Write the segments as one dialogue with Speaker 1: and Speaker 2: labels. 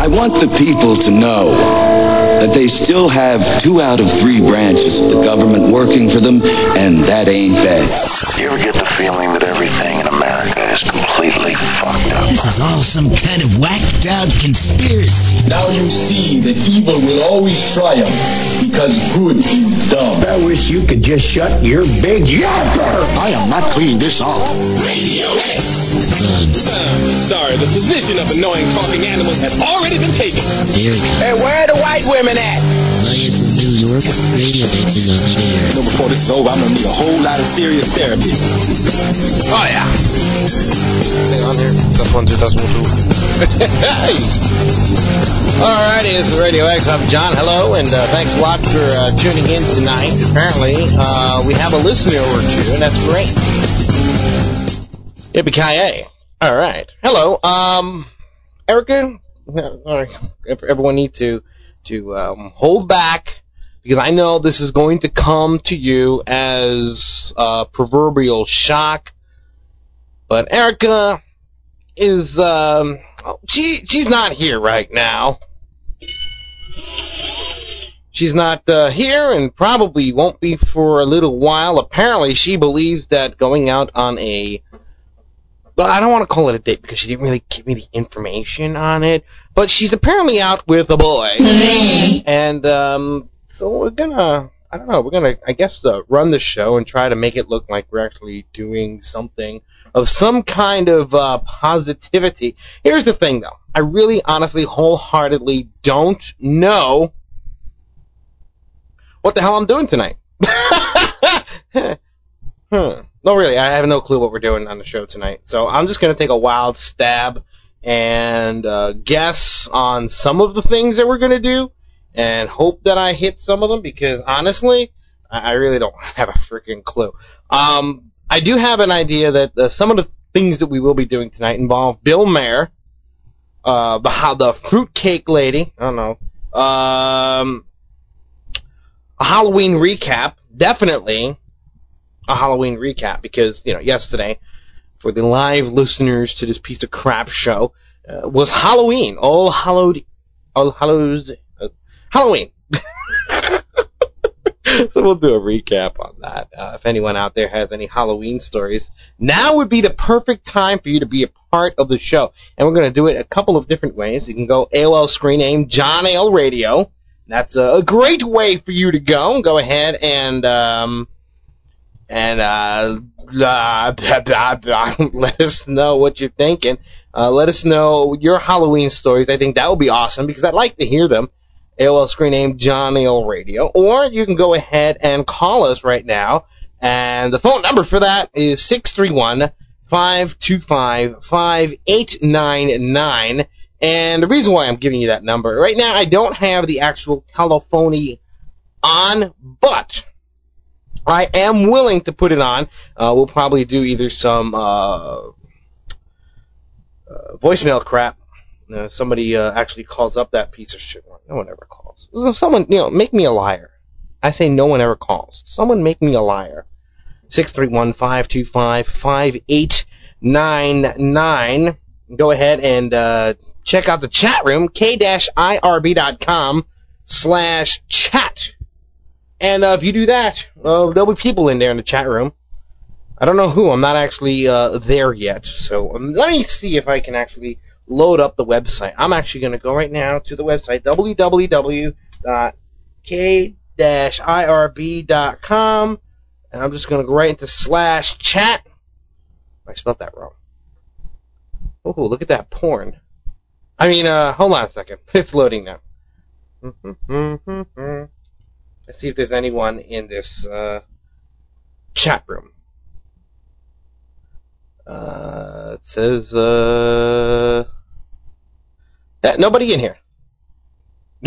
Speaker 1: I want the people to know that they still have two out of three branches of the government working for them, and that ain't bad.
Speaker 2: You ever get the feeling that everything in America is completely fucked up?
Speaker 3: This is all some kind of whacked out conspiracy.
Speaker 4: Now you see that evil will always triumph because good is dumb.
Speaker 5: I wish you could just shut your big yapper. I am not cleaning this off.
Speaker 3: Radio
Speaker 6: Sorry, the position of annoying talking animals has already been taken.
Speaker 3: Here we go.
Speaker 7: Hey, where are the white women at?
Speaker 3: Live from New York, Radio X is on the air.
Speaker 6: You know, before this is over, I'm gonna need a whole lot of serious therapy.
Speaker 7: Oh, yeah.
Speaker 8: Hang on here. That's one, two, that's one, two. hey! Alrighty, this is Radio X. I'm John. Hello, and uh, thanks a lot for uh, tuning in tonight. Apparently, uh, we have a listener or two, and that's great. Yippee All right. Hello, um, Erica. no, All right. Everyone need to to um, hold back because I know this is going to come to you as a proverbial shock. But Erica is um, she she's not here right now. She's not uh, here and probably won't be for a little while. Apparently, she believes that going out on a well, I don't want to call it a date because she didn't really give me the information on it. But she's apparently out with a boy, and um, so we're gonna. I don't know. We're gonna, I guess, uh, run the show and try to make it look like we're actually doing something of some kind of uh, positivity. Here's the thing, though. I really, honestly, wholeheartedly don't know what the hell I'm doing tonight. hmm. No, really, I have no clue what we're doing on the show tonight. So I'm just to take a wild stab and uh, guess on some of the things that we're to do and hope that I hit some of them because honestly, I really don't have a freaking clue. Um, I do have an idea that uh, some of the things that we will be doing tonight involve Bill Maher, uh, the, fruitcake lady, I don't know, um, a Halloween recap, definitely a Halloween recap because, you know, yesterday, for the live listeners to this piece of crap show, uh, was Halloween. All hallowed, all hallows, Halloween. so we'll do a recap on that. Uh, if anyone out there has any Halloween stories, now would be the perfect time for you to be a part of the show. And we're going to do it a couple of different ways. You can go AOL screen name John Ale Radio. That's a great way for you to go. Go ahead and um, and uh, blah, blah, blah. let us know what you're thinking. Uh, let us know your Halloween stories. I think that would be awesome because I'd like to hear them. AOL screen name John Ale Radio, or you can go ahead and call us right now, and the phone number for that is six three one five two five five eight nine nine. And the reason why I'm giving you that number right now, I don't have the actual telephony on, but I am willing to put it on. Uh, we'll probably do either some uh, uh, voicemail crap. Uh, somebody uh, actually calls up that piece of shit. No one ever calls. Someone, you know, make me a liar. I say no one ever calls. Someone make me a liar. Six three one five two five five eight nine nine. Go ahead and uh, check out the chat room. k-irb.com slash chat. And uh, if you do that, uh, there'll be people in there in the chat room. I don't know who. I'm not actually uh, there yet. So um, let me see if I can actually load up the website. I'm actually going to go right now to the website www.k-irb.com, and I'm just going to go right into slash chat. I spelled that wrong. Oh, look at that porn. I mean, uh, hold on a second. It's loading now. Let's see if there's anyone in this uh, chat room. Uh, it says nobody in here.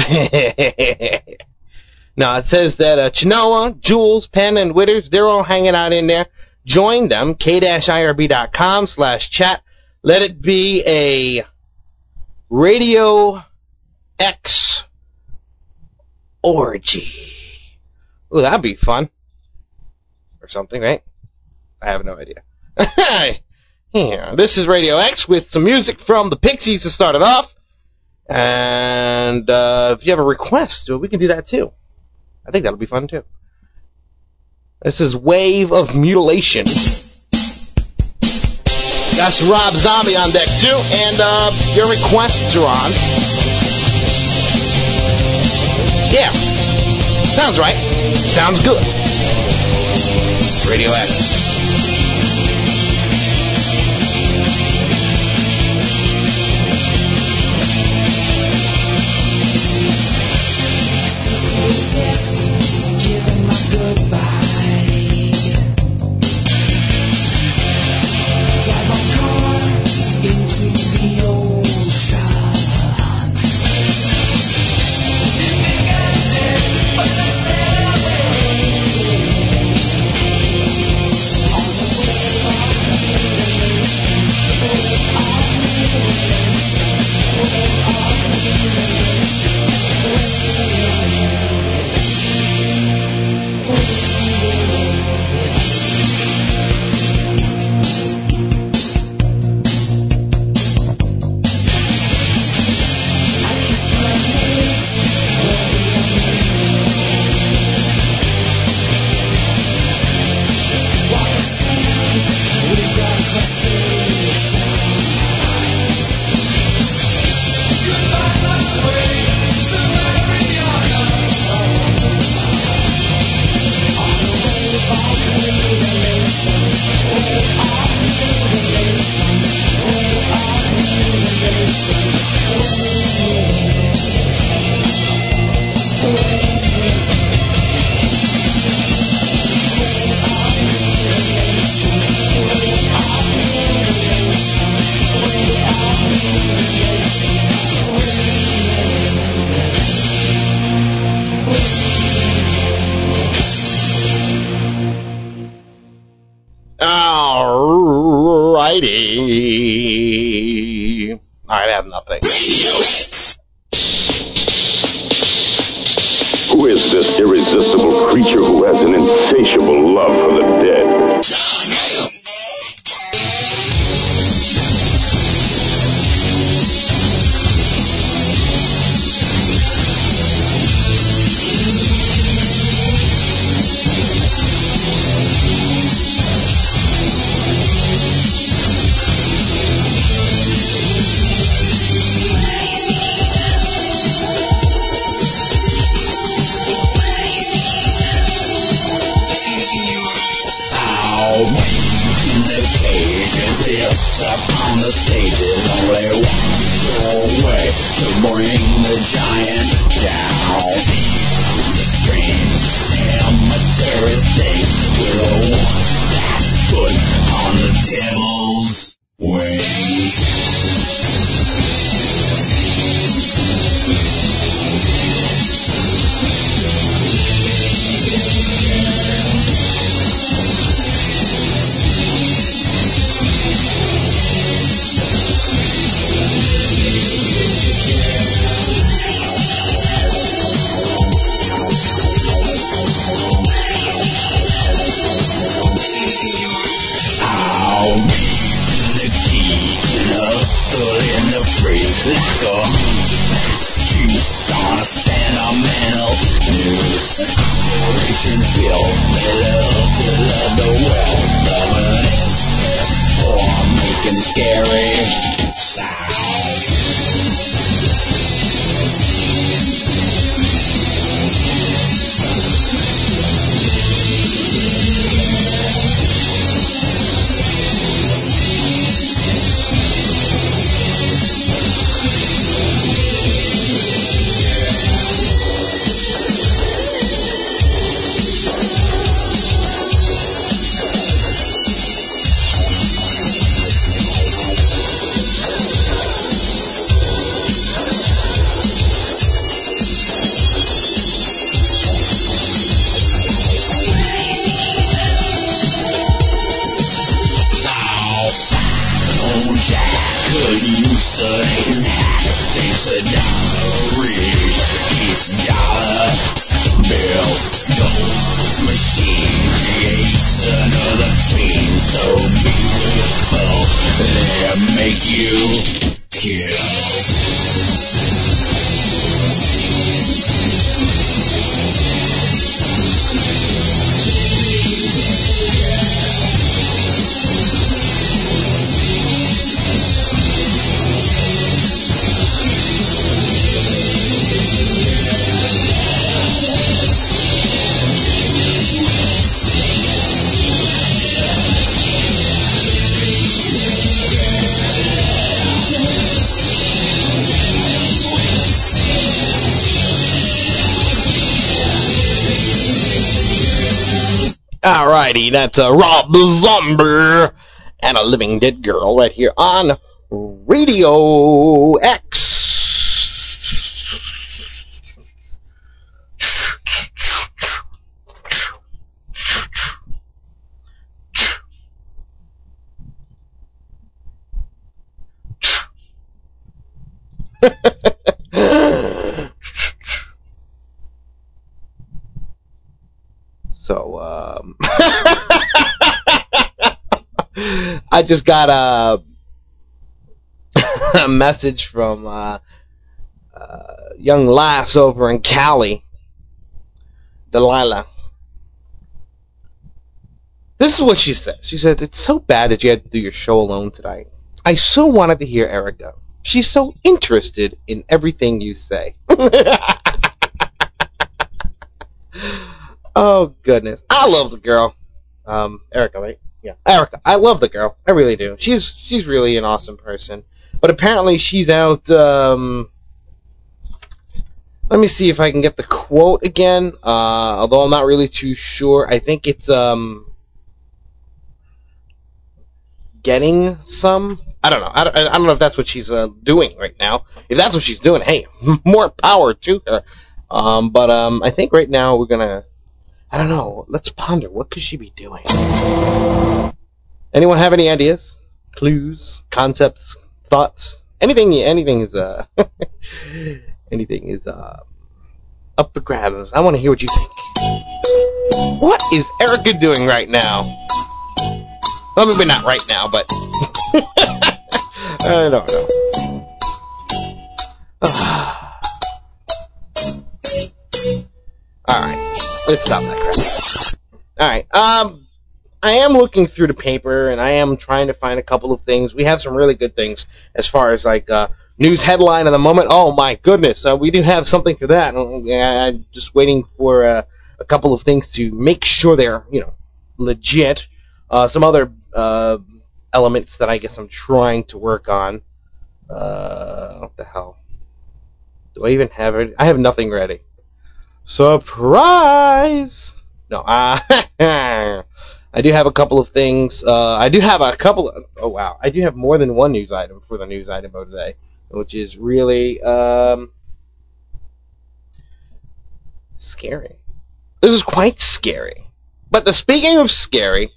Speaker 8: no, it says that uh, Chinoa, Jules, Penn, and Witters, they're all hanging out in there. Join them, k-irb.com slash chat. Let it be a Radio X orgy. Ooh, that'd be fun. Or something, right? I have no idea. yeah, this is Radio X with some music from the Pixies to start it off. And uh, if you have a request, we can do that too. I think that'll be fun too. This is Wave of Mutilation. That's Rob Zombie on deck too, and uh, your requests are on. Yeah, sounds right. Sounds good. Radio X.
Speaker 9: giving my goodbye.
Speaker 8: That's uh, Rob Zombie and a Living Dead Girl right here on Radio X. so, um, I just got a, a message from uh, uh, young lass over in Cali, Delilah. This is what she says. She said, It's so bad that you had to do your show alone tonight. I so wanted to hear Erica. She's so interested in everything you say. oh, goodness. I love the girl. Um, Erica, right? Yeah. Erica. I love the girl. I really do. She's, she's really an awesome person. But apparently she's out, um, let me see if I can get the quote again. Uh, although I'm not really too sure. I think it's, um, getting some. I don't know. I don't, I don't know if that's what she's uh, doing right now. If that's what she's doing, hey, more power to her. Um, but um, I think right now we're gonna. I don't know. Let's ponder. What could she be doing? Anyone have any ideas, clues, concepts, thoughts? Anything? Anything is uh, anything is uh, up for grabs. I want to hear what you think. What is Erica doing right now? Well, maybe not right now, but I don't know. Alright, let's stop that crap. Alright, um, I am looking through the paper and I am trying to find a couple of things. We have some really good things as far as like, uh, news headline of the moment. Oh my goodness, uh, we do have something for that. I'm just waiting for uh, a couple of things to make sure they're, you know, legit. Uh, some other uh, elements that I guess I'm trying to work on. Uh, what the hell? Do I even have it? I have nothing ready. Surprise! No, uh, I do have a couple of things. Uh, I do have a couple. Of, oh wow, I do have more than one news item for the news item of today, which is really um, scary. This is quite scary. But the speaking of scary,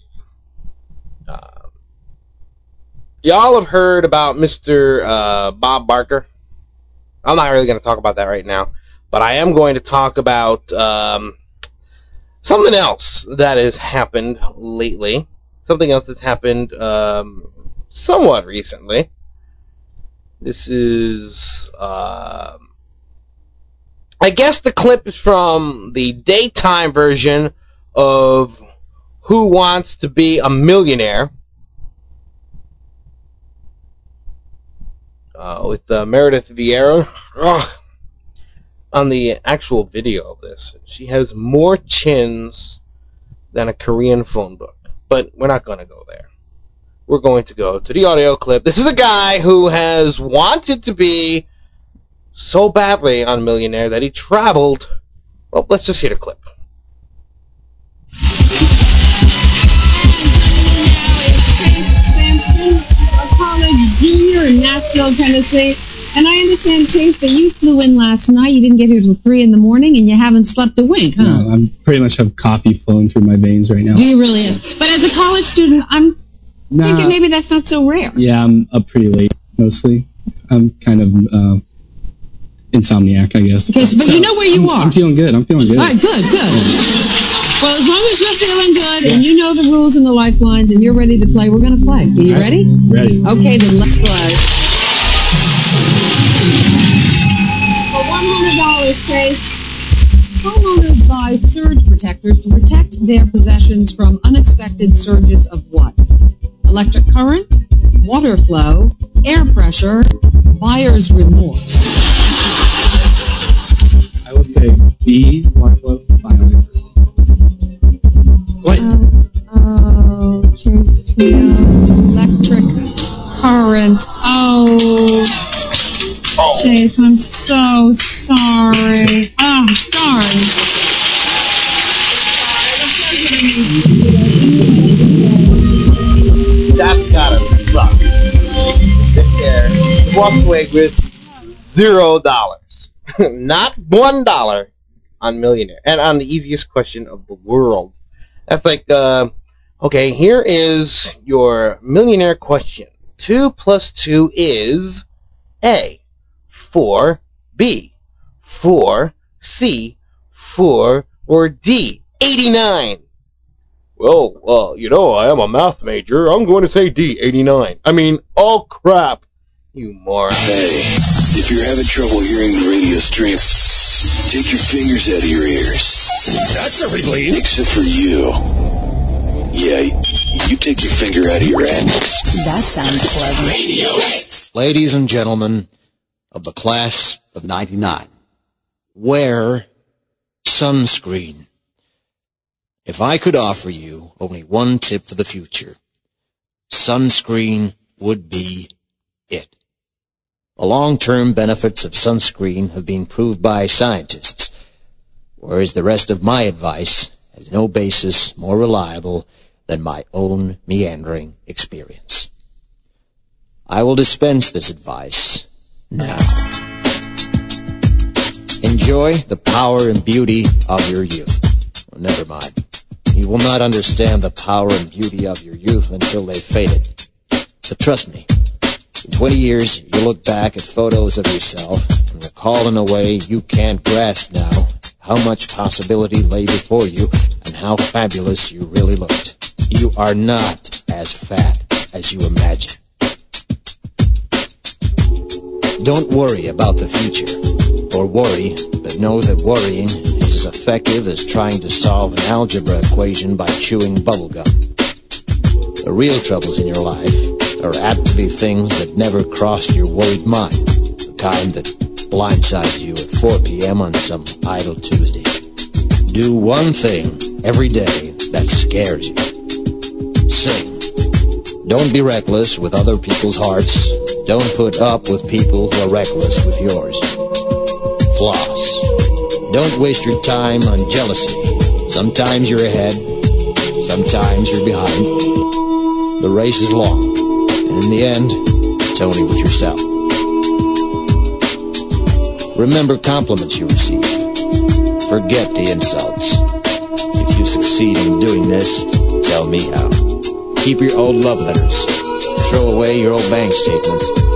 Speaker 8: uh, y'all have heard about Mr. Uh, Bob Barker. I'm not really going to talk about that right now, but I am going to talk about um, something else that has happened lately. Something else that's happened um, somewhat recently. This is, uh, I guess the clip is from the daytime version of Who Wants to Be a Millionaire uh, with uh, Meredith Vieira. Ugh. On the actual video of this, she has more chins than a Korean phone book. But we're not going to go there. We're going to go to the audio clip. This is a guy who has wanted to be so badly on Millionaire that he traveled. Well, let's just hear the clip.
Speaker 10: college junior in Nashville, Tennessee. And I understand, Chase, that you flew in last night. You didn't get here till 3 in the morning, and you haven't slept a wink, huh?
Speaker 11: No, I'm pretty much have coffee flowing through my veins right now.
Speaker 10: Do you really? But as a college student, I'm
Speaker 11: Nah.
Speaker 10: thinking maybe that's not so rare.
Speaker 11: Yeah, I'm up pretty late mostly. I'm kind of uh, insomniac, I guess.
Speaker 10: Okay, so- but you know where you
Speaker 11: I'm,
Speaker 10: are.
Speaker 11: I'm feeling good. I'm feeling good.
Speaker 10: All right, good, good. Well, as long as you're feeling good and you know the rules and the lifelines and you're ready to play, we're going to play. Are you
Speaker 11: right.
Speaker 10: ready?
Speaker 11: Ready.
Speaker 10: Okay, then let's play. Homeowners surge protectors to protect their possessions from unexpected surges of what? Electric current, water flow, air pressure, buyer's remorse.
Speaker 11: I will say B, water flow, violence. What?
Speaker 10: Oh, Chase knows electric current. Oh. oh, Chase, I'm so sorry. Oh, darn.
Speaker 8: That's gotta suck. Sit there, walk away with zero dollars, not one dollar on Millionaire, and on the easiest question of the world. That's like, uh, okay, here is your Millionaire question. Two plus two is A, four, B, four, C, four, or D, eighty-nine. Well, uh, you know, I am a math major. I'm going to say D, 89. I mean, oh crap. You moron.
Speaker 3: Hey, if you're having trouble hearing the radio stream, take your fingers out of your ears.
Speaker 6: That's a relief.
Speaker 3: Except for you. Yeah, you take your finger out of your annex.
Speaker 12: That sounds clever.
Speaker 3: Radio
Speaker 13: Ladies and gentlemen of the class of 99, wear sunscreen. If I could offer you only one tip for the future, sunscreen would be it. The long-term benefits of sunscreen have been proved by scientists, whereas the rest of my advice has no basis more reliable than my own meandering experience. I will dispense this advice now. Enjoy the power and beauty of your youth. Well, never mind. You will not understand the power and beauty of your youth until they've faded. But trust me, in 20 years, you'll look back at photos of yourself and recall in a way you can't grasp now how much possibility lay before you and how fabulous you really looked. You are not as fat as you imagine. Don't worry about the future, or worry, but know that worrying as effective as trying to solve an algebra equation by chewing bubblegum. The real troubles in your life are apt to be things that never crossed your worried mind, the kind that blindsides you at 4 p.m. on some idle Tuesday. Do one thing every day that scares you. Sing. Don't be reckless with other people's hearts. Don't put up with people who are reckless with yours. Floss. Don't waste your time on jealousy. Sometimes you're ahead, sometimes you're behind. The race is long, and in the end, it's only with yourself. Remember compliments you receive. Forget the insults. If you succeed in doing this, tell me how. Keep your old love letters. Throw away your old bank statements.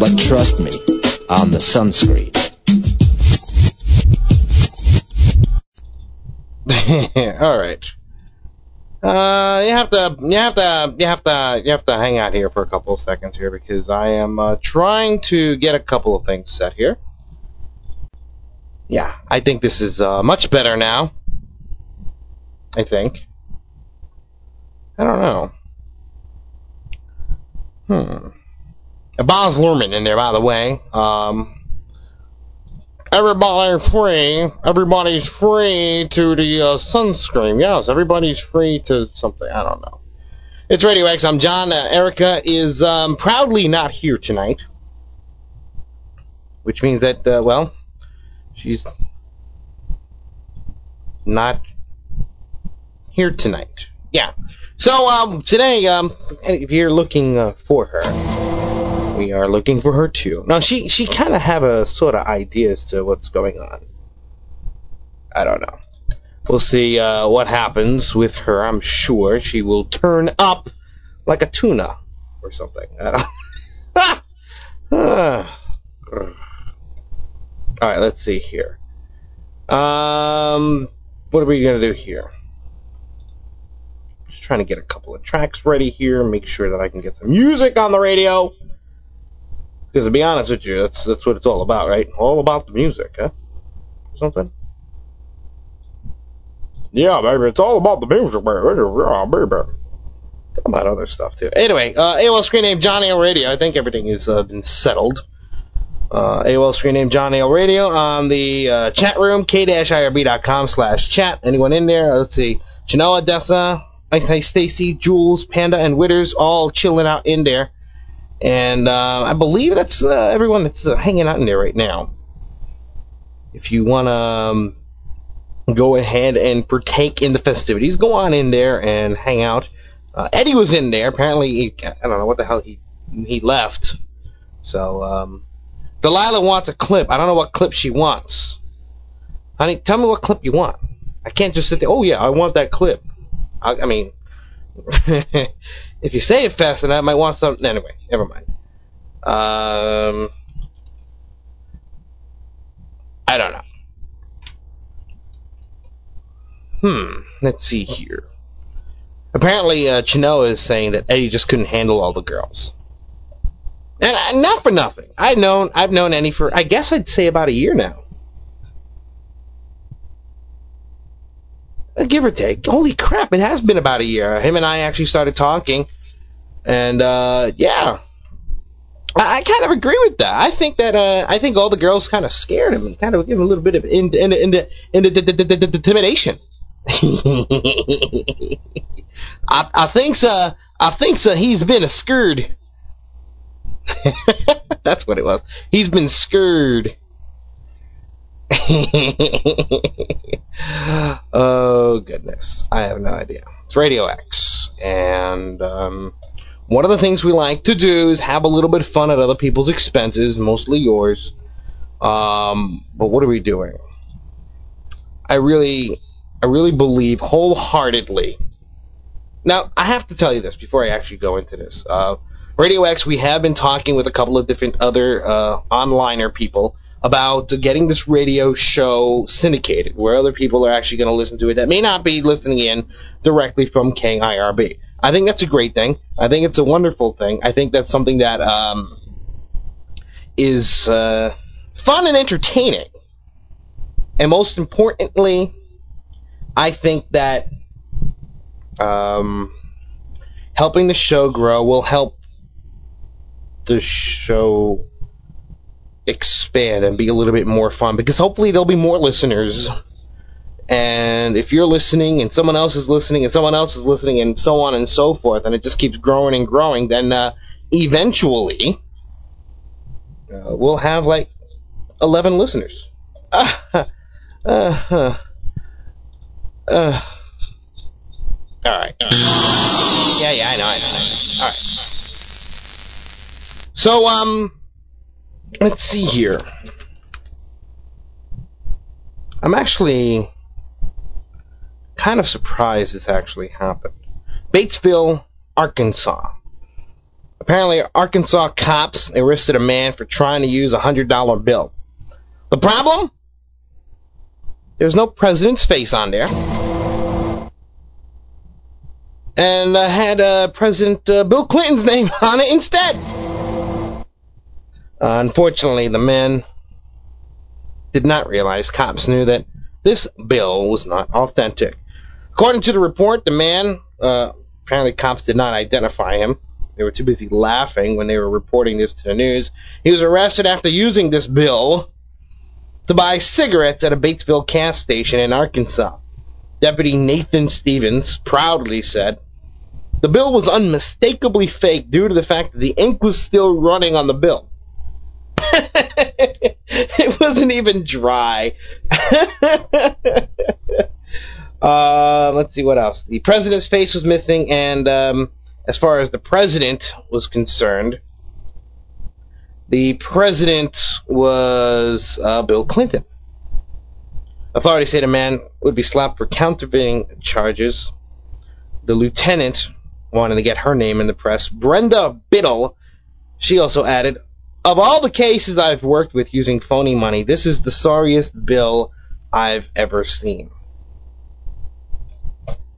Speaker 13: But trust me on the sunscreen.
Speaker 8: All right. Uh, you have to, you have to, you have to, you have to hang out here for a couple of seconds here because I am uh, trying to get a couple of things set here. Yeah, I think this is uh, much better now. I think. I don't know. Hmm. Baz Luhrmann in there, by the way. Um, everybody's free. Everybody's free to the uh, sunscreen. Yes, everybody's free to something. I don't know. It's Radio X. I'm John. Uh, Erica is um, proudly not here tonight, which means that, uh, well, she's not here tonight. Yeah. So um, today, um, if you're looking uh, for her, we are looking for her too. Now she she kind of have a sort of idea as to what's going on. I don't know. We'll see uh, what happens with her. I'm sure she will turn up like a tuna or something. I don't. Ah. All right, let's see here. Um, what are we gonna do here? Just trying to get a couple of tracks ready here, make sure that I can get some music on the radio. Because to be honest with you, that's that's what it's all about, right? All about the music, huh? Something. Yeah, baby, it's all about the music, baby. Talk about other stuff too. Anyway, uh, AOL screen name John Ale Radio. I think everything has uh, been settled. Uh, AOL screen name John Ale Radio on the uh, chat room, k-irb.com slash chat. Anyone in there? Let's see. Chanoa, Dessa, Nice Nice Stacy, Jules, Panda, and Witters all chilling out in there. And uh, I believe that's uh, everyone that's uh, hanging out in there right now. If you want to um, go ahead and partake in the festivities, go on in there and hang out. Uh, Eddie was in there. Apparently, he, I don't know what the hell he he left. So, um, Delilah wants a clip. I don't know what clip she wants. Honey, tell me what clip you want. I can't just sit there. Oh yeah, I want that clip. I, I mean, if you say it fast enough, I might want something. Anyway, never mind. Um, I don't know. Hmm. Let's see here. Apparently, uh, is saying that Eddie just couldn't handle all the girls. And uh, not for nothing. I've known I've known Eddie for I guess I'd say about a year now. Give or take. Holy crap! It has been about a year. Him and I actually started talking, and uh, yeah, I, I kind of agree with that. I think that uh, I think all the girls kind of scared him and kind of gave him a little bit of in in in in intimidation. I I think so. I think so. He's been a scared. That's what it was. He's been scared. oh goodness, I have no idea. It's Radio X, and um, one of the things we like to do is have a little bit of fun at other people's expenses, mostly yours. Um, but what are we doing? I really, I really believe wholeheartedly. Now, I have to tell you this before I actually go into this. Uh, Radio X, we have been talking with a couple of different other uh, onliner people about getting this radio show syndicated, where other people are actually going to listen to it that may not be listening in directly from KIRB. I think that's a great thing. I think it's a wonderful thing. I think that's something that um, is uh, fun and entertaining. And most importantly, I think that um, helping the show grow will help the show expand and be a little bit more fun because hopefully there'll be more listeners. And if you're listening and someone else is listening and someone else is listening and so on and so forth, and it just keeps growing and growing, then uh, eventually uh, we'll have like 11 listeners. uh, uh, uh. All right. Yeah, yeah, I know, I know, I know. All right. So, um, let's see here. I'm actually kind of surprised this actually happened. Batesville, Arkansas. Apparently, Arkansas cops arrested a man for trying to use a hundred dollar bill. The problem? There's no president's face on there. And I had uh, President uh, Bill Clinton's name on it instead. Uh, unfortunately, the man did not realize cops knew that this bill was not authentic. According to the report, the man, uh, apparently cops did not identify him. They were too busy laughing when they were reporting this to the news. He was arrested after using this bill to buy cigarettes at a Batesville gas station in Arkansas. Deputy Nathan Stevens proudly said, the bill was unmistakably fake due to the fact that the ink was still running on the bill. it wasn't even dry. uh, let's see what else. The president's face was missing, and um, as far as the president was concerned, the president was uh, Bill Clinton. Authorities say the man would be slapped for counterfeiting charges. The lieutenant wanted to get her name in the press. Brenda Biddle, she also added, of all the cases I've worked with using phony money, this is the sorriest bill I've ever seen.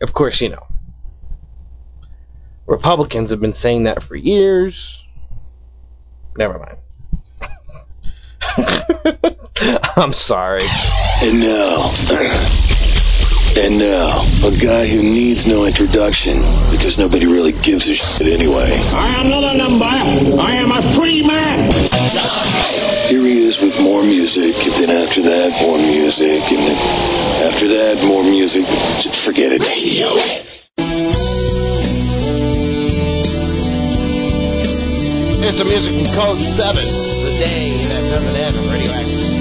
Speaker 8: Of course, you know. Republicans have been saying that for years. Never mind. I'm sorry.
Speaker 14: And now, and now, a guy who needs no introduction because nobody really gives a shit anyway.
Speaker 5: I am not a number. I am a free man.
Speaker 14: Here he is with more music, and then after that, more music, and then after that, more music. Just forget it.
Speaker 8: Here's some music from Code 7. The day that doesn't end on Radio X.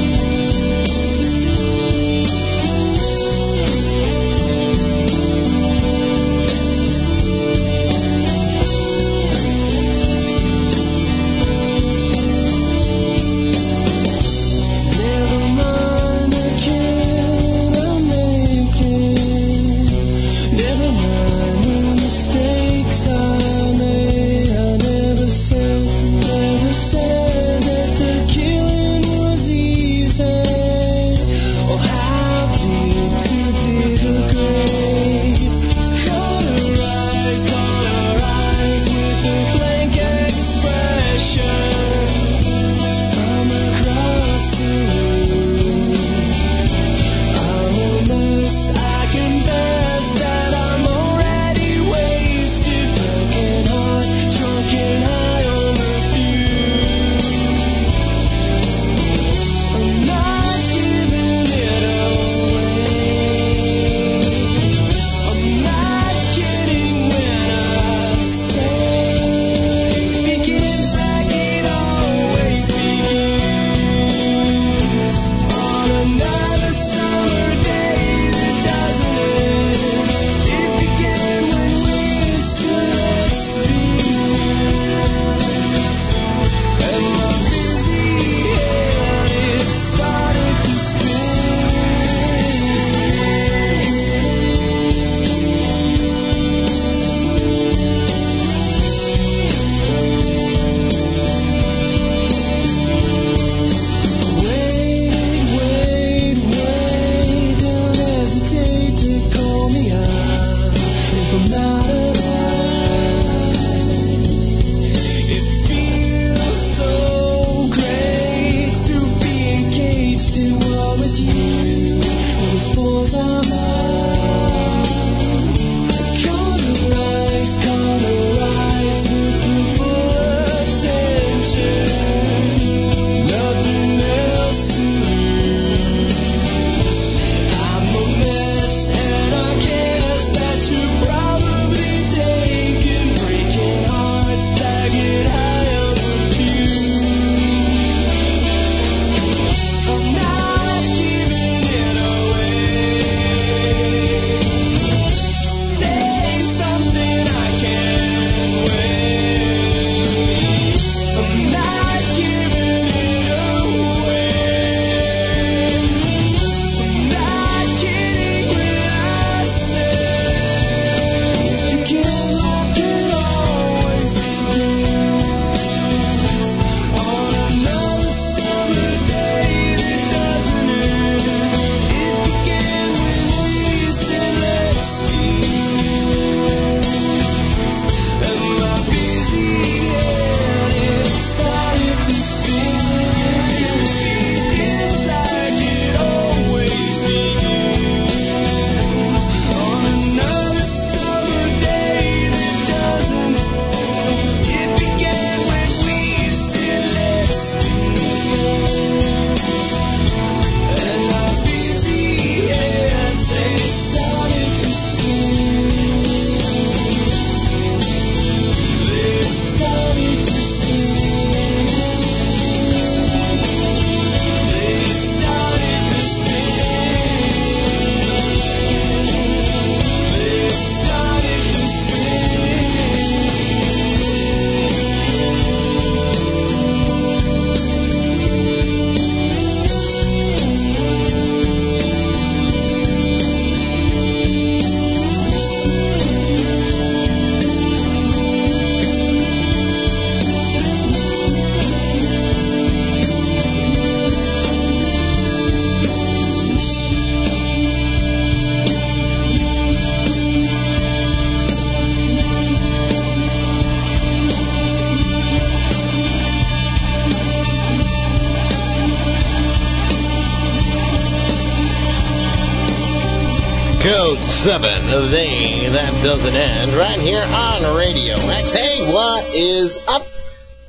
Speaker 8: 7, they that doesn't end, right here on Radio X. Hey, what is up?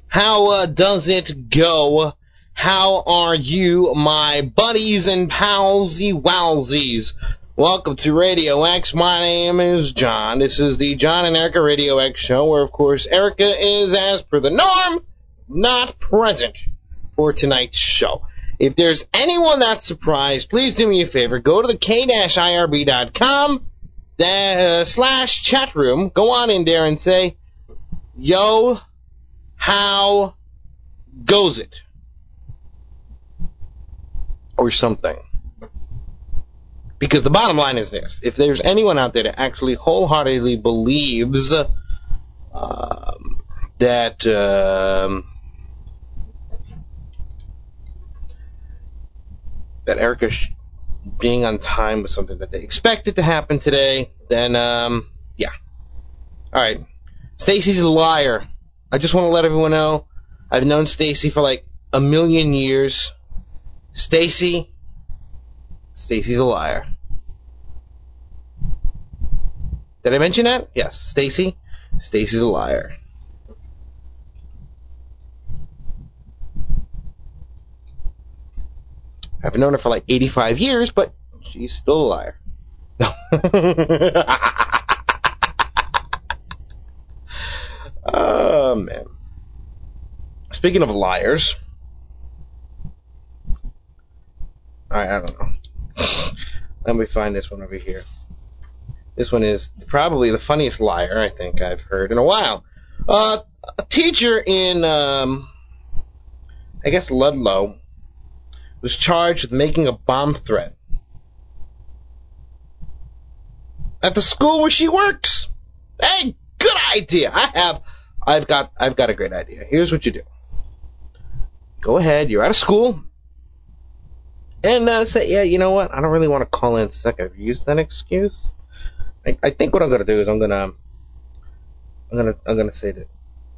Speaker 8: How uh, does it go? How are you, my buddies and palsy wowsies? Welcome to Radio X. My name is John. This is the John and Erica Radio X show, where, of course, Erica is, as per the norm, not present for tonight's show. If there's anyone that's surprised, please do me a favor. Go to the k-irb.com uh, slash chat room. Go on in there and say, yo, how goes it? Or something. Because the bottom line is this. If there's anyone out there that actually wholeheartedly believes um, that... Um, that Erica sh- being on time was something that they expected to happen today, then um, yeah. All right, Stacy's a liar. I just want to let everyone know I've known Stacy for like a million years. Stacy, Stacy's a liar. Did I mention that? Yes, Stacy, Stacy's a liar. I've known her for like 85 years, but she's still a liar. oh, man. Speaking of liars. Alright, I don't know. Let me find this one over here. This one is probably the funniest liar I think I've heard in a while. Uh, a teacher in, um, I guess Ludlow was charged with making a bomb threat at the school where she works. Hey, good idea. I have, I've got, I've got a great idea. Here's what you do. Go ahead. You're out of school. And uh, say, yeah, you know what? I don't really want to call in sick. I've used that excuse. I, I think what I'm gonna do is I'm gonna, I'm gonna, I'm gonna say that.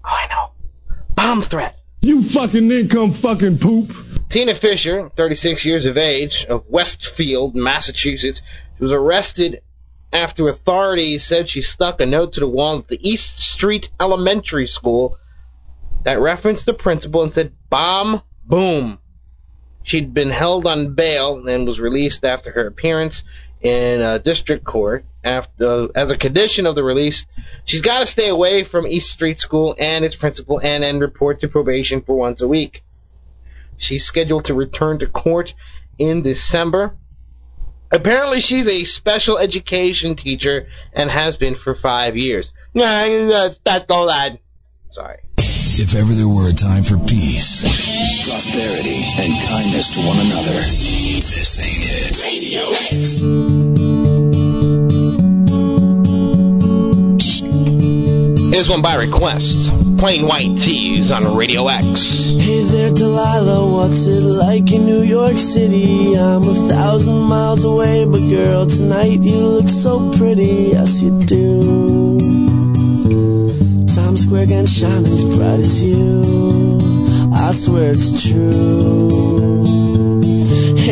Speaker 8: Oh, I know. Bomb threat.
Speaker 12: You fucking income fucking poop.
Speaker 8: Tina Fisher, 36 years of age, of Westfield, Massachusetts, was arrested after authorities said she stuck a note to the wall at the East Street Elementary School that referenced the principal and said, Bomb, boom. She'd been held on bail and was released after her appearance in uh, district court. After, as a condition of the release, she's got to stay away from East Street School and its principal and then report to probation for once a week. She's scheduled to return to court in December. Apparently, she's a special education teacher and has been for five years. That's all that. Sorry.
Speaker 3: If ever there were a time for peace, prosperity, and kindness to one another, this ain't it. Radio
Speaker 8: Here's one by request. Plain White T's on Radio X.
Speaker 15: Hey there, Delilah, what's it like in New York City? I'm a thousand miles away, but girl, tonight you look so pretty, yes you do. Times Square can shine as bright as you, I swear it's true.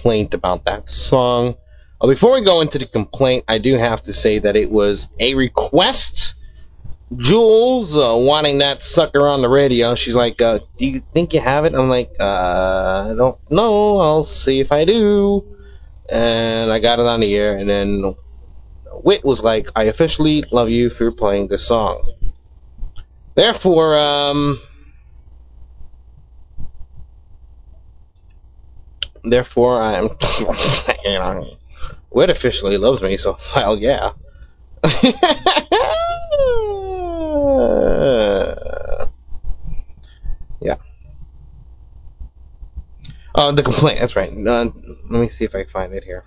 Speaker 8: complaint about that song. Uh, before we go into the complaint, I do have to say that it was a request. Jules uh, wanting that sucker on the radio. She's like, uh, "Do you think you have it?" I'm like, uh, "I don't know. I'll see if I do." And I got it on the air, and then Wit was like, "I officially love you for playing this song." Therefore, um, therefore, I'm. you know, Wit officially loves me, so well, yeah. yeah. Oh, the complaint. That's right. Uh, let me see if I can find it here.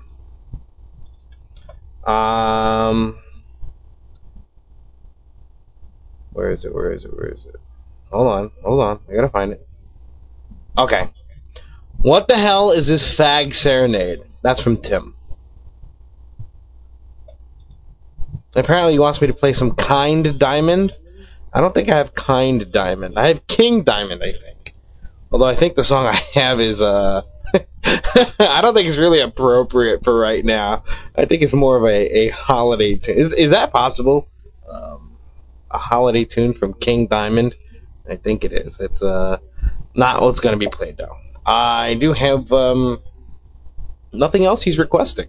Speaker 8: Um, where is it? Where is it? Where is it? Hold on, hold on. I gotta find it. Okay. What the hell is this fag serenade? That's from Tim. Apparently, he wants me to play some Kind Diamond. I don't think I have Kind Diamond. I have King Diamond, I think. Although I think the song I have is, uh, I don't think it's really appropriate for right now. I think it's more of a, a holiday tune. Is, is that possible? Um, a holiday tune from King Diamond? I think it is. It's, uh, not what's going to be played, though. I do have, um, nothing else he's requesting.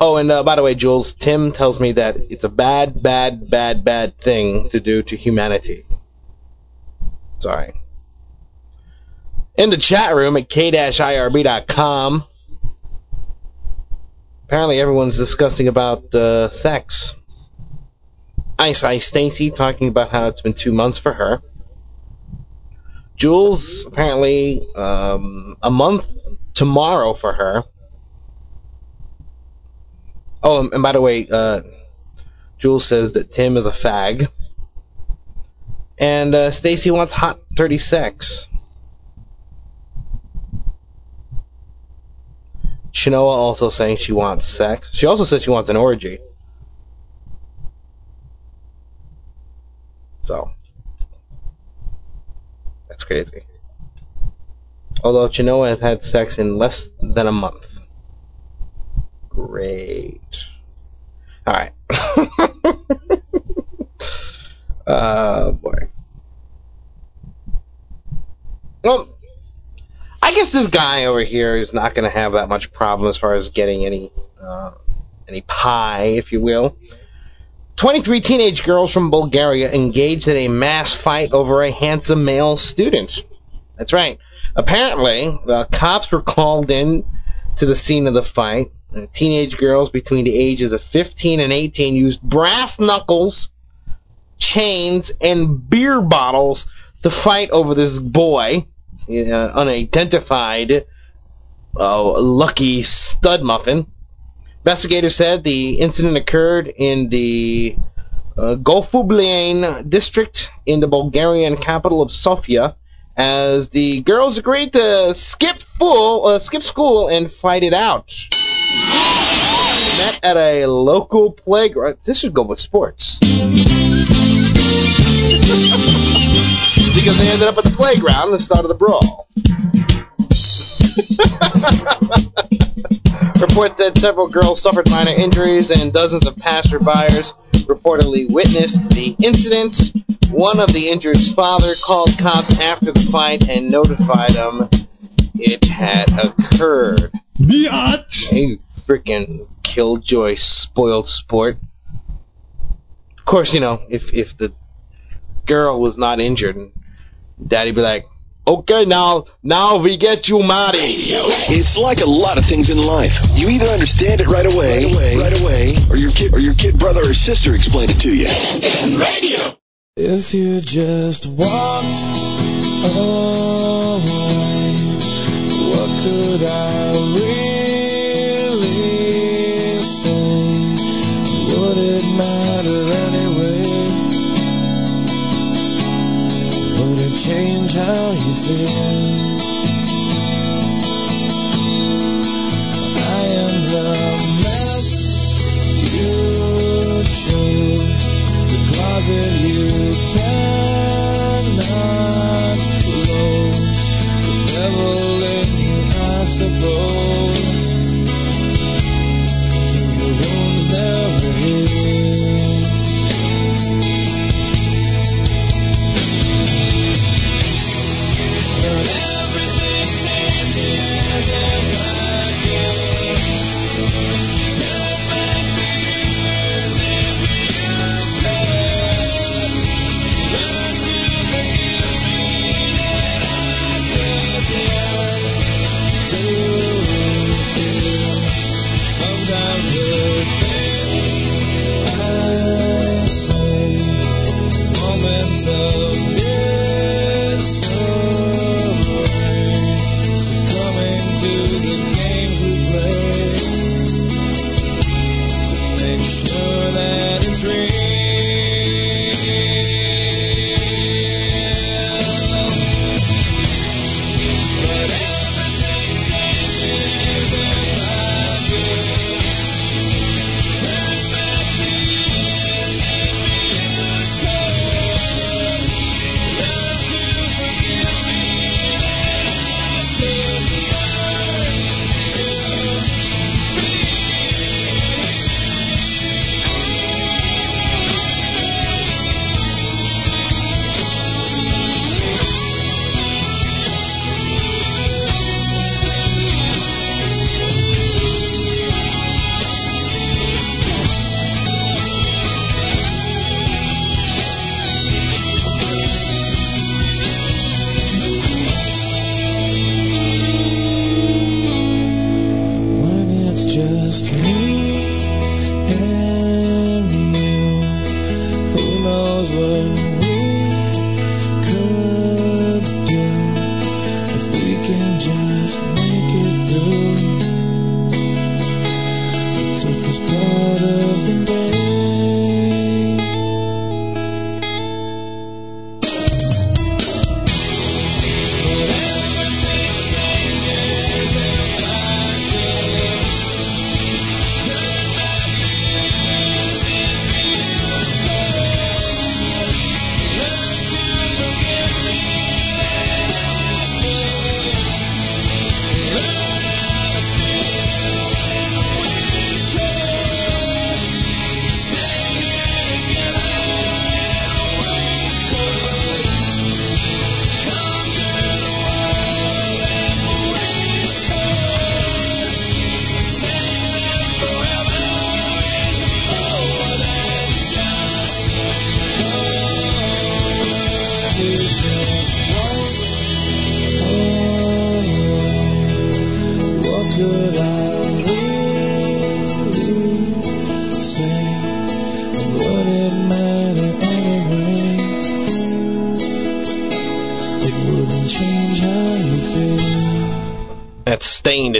Speaker 8: Oh, and uh, by the way, Jules, Tim tells me that it's a bad, bad, bad, bad thing to do to humanity. Sorry. In the chat room at k-irb.com, apparently everyone's discussing about uh, sex. Ice Ice Stacy talking about how it's been two months for her. Jules, apparently um, a month tomorrow for her. Oh, and by the way, uh, Jules says that Tim is a fag. And uh, Stacy wants hot, dirty sex. Shinoa also saying she wants sex. She also says she wants an orgy. So. That's crazy. Although Chinoa has had sex in less than a month. Great. Alright. uh, boy. Well, I guess this guy over here is not going to have that much problem as far as getting any, uh, any pie, if you will. 23 teenage girls from Bulgaria engaged in a mass fight over a handsome male student. That's right. Apparently, the cops were called in to the scene of the fight. Uh, teenage girls between the ages of 15 and 18 used brass knuckles, chains, and beer bottles to fight over this boy, uh, unidentified, uh, lucky stud muffin. Investigators said the incident occurred in the uh, district in the Bulgarian capital of Sofia, as the girls agreed to skip full, uh, skip school and fight it out. Met at a local playground. This should go with sports. because they ended up at the playground and started a brawl. Reports said several girls suffered minor injuries and dozens of passerbyers reportedly witnessed the incidents. One of the injured's father called cops after the fight and notified them it had occurred.
Speaker 16: Biatch!
Speaker 8: A freaking killjoy spoiled sport. Of course, you know, if if the girl was not injured, daddy'd be like, Okay, now, now we get you married.
Speaker 3: It's like a lot of things in life. You either understand it right away, right away, right away or your kid, or your kid brother or sister explained it to you.
Speaker 14: radio. If you just walked away, what could I really change how you feel? I am the mess you chose, the closet you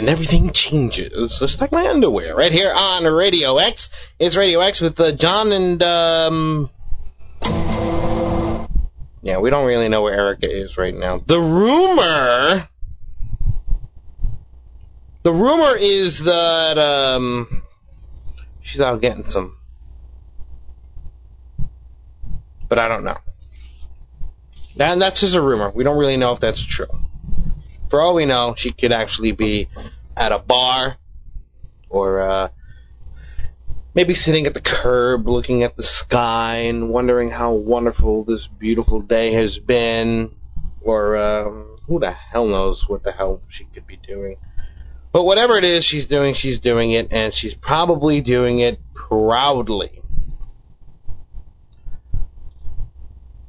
Speaker 14: everything changes.
Speaker 8: So stuck my underwear right here on Radio X. It's Radio X with uh, John and um. Yeah, we don't really know where Erica is right now. The rumor. The rumor is that um, she's out getting some, but I don't know. And that's just a rumor. We don't really know if that's true. For all we know, she could actually be at a bar or uh, maybe sitting at the curb looking at the sky and wondering how wonderful this beautiful day has been. Or um, who the hell knows what the hell she could be doing. But whatever it is she's doing, she's doing it, and she's probably doing it proudly.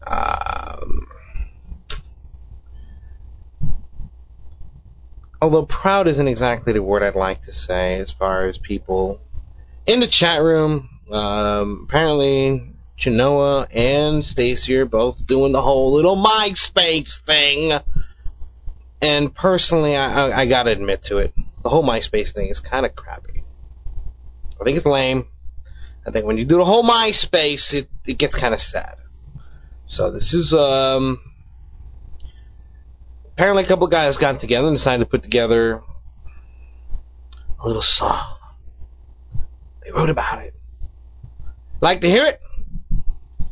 Speaker 8: Um, although proud isn't exactly the word I'd like to say as far as people in the chat room. Um, apparently, Chinoa and Stacy are both doing the whole little MySpace thing. And personally, I, I, I gotta admit to it. The whole MySpace thing is kind of crappy. I think it's lame. I think when you do the whole MySpace, it, it gets kind of sad. So this is, um, apparently a couple guys got together and decided to put together a little song. They wrote about it. Like to hear it?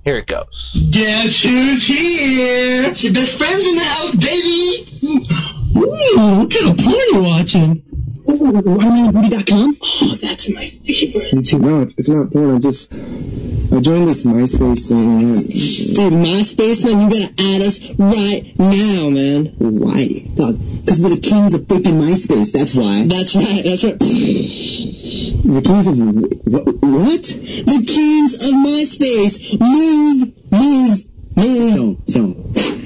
Speaker 8: Here it goes.
Speaker 12: Guess who's here? It's your best friends in the house, baby. Ooh, what kind of porn you watching? Ooh, RunawayBooty.com? Oh, that's my favorite.
Speaker 17: It's, no, it's, it's not porn. I just uh, I joined this MySpace thing. And
Speaker 12: Dude, MySpace, man, you gotta add us right now, man.
Speaker 17: why? Dog, because we're the kings of freaking MySpace. That's why.
Speaker 12: That's right, that's right.
Speaker 17: The kings of what? what?
Speaker 12: The kings of MySpace. Move, move, move.
Speaker 17: So, so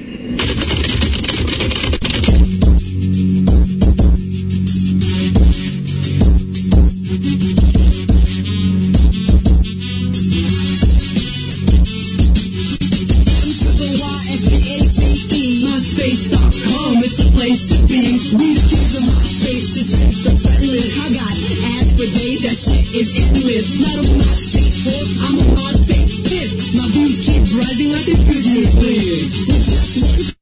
Speaker 12: These kids of my space just check the friend list. I got ads for days, that shit is endless. Not on my space I'm on my space. My views keep rising like a Christmas list. With just one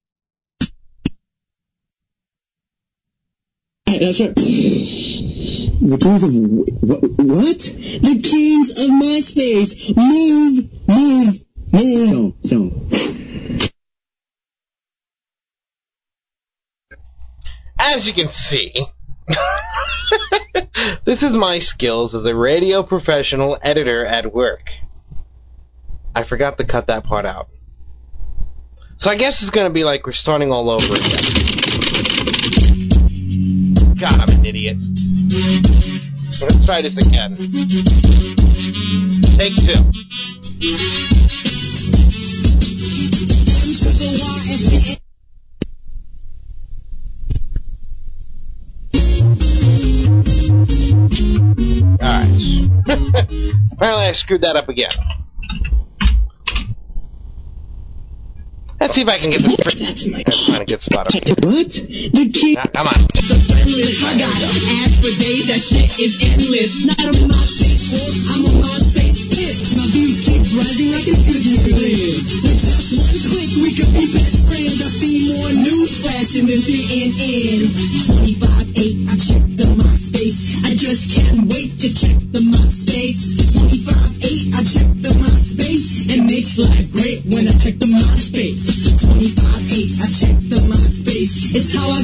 Speaker 17: That's right. The kings of what? What?
Speaker 12: The kings of MySpace. Move, move, move.
Speaker 17: So, so.
Speaker 8: As you can see, this is my skills as a radio professional editor at work. I forgot to cut that part out. So I guess it's gonna be like we're starting all over again. God, I'm an idiot. Let's try this again. Take two. Alright. Apparently I screwed that up again. Let's see if I can get this. My trying to get spot up.
Speaker 12: What? The king.
Speaker 8: Ah, come on.
Speaker 12: I got ads for days, that shit is endless. Not on my force, I'm on my piss. My views keep rising like a Christmas list. With just one click, we could be best friends. I see more news flashing than CNN. 25-8, I check the MySpace. I just can't wait to check the MySpace. 25-8, I check the MySpace. It makes life great when I check the MySpace. 25-8, I check the MySpace. It's how I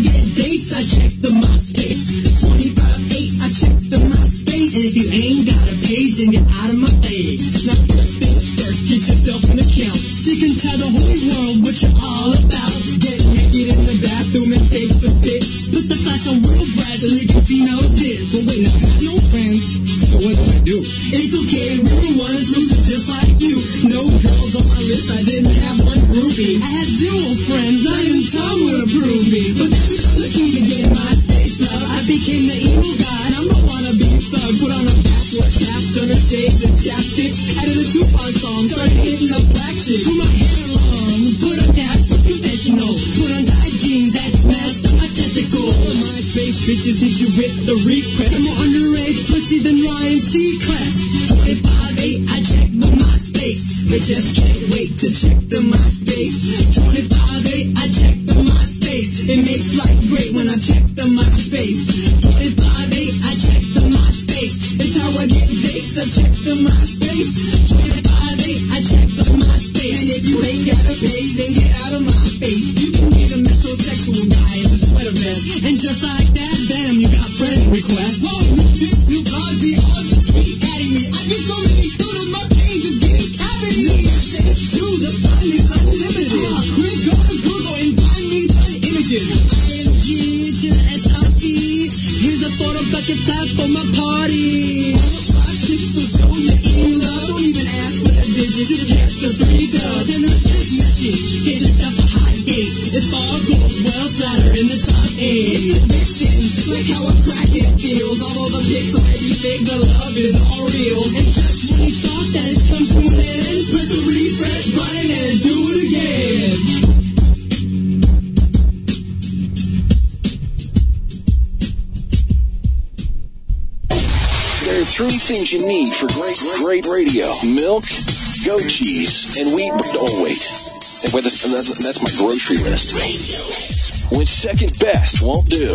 Speaker 14: second best won't do.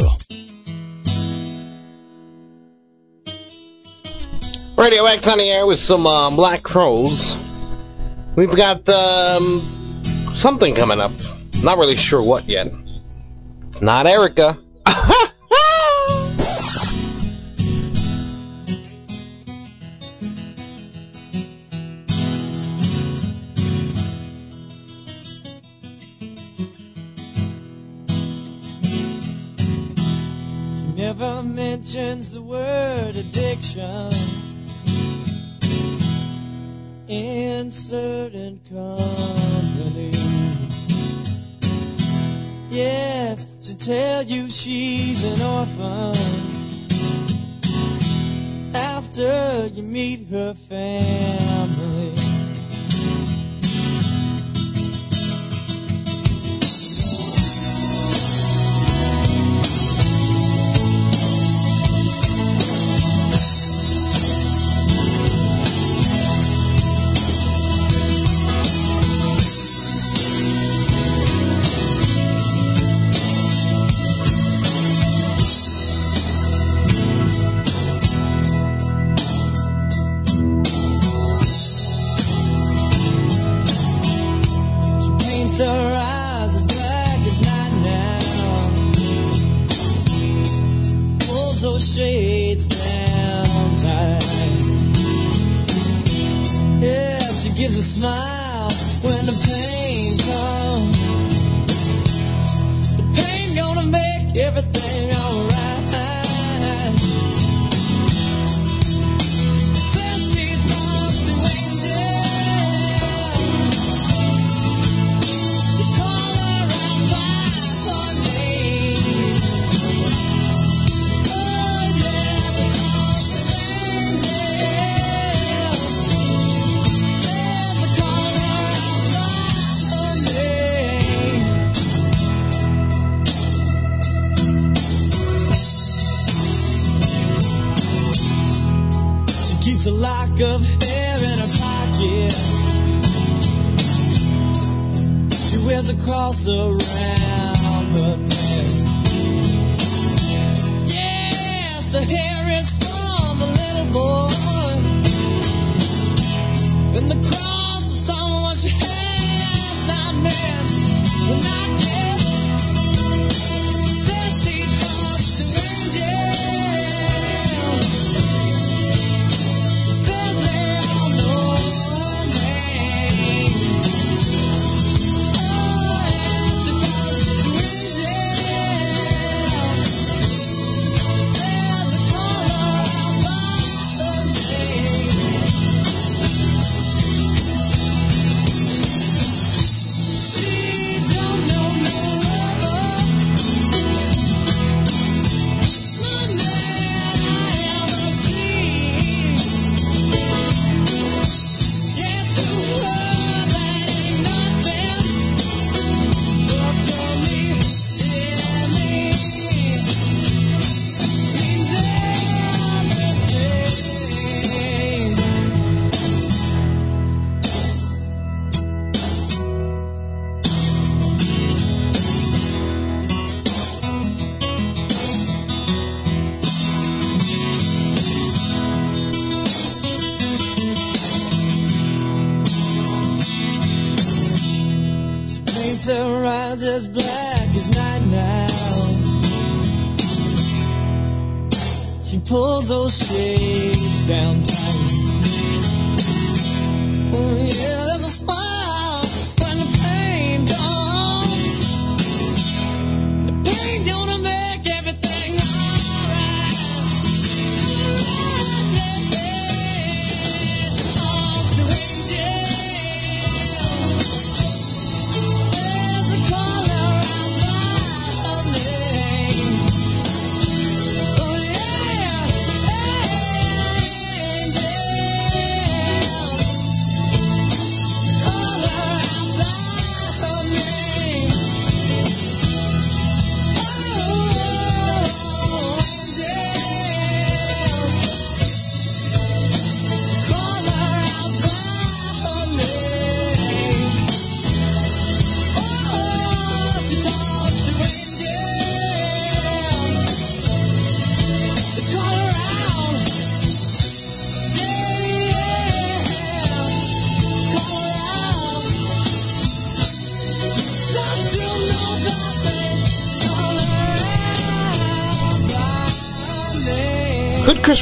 Speaker 8: Radio X on the air with some uh, Black Crowes. We've got um, something coming up. Not really sure what yet. It's not Erica.
Speaker 18: Orphan after you meet her family.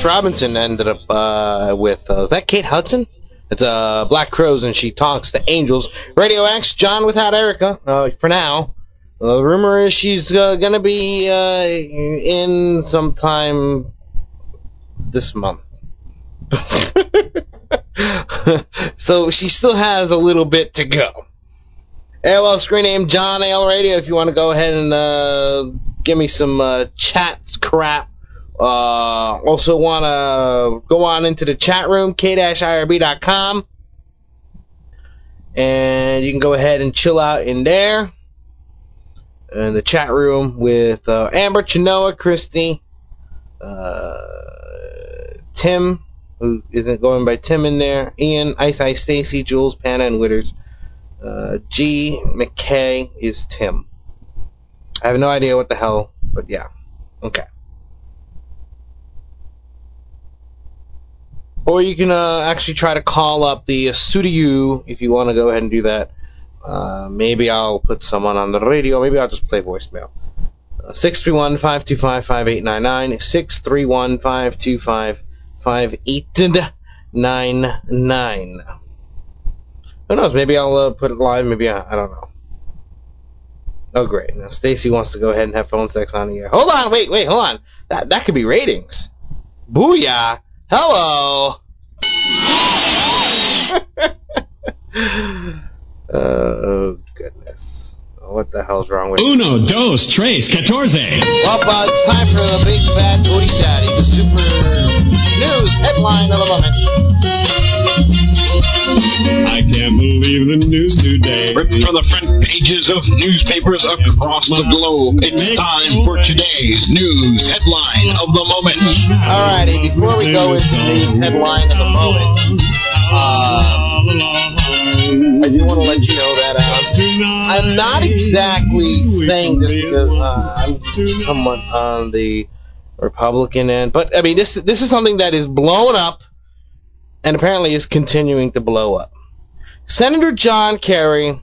Speaker 8: Robinson ended up uh, with uh, is that Kate Hudson? It's uh, Black Crowes, and she talks to angels. Radio X, John without Erica. Uh, for now, uh, the rumor is she's uh, gonna be uh, in sometime this month. so she still has a little bit to go. AOL screen name John AL Radio. If you want to go ahead and uh, give me some uh, chat crap. Uh, also want to go on into the chat room, k-irb.com. And you can go ahead and chill out in there. In the chat room with uh, Amber, Chinoa, Christy, uh, Tim, who isn't going by Tim in there, Ian, Ice Ice, Stacy, Jules, Panna, and Witters. Uh, G. McKay is Tim. I have no idea what the hell, but yeah. Okay. Or you can uh, actually try to call up the studio if you want to go ahead and do that. Uh, maybe I'll put someone on the radio. Maybe I'll just play voicemail. Uh, 631-525-5899. 631-525-5899. Who knows? Maybe I'll uh, put it live. Maybe I, I don't know. Oh, great. Now Stacy wants to go ahead and have phone sex on the air. Hold on. Wait, wait, hold on. That that could be ratings. Booyah. Hello. Uh, oh goodness. What the hell's wrong with
Speaker 19: Uno, dos, tres, catorce.
Speaker 8: Well, uh, it's time for the big bad booty daddy, the super news headline of the moment.
Speaker 19: I can't believe the news today.
Speaker 5: Ripped from the front pages of newspapers across the globe. It's time for today's news headline of the moment.
Speaker 8: Alrighty, before we go into the news headline of the moment, uh, I do want to let you know that uh, I'm not exactly saying this because uh, I'm somewhat on the Republican end, but I mean this this is something that is blown up and apparently is continuing to blow up. Senator John Kerry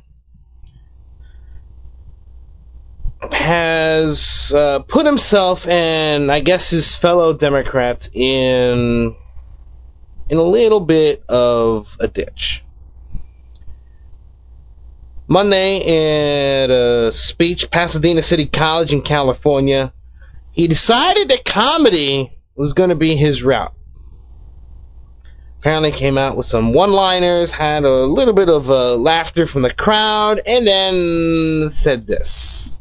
Speaker 8: has uh, put himself and I guess his fellow Democrats in in a little bit of a ditch. Monday at a speech, Pasadena City College in California, he decided that comedy was going to be his route. Apparently came out with some one-liners, had a little bit of uh, laughter from the crowd, and then said this.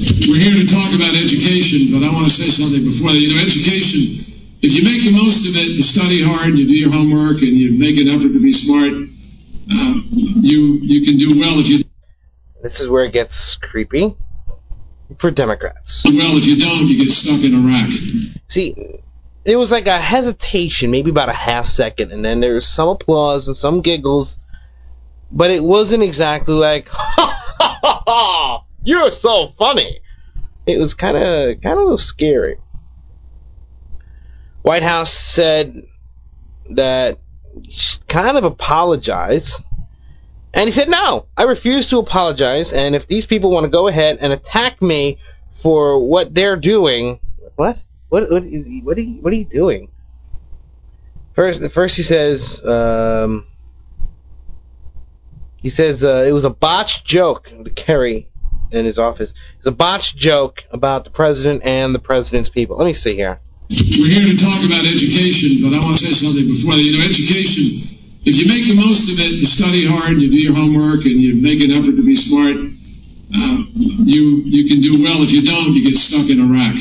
Speaker 20: We're here to talk about education, but I want to say something before that. You know, education, if you make the most of it, you study hard, you do your homework, and you make an effort to be smart, uh, you you can do well if you
Speaker 8: This is where it gets creepy for Democrats.
Speaker 20: well. If you don't, you get stuck in Iraq.
Speaker 8: See, it was like a hesitation, maybe about a half second, and then there was some applause and some giggles, but it wasn't exactly like, ha ha ha ha, you're so funny. It was kind of kind of scary. White House said that she kind of apologized. And he said, no, I refuse to apologize. And if these people want to go ahead and attack me for what they're doing, what? What? What is? He, what are you? What are you doing? First, first he says, um, he says uh, it was a botched joke to Kerry in his office. It's a botched joke about the president and the president's people. Let me see here.
Speaker 20: We're here to talk about education, but I want to say something before that. You know, education, if you make the most of it, you study hard, you do your homework, and you make an effort to be smart, uh, you you can do well. If you don't, you get stuck in Iraq.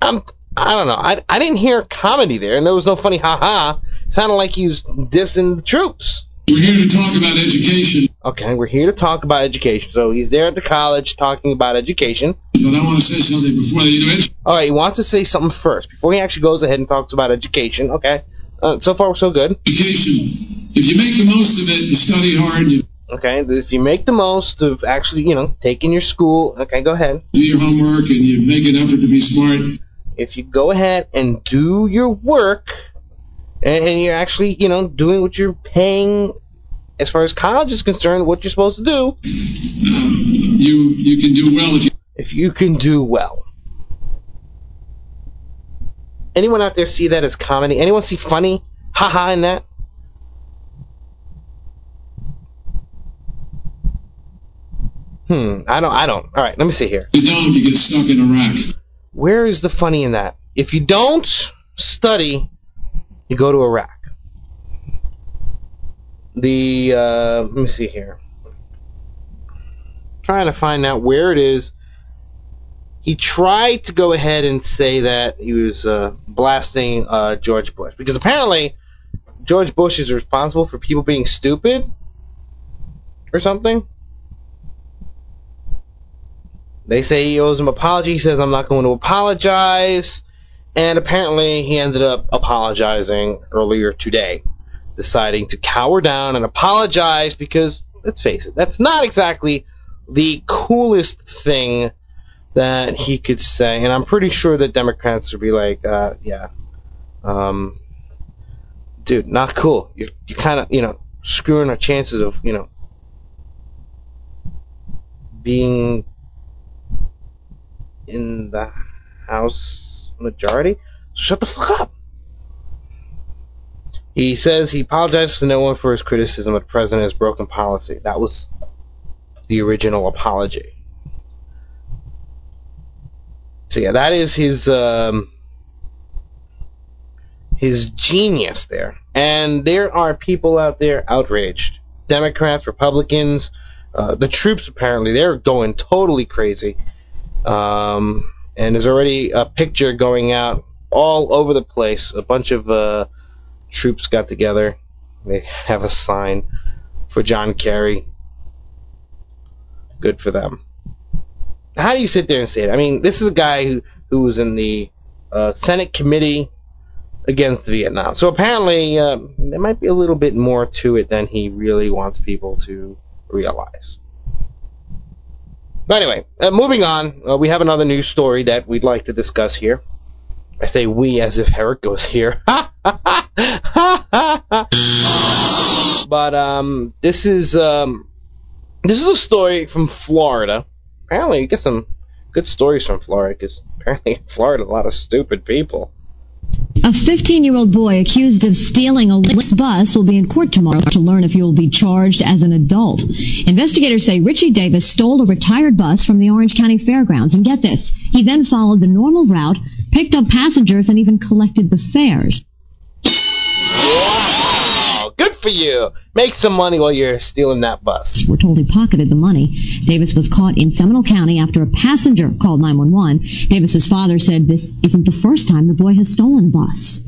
Speaker 8: Um, I don't know. I, I didn't hear comedy there, and there was no funny ha ha. Sounded like he was dissing the troops.
Speaker 20: We're here to talk about education,
Speaker 8: Okay, we're here to talk about education. So he's there at the college talking about education.
Speaker 20: but I want to say something before. You know,
Speaker 8: All right, he wants to say something first before he actually goes ahead and talks about education. Okay, uh, so far so good.
Speaker 20: education, if you make the most of it, you study hard, you
Speaker 8: Okay, if you make the most of actually, you know, taking your school. Okay, go ahead.
Speaker 20: do your homework, and you make an effort to be smart,
Speaker 8: If you go ahead and do your work, and, and you're actually, you know, doing what you're paying, as far as college is concerned, what you're supposed to do.
Speaker 20: you you can do well if you
Speaker 8: if you can do well. Anyone out there see that as comedy? Anyone see funny? Haha in that? Hmm, I don't I don't. Alright, let me see here.
Speaker 20: you don't, you get stuck in Iraq.
Speaker 8: Where is the funny in that? If you don't study, you go to Iraq. The uh, let me see here. Trying to find out where it is. He tried to go ahead and say that he was uh, blasting uh, George Bush because apparently George Bush is responsible for people being stupid or something. They say he owes him an apology. He says, I'm not going to apologize. And apparently he ended up apologizing earlier today, deciding to cower down and apologize because, let's face it, that's not exactly the coolest thing that he could say. And I'm pretty sure that Democrats would be like, uh, yeah, um, dude, not cool. You're, you're kind of, you know, screwing our chances of, you know, being in the House majority. Shut the fuck up. He says he apologizes to no one for his criticism of the president's broken policy. That was the original apology. So yeah, that is his um, his genius there. And there are people out there outraged. Democrats, Republicans, uh, the troops apparently they're going totally crazy. Um, and there's already a picture going out all over the place. A bunch of uh, troops got together. They have a sign for John Kerry. Good for them. How do you sit there and say it? I mean, this is a guy who, who was in the uh, Senate committee against Vietnam. So apparently, uh, there might be a little bit more to it than he really wants people to realize. But anyway, uh, moving on, uh, we have another news story that we'd like to discuss here. I say we as if Eric goes here. but um, this is um, this is a story from Florida. Apparently, you get some good stories from Florida because apparently in Florida a lot of stupid people.
Speaker 10: A 15 year old boy accused of stealing a bus will be in court tomorrow to learn if he will be charged as an adult. Investigators say Richie Davis stole a retired bus from the Orange County Fairgrounds. And get this, he then followed the normal route, picked up passengers, and even collected the fares.
Speaker 8: Wow, good for you. Make some money while you're stealing that bus.
Speaker 10: We're told he pocketed the money. Davis was caught in Seminole County after a passenger called 911. Davis's father said this isn't the first time the boy has stolen a bus.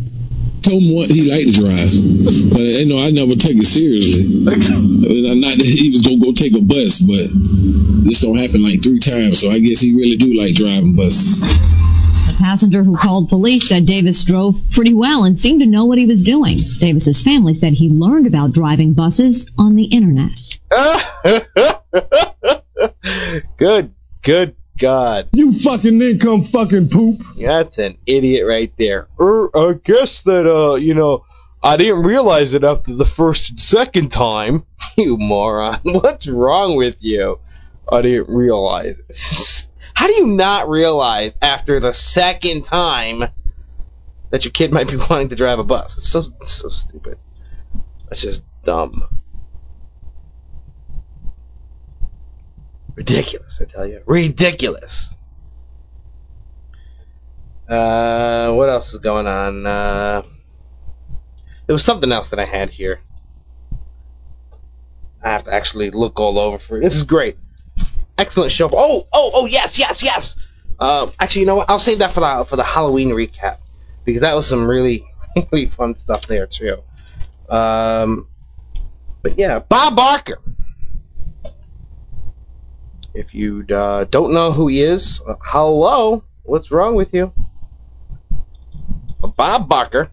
Speaker 21: told him what he liked to drive, but you know I never take it seriously. Not that he was gonna go take a bus, but this don't happen like three times, so I guess he really do like driving buses.
Speaker 10: The passenger who called police said Davis drove pretty well and seemed to know what he was doing. Davis's family said he learned about driving buses on the internet.
Speaker 8: Good, good God.
Speaker 4: You fucking income fucking poop.
Speaker 8: That's an idiot right there. Er, I guess that, uh, you know, I didn't realize it after the first and second time. You moron. What's wrong with you? I didn't realize it. How do you not realize after the second time that your kid might be wanting to drive a bus? It's so, so stupid. That's just dumb. Ridiculous, I tell you. Ridiculous. Uh, what else is going on? Uh, there was something else that I had here. I have to actually look all over for it. This is great. Excellent show. Oh, oh, oh, yes, yes, yes. Uh, actually, you know what? I'll save that for the for the Halloween recap because that was some really really fun stuff there too. Um, but yeah, Bob Barker. If you uh, don't know who he is, uh, hello, what's wrong with you? Bob Barker,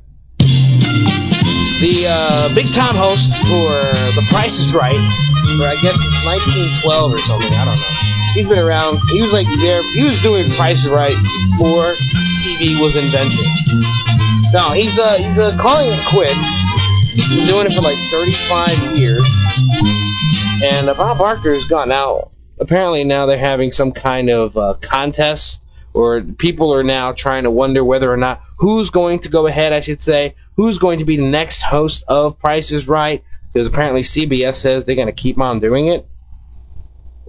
Speaker 8: the uh, big time host for The Price is Right, for I guess it's 1912 or something. I don't know. He's been around. He was like there. He was doing Price is Right before TV was invented. No, he's uh he's uh, calling it quits. He's been doing it for like 35 years, and uh, Bob Barker's gone out. Apparently now they're having some kind of uh, contest, or people are now trying to wonder whether or not who's going to go ahead. I should say who's going to be the next host of Price is Right, because apparently CBS says they're going to keep on doing it.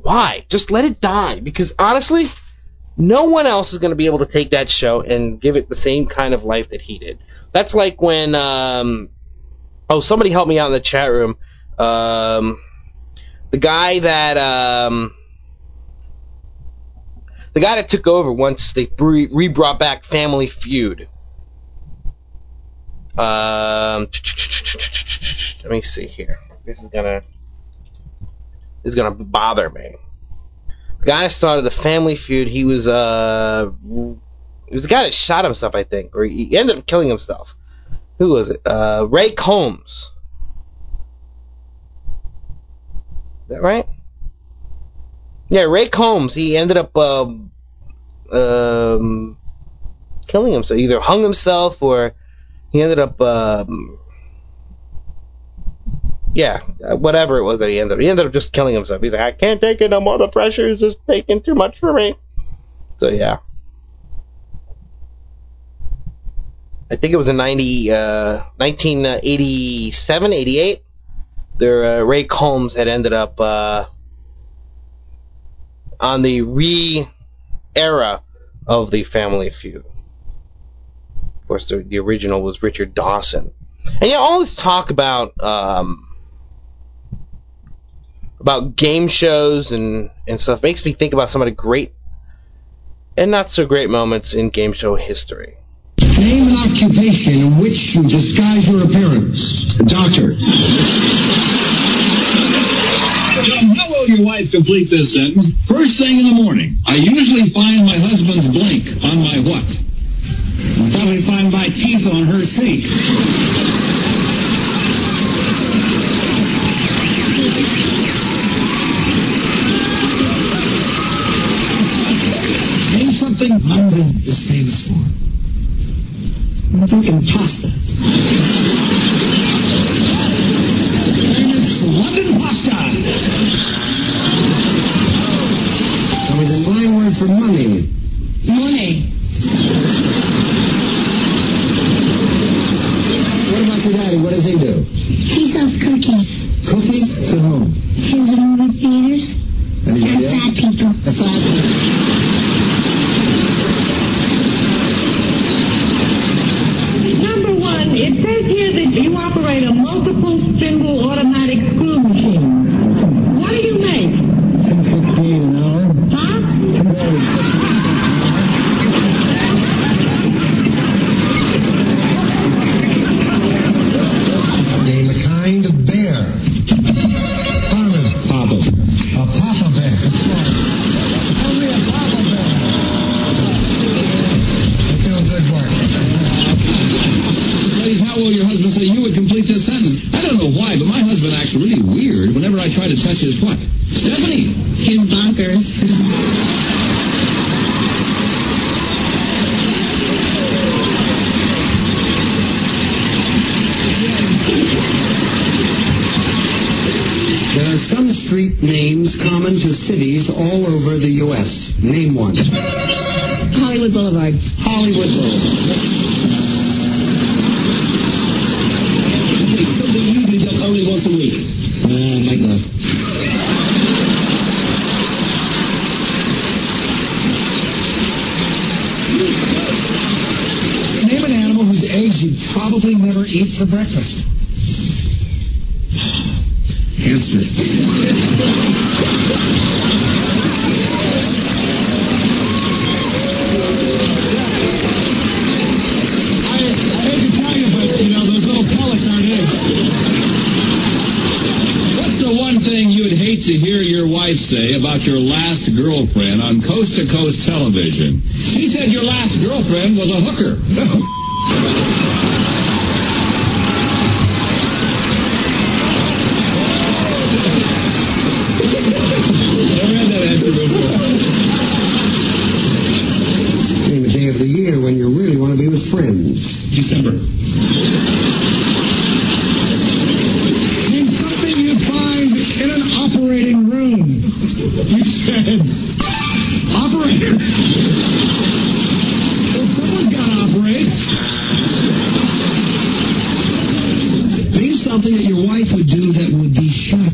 Speaker 8: Why? Just let it die. Because honestly, no one else is going to be able to take that show and give it the same kind of life that he did. That's like when, um, oh, somebody help me out in the chat room. Um, the guy that, um, the guy that took over once they re, brought back Family Feud. Um, let me see here. This is gonna, is gonna bother me. The guy started the Family Feud, he was uh, he was the guy that shot himself, I think, or he ended up killing himself. Who was it? Uh, Ray Combs. Is that right? Yeah, Ray Combs. He ended up um, um, killing himself. Either hung himself or he ended up um, yeah, uh, whatever it was that he ended up, he ended up just killing himself. He's like, I can't take it no more. The pressure is just taking too much for me. So yeah. I think it was in 90, uh, 1987, 88. There, uh, Ray Combs had ended up, uh, on the re era of the Family Feud. Of course, the, the original was Richard Dawson. And yeah, all this talk about, um, about game shows and, and stuff makes me think about some of the great and not so great moments in game show history.
Speaker 17: Name an occupation in which you disguise your appearance. Doctor.
Speaker 14: John, how will your wife complete this sentence? First thing in the morning. I usually find my husband's blank on my what?
Speaker 17: I'll probably find my teeth on her seat. Something London is famous for. I'm thinking pasta. Famous London pasta.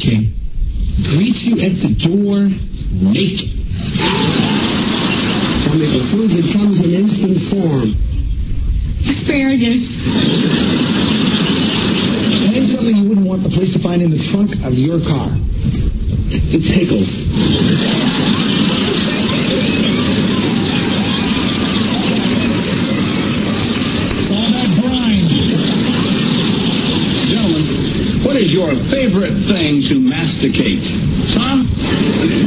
Speaker 17: Be shocking. Greet you at the door naked. Tell me the food that comes in instant form.
Speaker 22: Asparagus.
Speaker 17: Name something you wouldn't want the police to find in the trunk of your car. Pickles. It's all that brine.
Speaker 14: Gentlemen, what is your favorite thing to masticate? Son?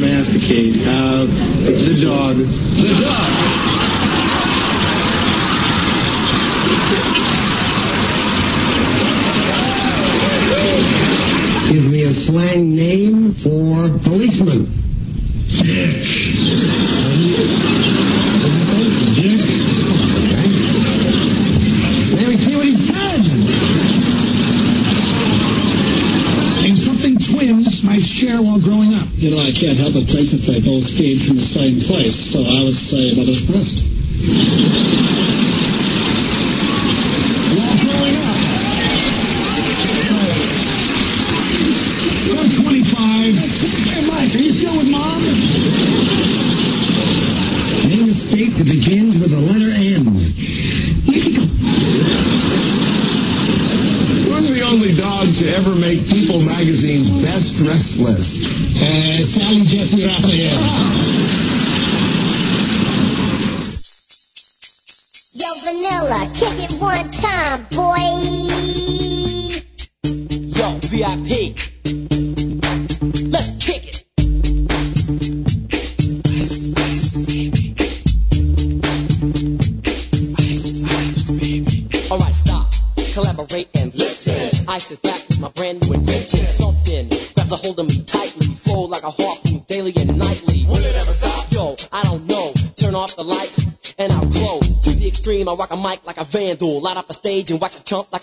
Speaker 23: Masticate. Uh, the dog.
Speaker 14: The dog.
Speaker 17: Give me a slang name for policeman.
Speaker 16: can't help but think that they both came from the same place, so I would say Mother
Speaker 24: Press. and watch a chump like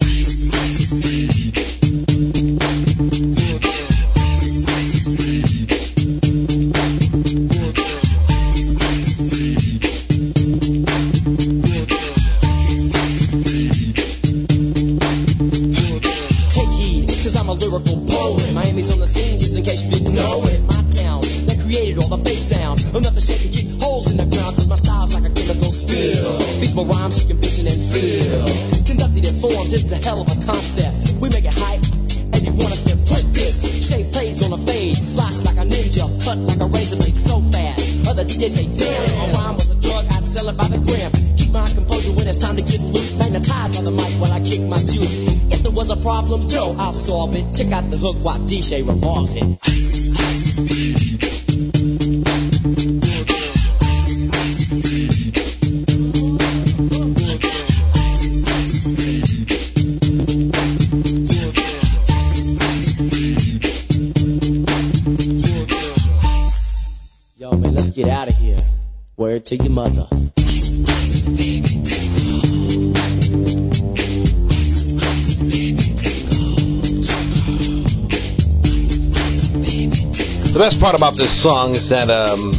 Speaker 8: part about this song is that um,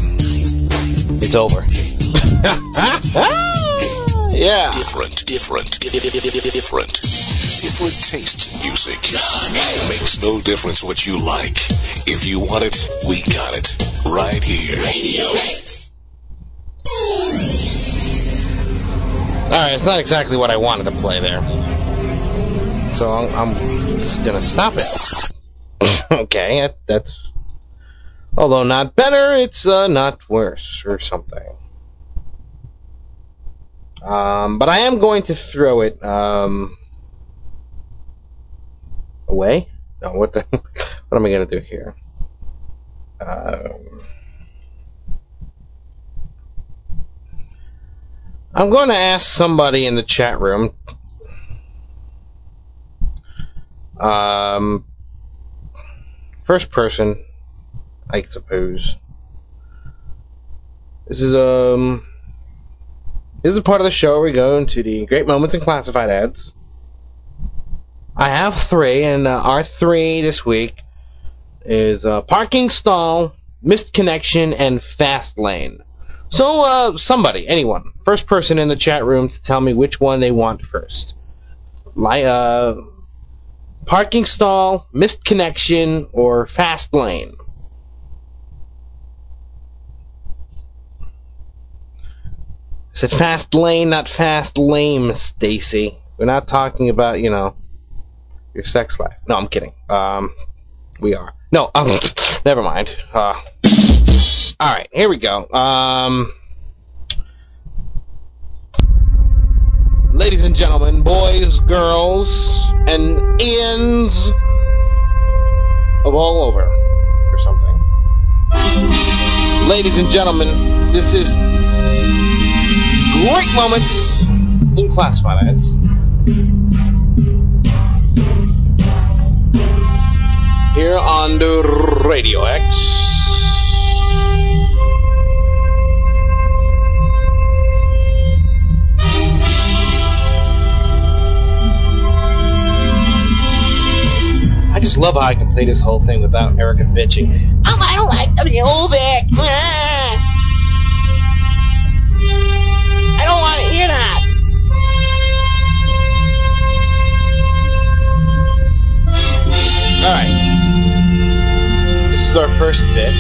Speaker 8: it's over. yeah.
Speaker 14: Different, different, different, different tastes in music. It makes no difference what you like. If you want it, we got it right here. Radio.
Speaker 8: All right, it's not exactly what I wanted to play there, so I'm, I'm just gonna stop it. okay, that's Although not better, it's uh, not worse or something. Um, but I am going to throw it um, away. No, what the, what am I going to do here? Um, I'm going to ask somebody in the chat room. Um, first person I suppose. This is um, this is a part of the show where we go into the great moments in classified ads. I have three, and uh, our three this week is uh, parking stall, missed connection, and fast lane. So, uh, somebody, anyone, first person in the chat room to tell me which one they want first. Like, uh, parking stall, missed connection, or fast lane. I said fast lane, not fast lame, Stacy. We're not talking about, you know, your sex life. No, I'm kidding. Um, we are. No, um, never mind. Uh, all right, here we go. Um, ladies and gentlemen, boys, girls, and Ians of all over, or something. Ladies and gentlemen, this is great moments in classified ads. Here on the Radio X. I just love how I can play this whole thing without Erica bitching. Oh, I don't like WOVIC. Ah. Alright. This is our first bit.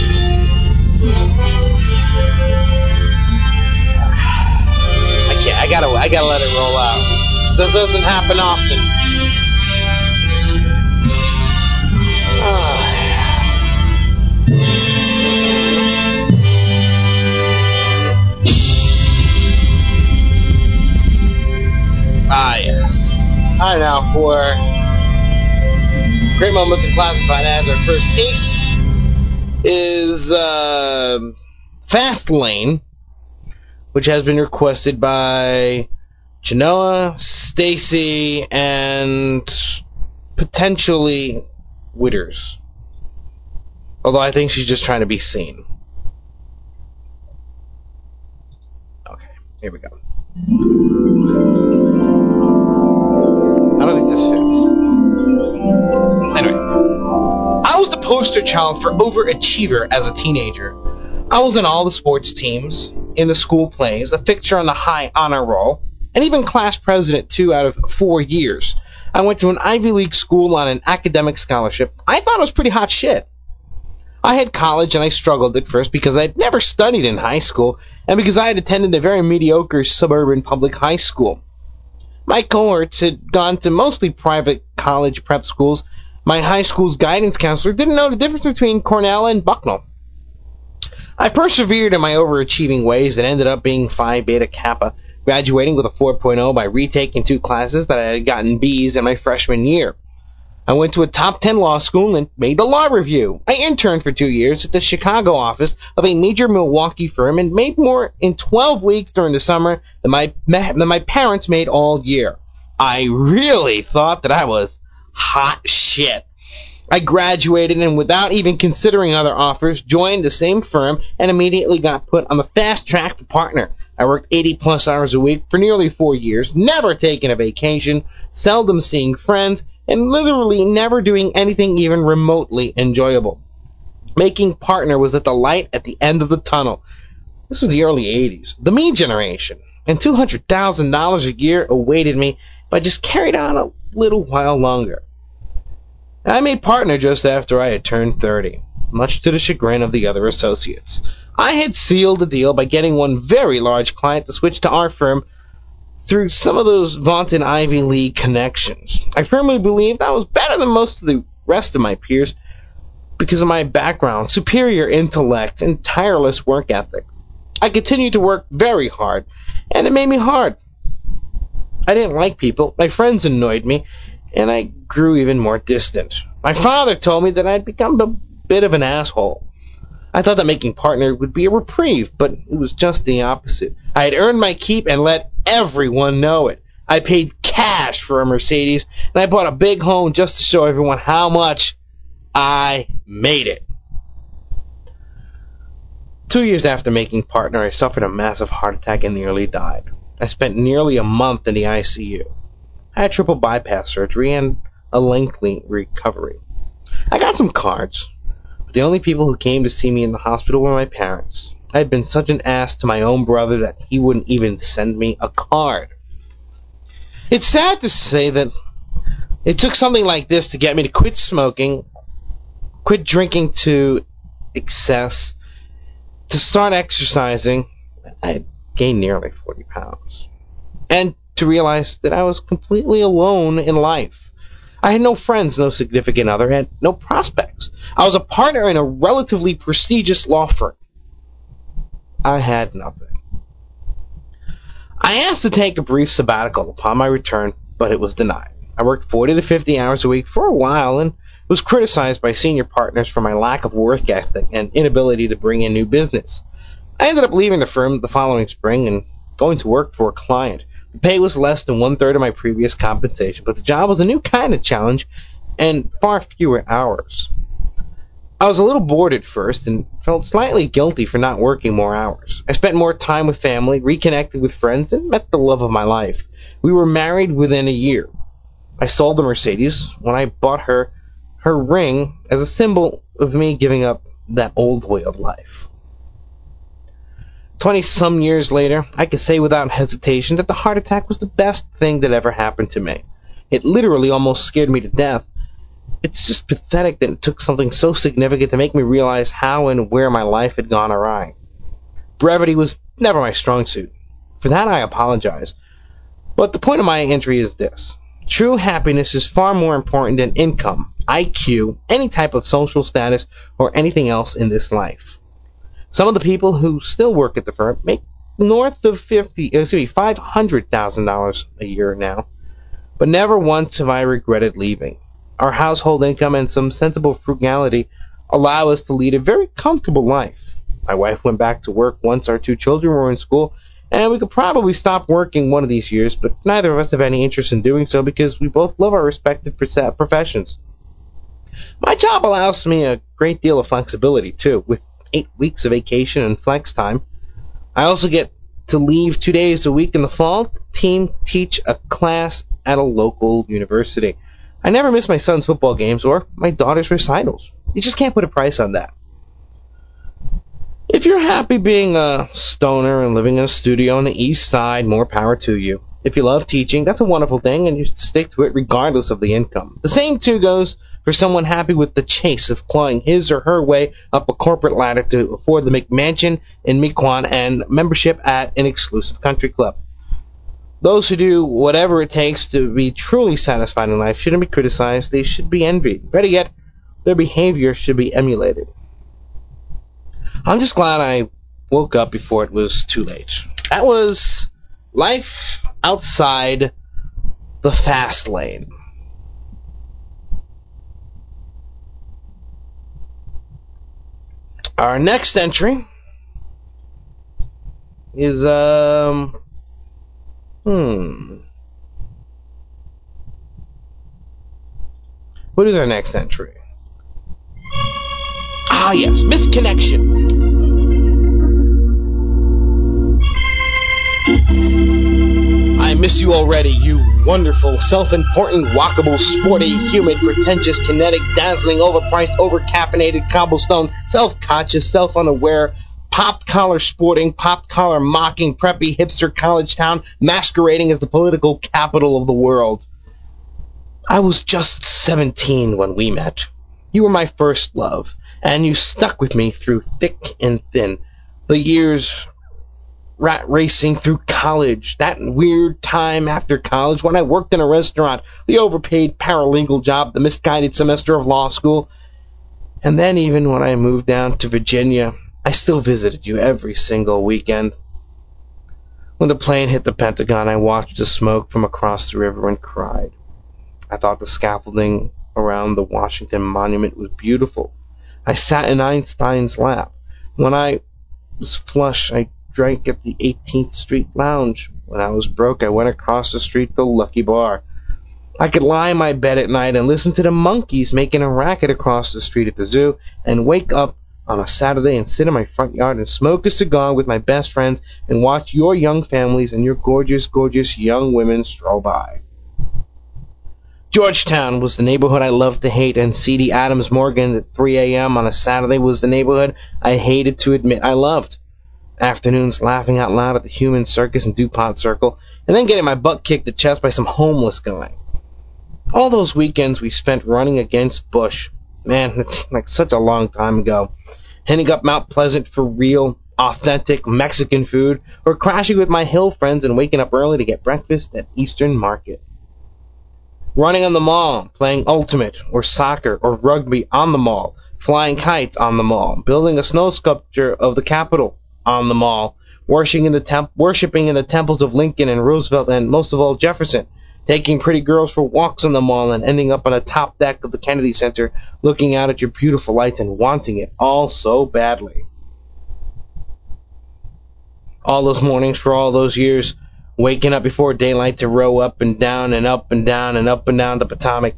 Speaker 8: I can't, I gotta, I gotta let it roll out. This doesn't happen often. Ah, yes. It's time now for Great Moments in Classified Ads. Our first piece is uh, Fast Lane, which has been requested by Genoa, Stacy, and potentially Witters. Although I think she's just trying to be seen. Okay, here we go. I don't think this fits. Poster child for overachiever as a teenager. I was in all the sports teams, in the school plays, a fixture on the high honor roll, and even class president two out of four years. I went to an Ivy League school on an academic scholarship. I thought it was pretty hot shit. I had college and I struggled at first because I'd never studied in high school and because I had attended a very mediocre suburban public high school. My cohorts had gone to mostly private college prep schools. My high school's guidance counselor didn't know the difference between Cornell and Bucknell. I persevered in my overachieving ways and ended up being Phi Beta Kappa, graduating with a 4.0 by retaking two classes that I had gotten B's in my freshman year. I went to a top 10 law school and made the law review. I interned for two years at the Chicago office of a major Milwaukee firm and made more in 12 weeks during the summer than my, than my parents made all year. I really thought that I was hot shit. I graduated and without even considering other offers, joined the same firm and immediately got put on the fast track for partner. I worked 80 plus hours a week for nearly four years, never taking a vacation, seldom seeing friends, and literally never doing anything even remotely enjoyable. Making partner was at the light at the end of the tunnel. This was the early 80s, the me generation, and $200,000 a year awaited me I just carried on a little while longer. I made partner just after I had turned 30, much to the chagrin of the other associates. I had sealed the deal by getting one very large client to switch to our firm through some of those vaunted Ivy League connections. I firmly believed I was better than most of the rest of my peers because of my background, superior intellect, and tireless work ethic. I continued to work very hard, and it made me hard. I didn't like people, my friends annoyed me, and I grew even more distant. My father told me that I'd become a bit of an asshole. I thought that making partner would be a reprieve, but it was just the opposite. I had earned my keep and let everyone know it. I paid cash for a Mercedes, and I bought a big home just to show everyone how much I made it. Two years after making partner, I suffered a massive heart attack and nearly died. I spent nearly a month in the ICU. I had triple bypass surgery and a lengthy recovery. I got some cards, but the only people who came to see me in the hospital were my parents. I had been such an ass to my own brother that he wouldn't even send me a card. It's sad to say that it took something like this to get me to quit smoking, quit drinking to excess, to start exercising. I gained nearly 40 pounds. And to realize that I was completely alone in life. I had no friends, no significant other, had no prospects. I was a partner in a relatively prestigious law firm. I had nothing. I asked to take a brief sabbatical upon my return, but it was denied. I worked 40 to 50 hours a week for a while and was criticized by senior partners for my lack of work ethic and inability to bring in new business. I ended up leaving the firm the following spring and going to work for a client. The pay was less than one third of my previous compensation, but the job was a new kind of challenge and far fewer hours. I was a little bored at first and felt slightly guilty for not working more hours. I spent more time with family, reconnected with friends, and met the love of my life. We were married within a year. I sold the Mercedes when I bought her her ring as a symbol of me giving up that old way of life. Twenty some years later, I can say without hesitation that the heart attack was the best thing that ever happened to me. It literally almost scared me to death. It's just pathetic that it took something so significant to make me realize how and where my life had gone awry. Brevity was never my strong suit. For that I apologize. But the point of my entry is this. True happiness is far more important than income, IQ, any type of social status, or anything else in this life. Some of the people who still work at the firm make north of fifty, excuse me, five hundred thousand dollars a year now. But never once have I regretted leaving. Our household income and some sensible frugality allow us to lead a very comfortable life. My wife went back to work once our two children were in school, and we could probably stop working one of these years, but neither of us have any interest in doing so because we both love our respective professions. My job allows me a great deal of flexibility, too, with eight weeks of vacation and flex time. I also get to leave two days a week in the fall to team teach a class at a local university. I never miss my son's football games or my daughter's recitals. You just can't put a price on that. If you're happy being a stoner and living in a studio on the east side, more power to you. If you love teaching, that's a wonderful thing and you should stick to it regardless of the income. The same too goes for someone happy with the chase of clawing his or her way up a corporate ladder to afford the McMansion in Mequon and membership at an exclusive country club. Those who do whatever it takes to be truly satisfied in life shouldn't be criticized, they should be envied. Better yet, their behavior should be emulated. I'm just glad I woke up before it was too late. That was life outside the fast lane. Our next entry is um hmm What is our next entry? Ah yes, misconnection. I miss you already, you wonderful, self-important, walkable, sporty, humid, pretentious, kinetic, dazzling, overpriced, overcaffeinated, cobblestone, self-conscious, self-unaware, popped collar sporting, popped collar mocking, preppy, hipster college town masquerading as the political capital of the world. I was just 17 when we met. You were my first love, and you stuck with me through thick and thin. The years rat racing through college, that weird time after college when I worked in a restaurant, the overpaid paralegal job, the misguided semester of law school, and then even when I moved down to Virginia, I still visited you every single weekend. When the plane hit the Pentagon, I watched the smoke from across the river and cried. I thought the scaffolding around the Washington Monument was beautiful. I sat in Einstein's lap. When I was flush, I drank at the 18th Street Lounge. When I was broke, I went across the street to the Lucky Bar. I could lie in my bed at night and listen to the monkeys making a racket across the street at the zoo, and wake up on a Saturday and sit in my front yard and smoke a cigar with my best friends and watch your young families and your gorgeous, gorgeous young women stroll by. Georgetown was the neighborhood I loved to hate, and C.D. Adams Morgan at 3 a.m. on a Saturday was the neighborhood I hated to admit I loved. Afternoons laughing out loud at the human circus in DuPont Circle, and then getting my butt kicked at chest by some homeless guy. All those weekends we spent running against Bush. Man, it seemed like such a long time ago. Hitting up Mount Pleasant for real, authentic Mexican food, or crashing with my hill friends and waking up early to get breakfast at Eastern Market. Running on the mall, playing ultimate, or soccer, or rugby on the mall, flying kites on the mall, building a snow sculpture of the Capitol on the mall, worshiping in the, temp- worshiping in the temples of Lincoln and Roosevelt and most of all Jefferson, taking pretty girls for walks on the mall and ending up on a top deck of the Kennedy Center looking out at your beautiful lights and wanting it all so badly. All those mornings for all those years, waking up before daylight to row up and down and up and down and up and down the Potomac,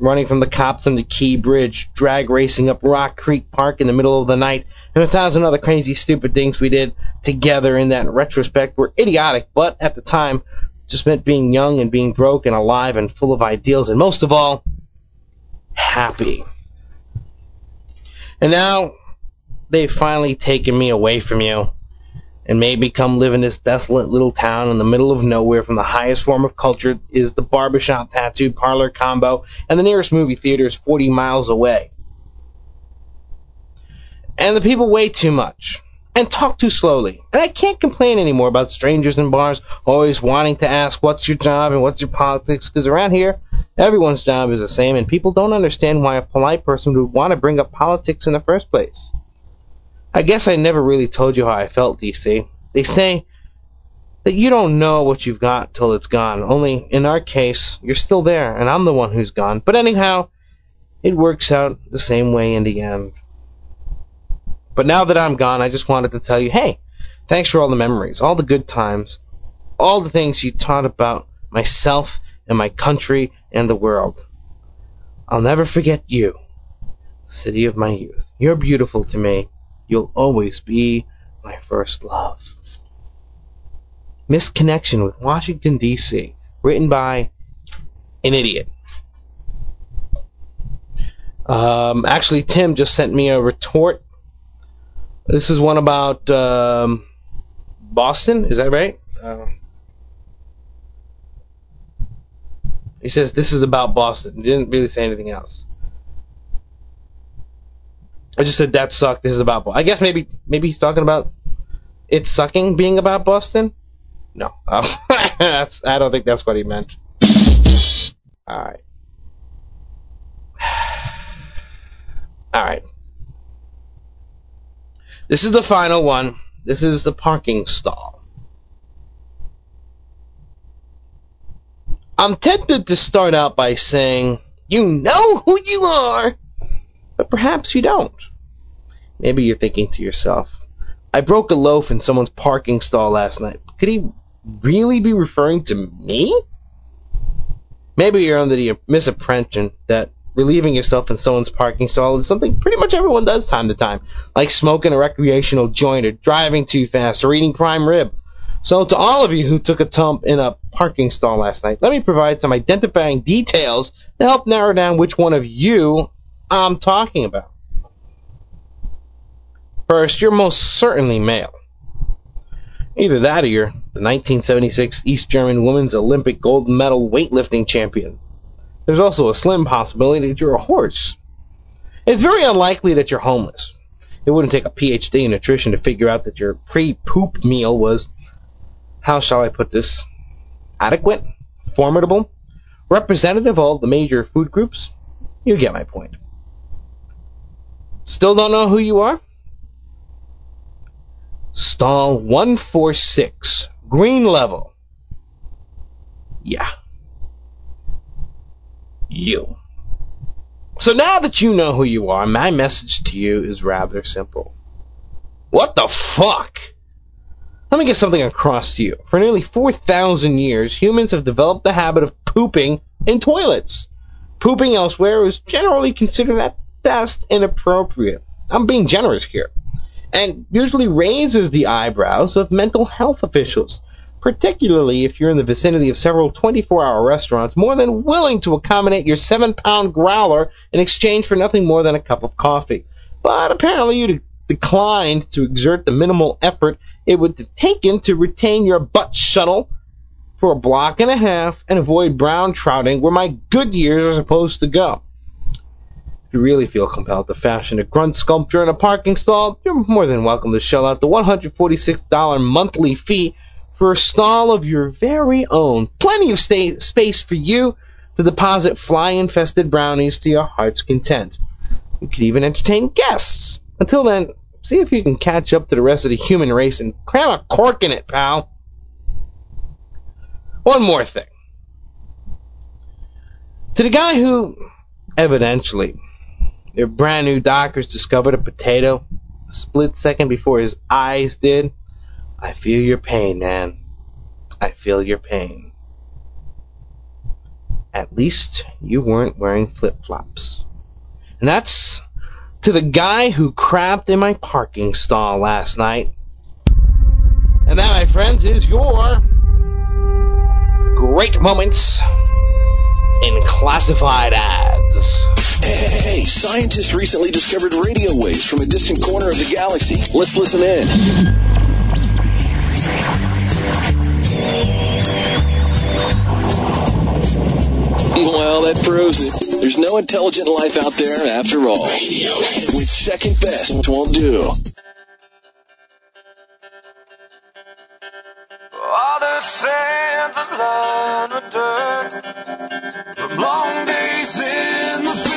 Speaker 8: running from the cops on the Key Bridge, drag racing up Rock Creek Park in the middle of the night, and a thousand other crazy stupid things we did together in that retrospect were idiotic, but at the time just meant being young and being broke and alive and full of ideals, and most of all, happy. And now they've finally taken me away from you and made me come live in this desolate little town in the middle of nowhere from the highest form of culture is the barbershop tattoo parlor combo and the nearest movie theater is 40 miles away. And the people wait too much and talk too slowly. And I can't complain anymore about strangers in bars always wanting to ask what's your job and what's your politics because around here everyone's job is the same and people don't understand why a polite person would want to bring up politics in the first place. I guess I never really told you how I felt, DC. They say that you don't know what you've got till it's gone. Only in our case, you're still there, and I'm the one who's gone. But anyhow, it works out the same way in the end. But now that I'm gone, I just wanted to tell you, hey, thanks for all the memories, all the good times, all the things you taught about myself and my country and the world. I'll never forget you, the city of my youth. You're beautiful to me. You'll always be my first love. Misconnection with Washington, D.C., written by an idiot. Um, actually, Tim just sent me a retort. This is one about um, Boston. Is that right? Uh, he says this is about Boston. He didn't really say anything else. I just said that sucked. This is about. Bo- I guess maybe maybe he's talking about it sucking being about Boston. No, uh, that's, I don't think that's what he meant. All right, all right. This is the final one. This is the parking stall. I'm tempted to start out by saying, you know who you are, but perhaps you don't. Maybe you're thinking to yourself, I broke a loaf in someone's parking stall last night. Could he really be referring to me? Maybe you're under the misapprehension that relieving yourself in someone's parking stall is something pretty much everyone does time to time, like smoking a recreational joint or driving too fast or eating prime rib. So to all of you who took a tump in a parking stall last night, let me provide some identifying details to help narrow down which one of you I'm talking about. First, you're most certainly male. Either that or you're the 1976 East German Women's Olympic gold medal weightlifting champion. There's also a slim possibility that you're a horse. It's very unlikely that you're homeless. It wouldn't take a PhD in nutrition to figure out that your pre-poop meal was, how shall I put this, adequate, formidable, representative of all the major food groups. You get my point. Still don't know who you are? Stall 146, green level. Yeah. You. So now that you know who you are, my message to you is rather simple. What the fuck? Let me get something across to you. For nearly 4,000 years, humans have developed the habit of pooping in toilets. Pooping elsewhere is generally considered at best inappropriate. I'm being generous here. And usually raises the eyebrows of mental health officials, particularly if you're in the vicinity of several 24 hour restaurants more than willing to accommodate your 7 pound growler in exchange for nothing more than a cup of coffee. But apparently you de- declined to exert the minimal effort it would have taken to retain your butt shuttle for a block and a half and avoid brown trouting where my good years are supposed to go. If you really feel compelled to fashion a grunt sculpture in a parking stall, you're more than welcome to shell out the $146 monthly fee for a stall of your very own. Plenty of sta- space for you to deposit fly-infested brownies to your heart's content. You could even entertain guests. Until then, see if you can catch up to the rest of the human race and cram a cork in it, pal. One more thing. To the guy who, evidently, their brand new doctors discovered a potato a split second before his eyes did, I feel your pain, man. I feel your pain. At least you weren't wearing flip flops. And that's to the guy who crapped in my parking stall last night. And that, my friends, is your great moments in classified ads.
Speaker 3: Hey, scientists recently discovered radio waves from a distant corner of the galaxy. Let's listen in. Well, that proves it. There's no intelligent life out there after all. With second best won't do.
Speaker 14: All the sands are lined with dirt. From long days in the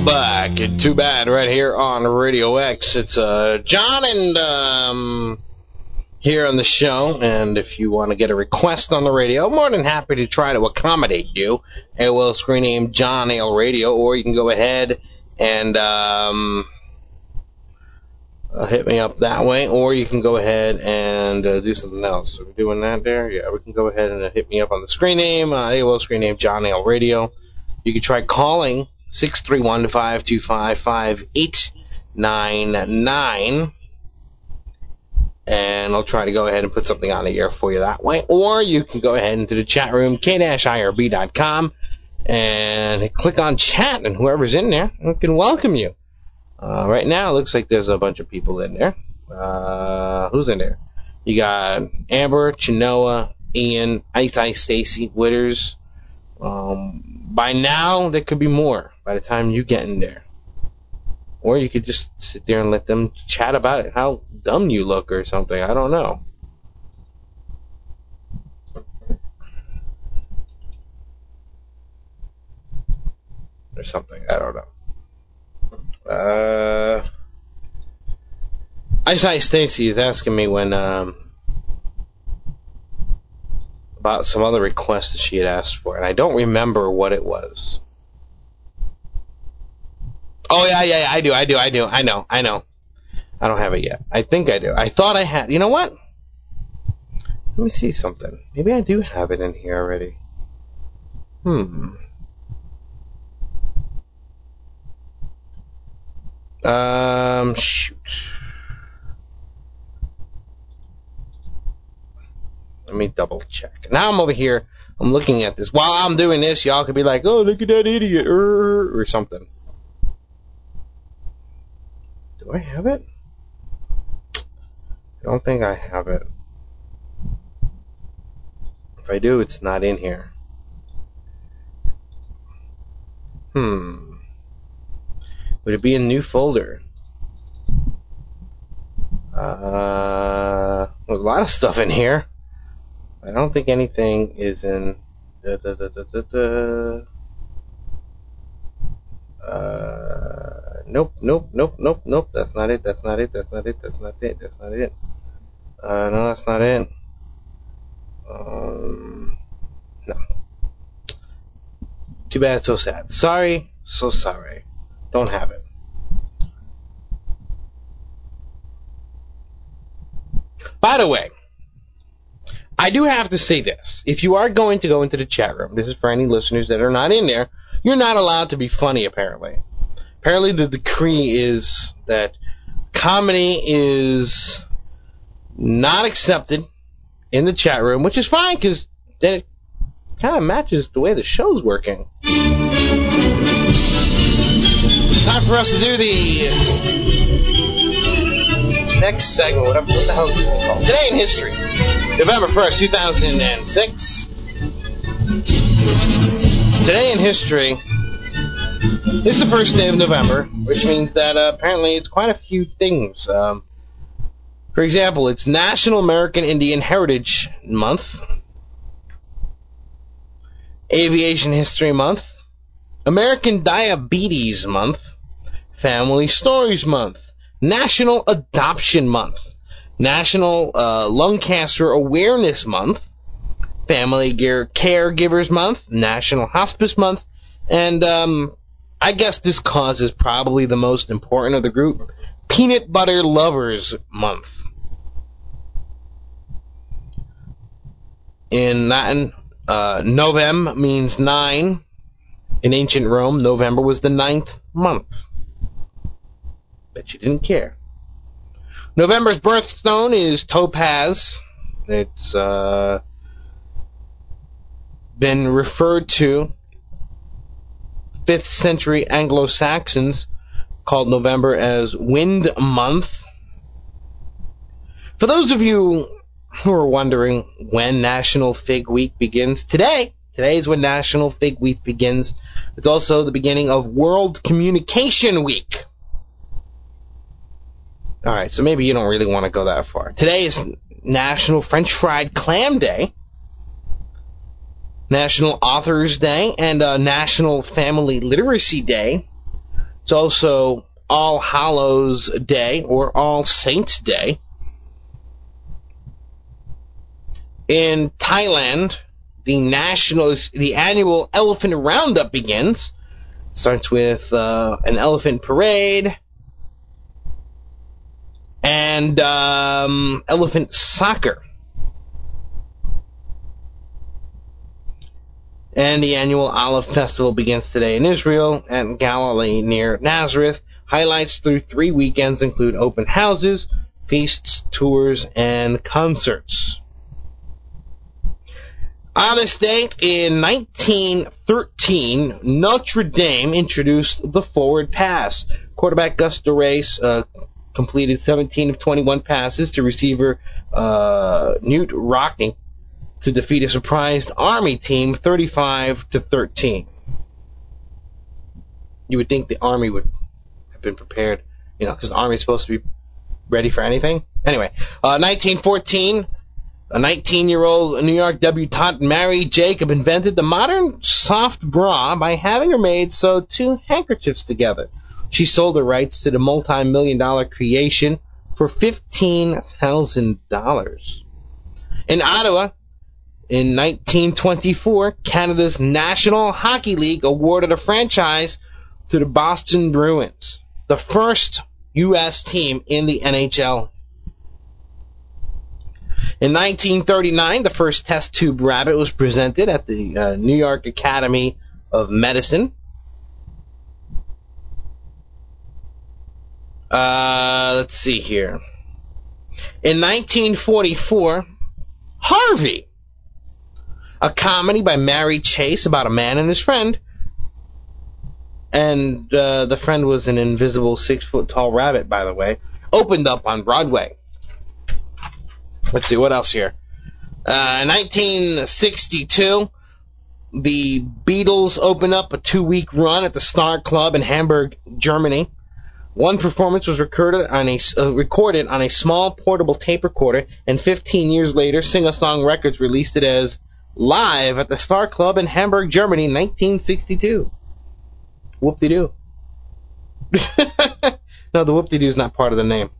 Speaker 8: Nickelback and Too Bad right here on Radio X. It's uh, John and um, here on the show, and if you want to get a request on the radio, I'm more than happy to try to accommodate you. AOL screen name John Ale Radio, or you can go ahead and um, uh, hit me up that way, or you can go ahead and uh, do something else. So we're doing that there. Yeah, we can go ahead and uh, hit me up on the screen name, uh, AOL screen name John Ale Radio. You can try calling six three one five two five five eight nine nine, and I'll try to go ahead and put something on the air for you that way. Or you can go ahead into the chat room k-irb.com and click on chat, and whoever's in there can welcome you. Uh, right now, it looks like there's a bunch of people in there. Uh, who's in there? You got Amber, Chinoa, Ian, Ice Ice, Stacy, Witters. Um, by now, there could be more by the time you get in there. Or you could just sit there and let them chat about it, how dumb you look or something. I don't know. Or something. I don't know. Uh, Ice Ice Stacy is asking me when, um, about some other request that she had asked for, and I don't remember what it was. Oh yeah, yeah, yeah, I do, I do, I do, I know, I know. I don't have it yet. I think I do. I thought I had. You know what? Let me see something. Maybe I do have it in here already. Hmm. Um, shoot. Let me double check. Now I'm over here. I'm looking at this. While I'm doing this, y'all could be like, "Oh, look at that idiot," or, or something. Do I have it? I don't think I have it. If I do, it's not in here. Hmm. Would it be a new folder? Uh, there's a lot of stuff in here. I don't think anything is in. Da, da, da. Uh, nope, nope, nope, nope, nope. That's not it. That's not it. That's not it. That's not it. That's not it. Uh, no, that's not it. Um, no. Too bad. So sad. Sorry. So sorry. Don't have it. By the way, I do have to say this. If you are going to go into the chat room, this is for any listeners that are not in there, you're not allowed to be funny, apparently. Apparently the decree is that comedy is not accepted in the chat room, which is fine, because then it kind of matches the way the show's working. Time for us to do the next segment. What, what the hell is thing called? Today in History. November 1st, 2006. Today in history is the first day of November, which means that uh, apparently it's quite a few things. Um, for example, it's National American Indian Heritage Month, Aviation History Month, American Diabetes Month, Family Stories Month, National Adoption Month, National uh, Lung Cancer Awareness Month, Family Gear Caregivers Month, National Hospice Month, and um, I guess this cause is probably the most important of the group, Peanut Butter Lovers Month. In Latin, uh, Novem means nine. In ancient Rome, November was the ninth month. Bet you didn't care. November's birthstone is topaz. It's uh, been referred to 5th century Anglo-Saxons called November as Wind Month. For those of you who are wondering when National Fig Week begins, today, today is when National Fig Week begins. It's also the beginning of World Communication Week. Alright, so maybe you don't really want to go that far. Today is National French Fried Clam Day, National Authors Day, and uh, National Family Literacy Day. It's also All Hallows Day or All Saints Day. In Thailand, the national, the annual elephant roundup begins. Starts with uh, an elephant parade and um, elephant soccer. And the annual Olive Festival begins today in Israel at Galilee near Nazareth. Highlights through three weekends include open houses, feasts, tours, and concerts. On this date in 1913, Notre Dame introduced the forward pass. Quarterback Gus DeRace uh, completed 17 of 21 passes to receiver uh, Newt Rockney to defeat a surprised Army team 35 to 13. You would think the Army would have been prepared, you know, because the Army is supposed to be ready for anything. Anyway, uh, 1914. A 19-year-old New York debutante Mary Jacob invented the modern soft bra by having her maid sew two handkerchiefs together. She sold the rights to the multi-million dollar creation for $15,000. In Ottawa, in 1924, Canada's National Hockey League awarded a franchise to the Boston Bruins, the first U.S. team in the NHL in 1939, the first test tube rabbit was presented at the uh, New York Academy of Medicine. Uh, let's see here. In 1944, Harvey, a comedy by Mary Chase about a man and his friend, and uh, the friend was an invisible six foot tall rabbit, by the way, opened up on Broadway. Let's see, what else here? Uh, 1962, the Beatles opened up a two week run at the Star Club in Hamburg, Germany. One performance was recorded on a uh, recorded on a small portable tape recorder, and 15 years later, Sing a Song Records released it as live at the Star Club in Hamburg, Germany, 1962. Whoop de doo. no, the whoop de doo is not part of the name.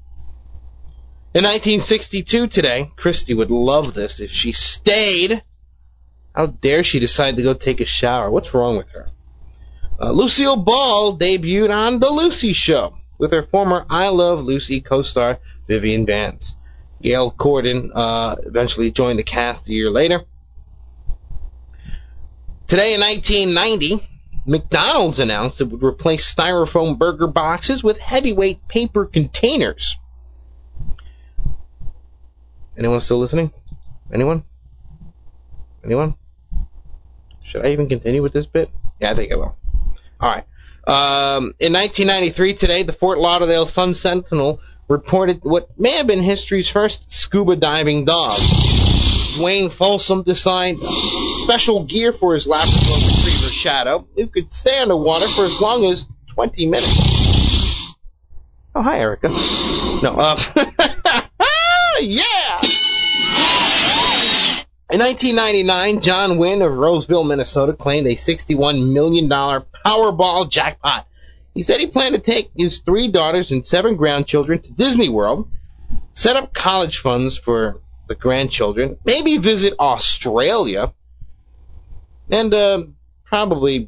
Speaker 8: In 1962 today, Christy would love this if she stayed. How dare she decide to go take a shower? What's wrong with her? Uh, Lucille Ball debuted on The Lucy Show with her former I Love Lucy co-star Vivian Vance. Gale Gordon uh, eventually joined the cast a year later. Today in 1990, McDonald's announced it would replace styrofoam burger boxes with heavyweight paper containers. Anyone still listening? Anyone? Anyone? Should I even continue with this bit? Yeah, I think I will. Alright. Um, in 1993, today, the Fort Lauderdale Sun Sentinel reported what may have been history's first scuba diving dog. Dwayne Folsom designed special gear for his Labrador Retriever Shadow, who could stay underwater for as long as 20 minutes. Oh, hi, Erica. No, uh, yeah! In 1999, John Wynn of Roseville, Minnesota claimed a $61 million Powerball jackpot. He said he planned to take his three daughters and seven grandchildren to Disney World, set up college funds for the grandchildren, maybe visit Australia, and uh, probably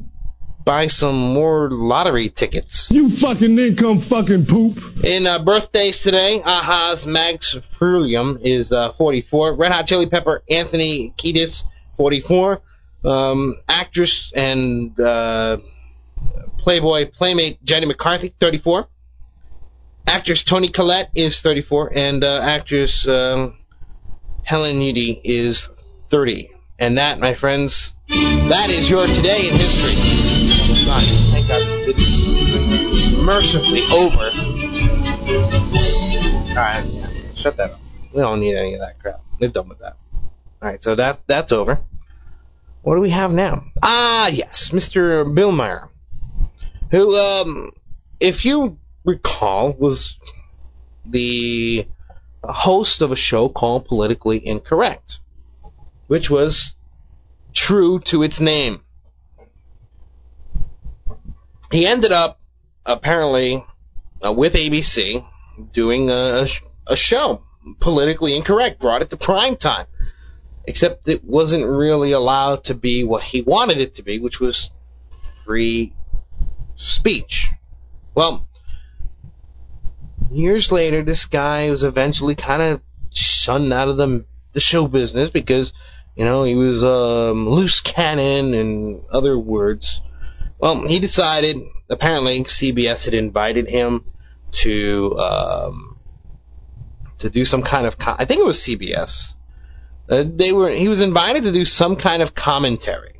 Speaker 8: buy some more lottery tickets.
Speaker 16: You fucking income fucking poop.
Speaker 8: In uh, birthdays today, Aha's Max Furlium is uh, 44. Red Hot Chili Pepper Anthony Kiedis, 44. Um, actress and uh, Playboy Playmate Jenny McCarthy, 34. Actress Toni Collette is 34. And uh, actress um, Helen Udy is 30. And that, my friends, that is your today in history. It's mercifully over. Alright, shut that up. We don't need any of that crap. We're done with that. Alright, so that that's over. What do we have now? Ah, yes, Mr. Bill Maher, who, um, if you recall, was the host of a show called Politically Incorrect, which was true to its name. He ended up apparently uh, with ABC doing a, a show, politically incorrect, brought it to prime time. Except it wasn't really allowed to be what he wanted it to be, which was free speech. Well, years later, this guy was eventually kind of shunned out of the the show business because, you know, he was um, loose cannon and other words. Well, he decided. Apparently, CBS had invited him to um, to do some kind of. Co- I think it was CBS. Uh, they were. He was invited to do some kind of commentary.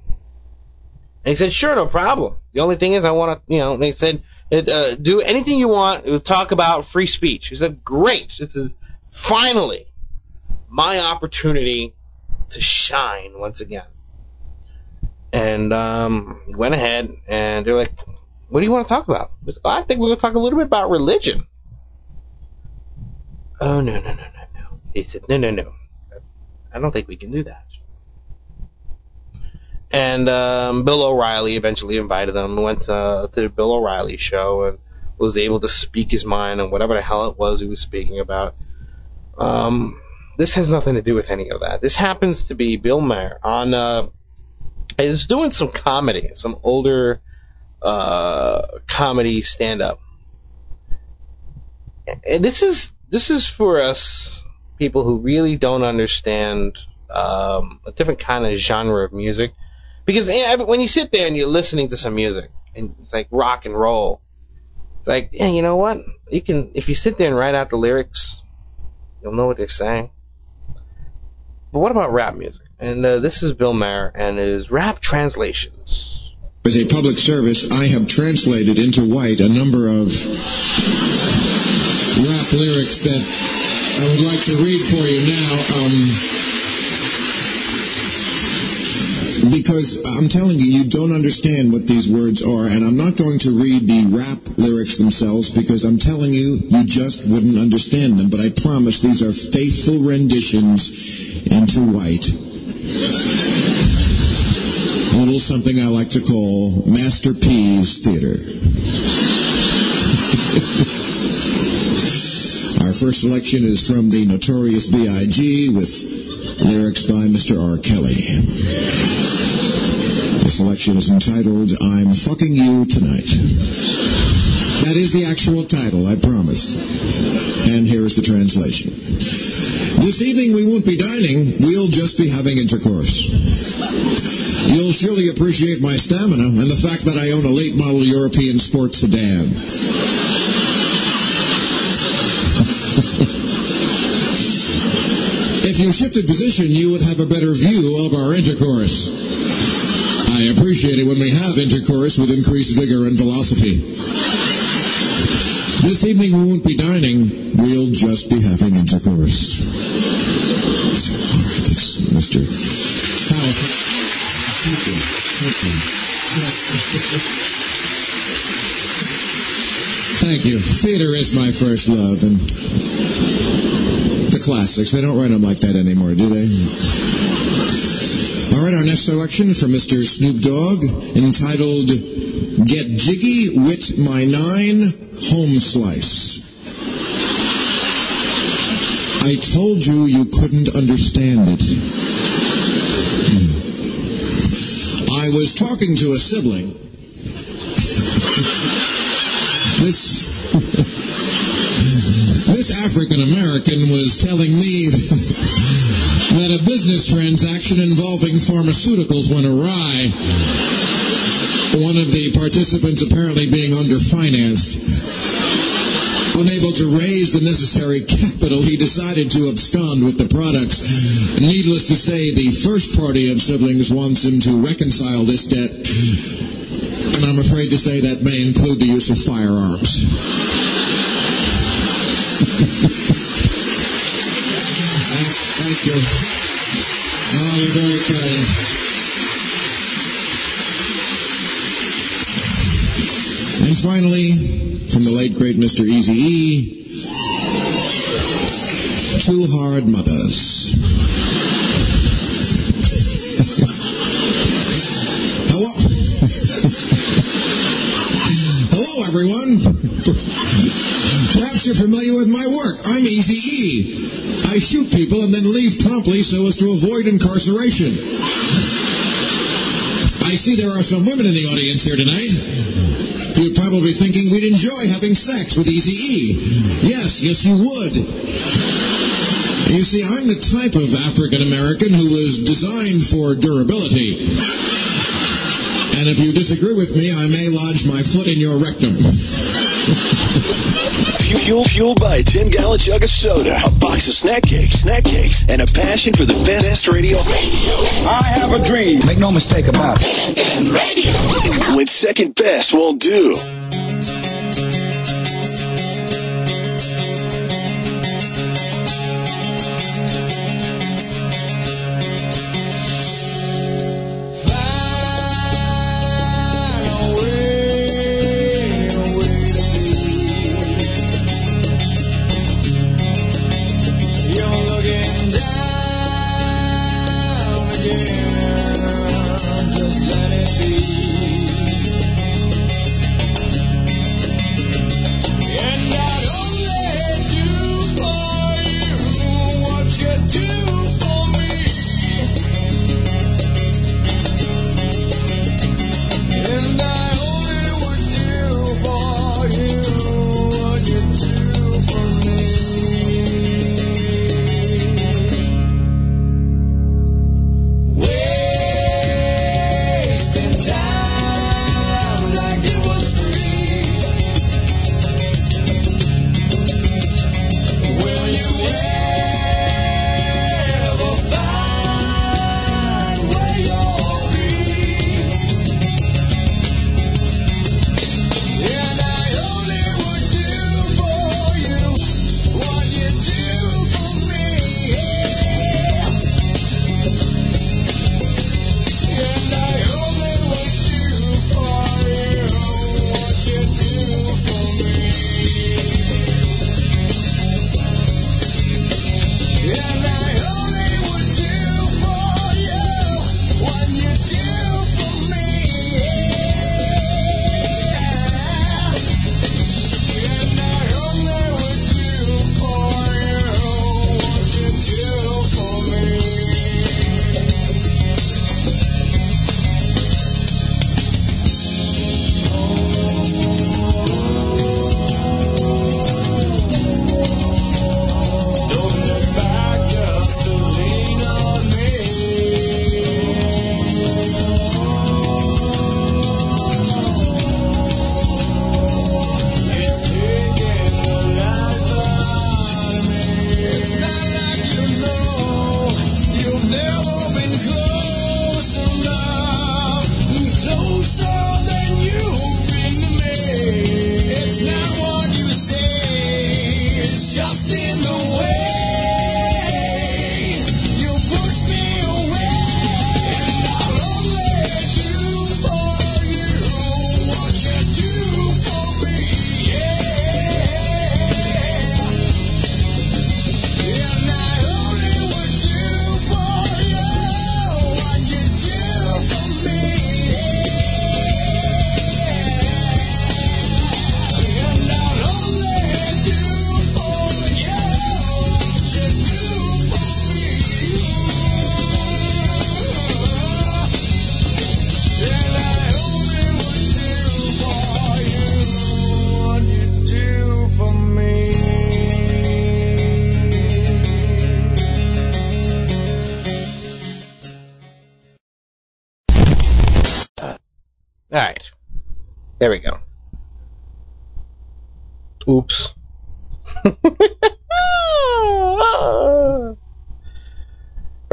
Speaker 8: And he said, "Sure, no problem. The only thing is, I want to, you know." They said, uh, "Do anything you want. We'll talk about free speech." He said, "Great. This is finally my opportunity to shine once again." And um, went ahead, and they're like, "What do you want to talk about?" I, said, I think we're going to talk a little bit about religion. Oh no no no no no! He said, "No no no. I don't think we can do that." And um, Bill O'Reilly eventually invited him, went uh, to the Bill O'Reilly show, and was able to speak his mind on whatever the hell it was he was speaking about. Um, this has nothing to do with any of that. This happens to be Bill Maher on. Uh, was doing some comedy, some older uh, comedy stand up, and this is this is for us people who really don't understand um, a different kind of genre of music. Because when you sit there and you're listening to some music, and it's like rock and roll, it's like, yeah, you know what? You can, if you sit there and write out the lyrics, you'll know what they're saying. But what about rap music? And uh, this is Bill Maher and his rap translations.
Speaker 25: As a public service, I have translated into white a number of rap lyrics that I would like to read for you now. Um, because I'm telling you, you don't understand what these words are, and I'm not going to read the rap lyrics themselves because I'm telling you, you just wouldn't understand them. But I promise these are faithful renditions into white. A little something I like to call Master P's Theater. Our first selection is from the Notorious B.I.G. with lyrics by Mr. R. Kelly. The selection is entitled I'm Fucking You Tonight. That is the actual title, I promise. And here's the translation. This evening we won't be dining, we'll just be having intercourse. You'll surely appreciate my stamina and the fact that I own a late model European sports sedan. If you shifted position, you would have a better view of our intercourse. I appreciate it when we have intercourse with increased vigor and velocity. This evening we won't be dining, we'll just be having intercourse. Thanks, Mr. Howell. Thank you. Thank you. Theater is my first love, and the classics. They don't write them like that anymore, do they? All right, our next selection from Mr. Snoop Dogg, entitled "Get Jiggy with My Nine Home Slice." I told you you couldn't understand it. I was talking to a sibling. this this African American was telling me that a business transaction involving pharmaceuticals went awry. One of the participants apparently being underfinanced. Unable to raise the necessary capital, he decided to abscond with the products. Needless to say, the first party of siblings wants him to reconcile this debt, and I'm afraid to say that may include the use of firearms. Thank you. Oh, you're very kind. And finally, from the late great Mr. Easy E, Two Hard Mothers. Hello? Hello, everyone. Perhaps you're familiar with my work. I'm Easy E. I shoot people and then leave promptly so as to avoid incarceration. I see there are some women in the audience here tonight. You're probably thinking we'd enjoy having sex with Easy E. Yes, yes, you would. You see, I'm the type of African American who was designed for durability. And if you disagree with me, I may lodge my foot in your rectum.
Speaker 14: Fuel, fueled by a 10 gallon jug of soda, a box of snack cakes, snack cakes, and a passion for the best radio. I have a dream.
Speaker 26: Make no mistake about it.
Speaker 14: When second best won't do.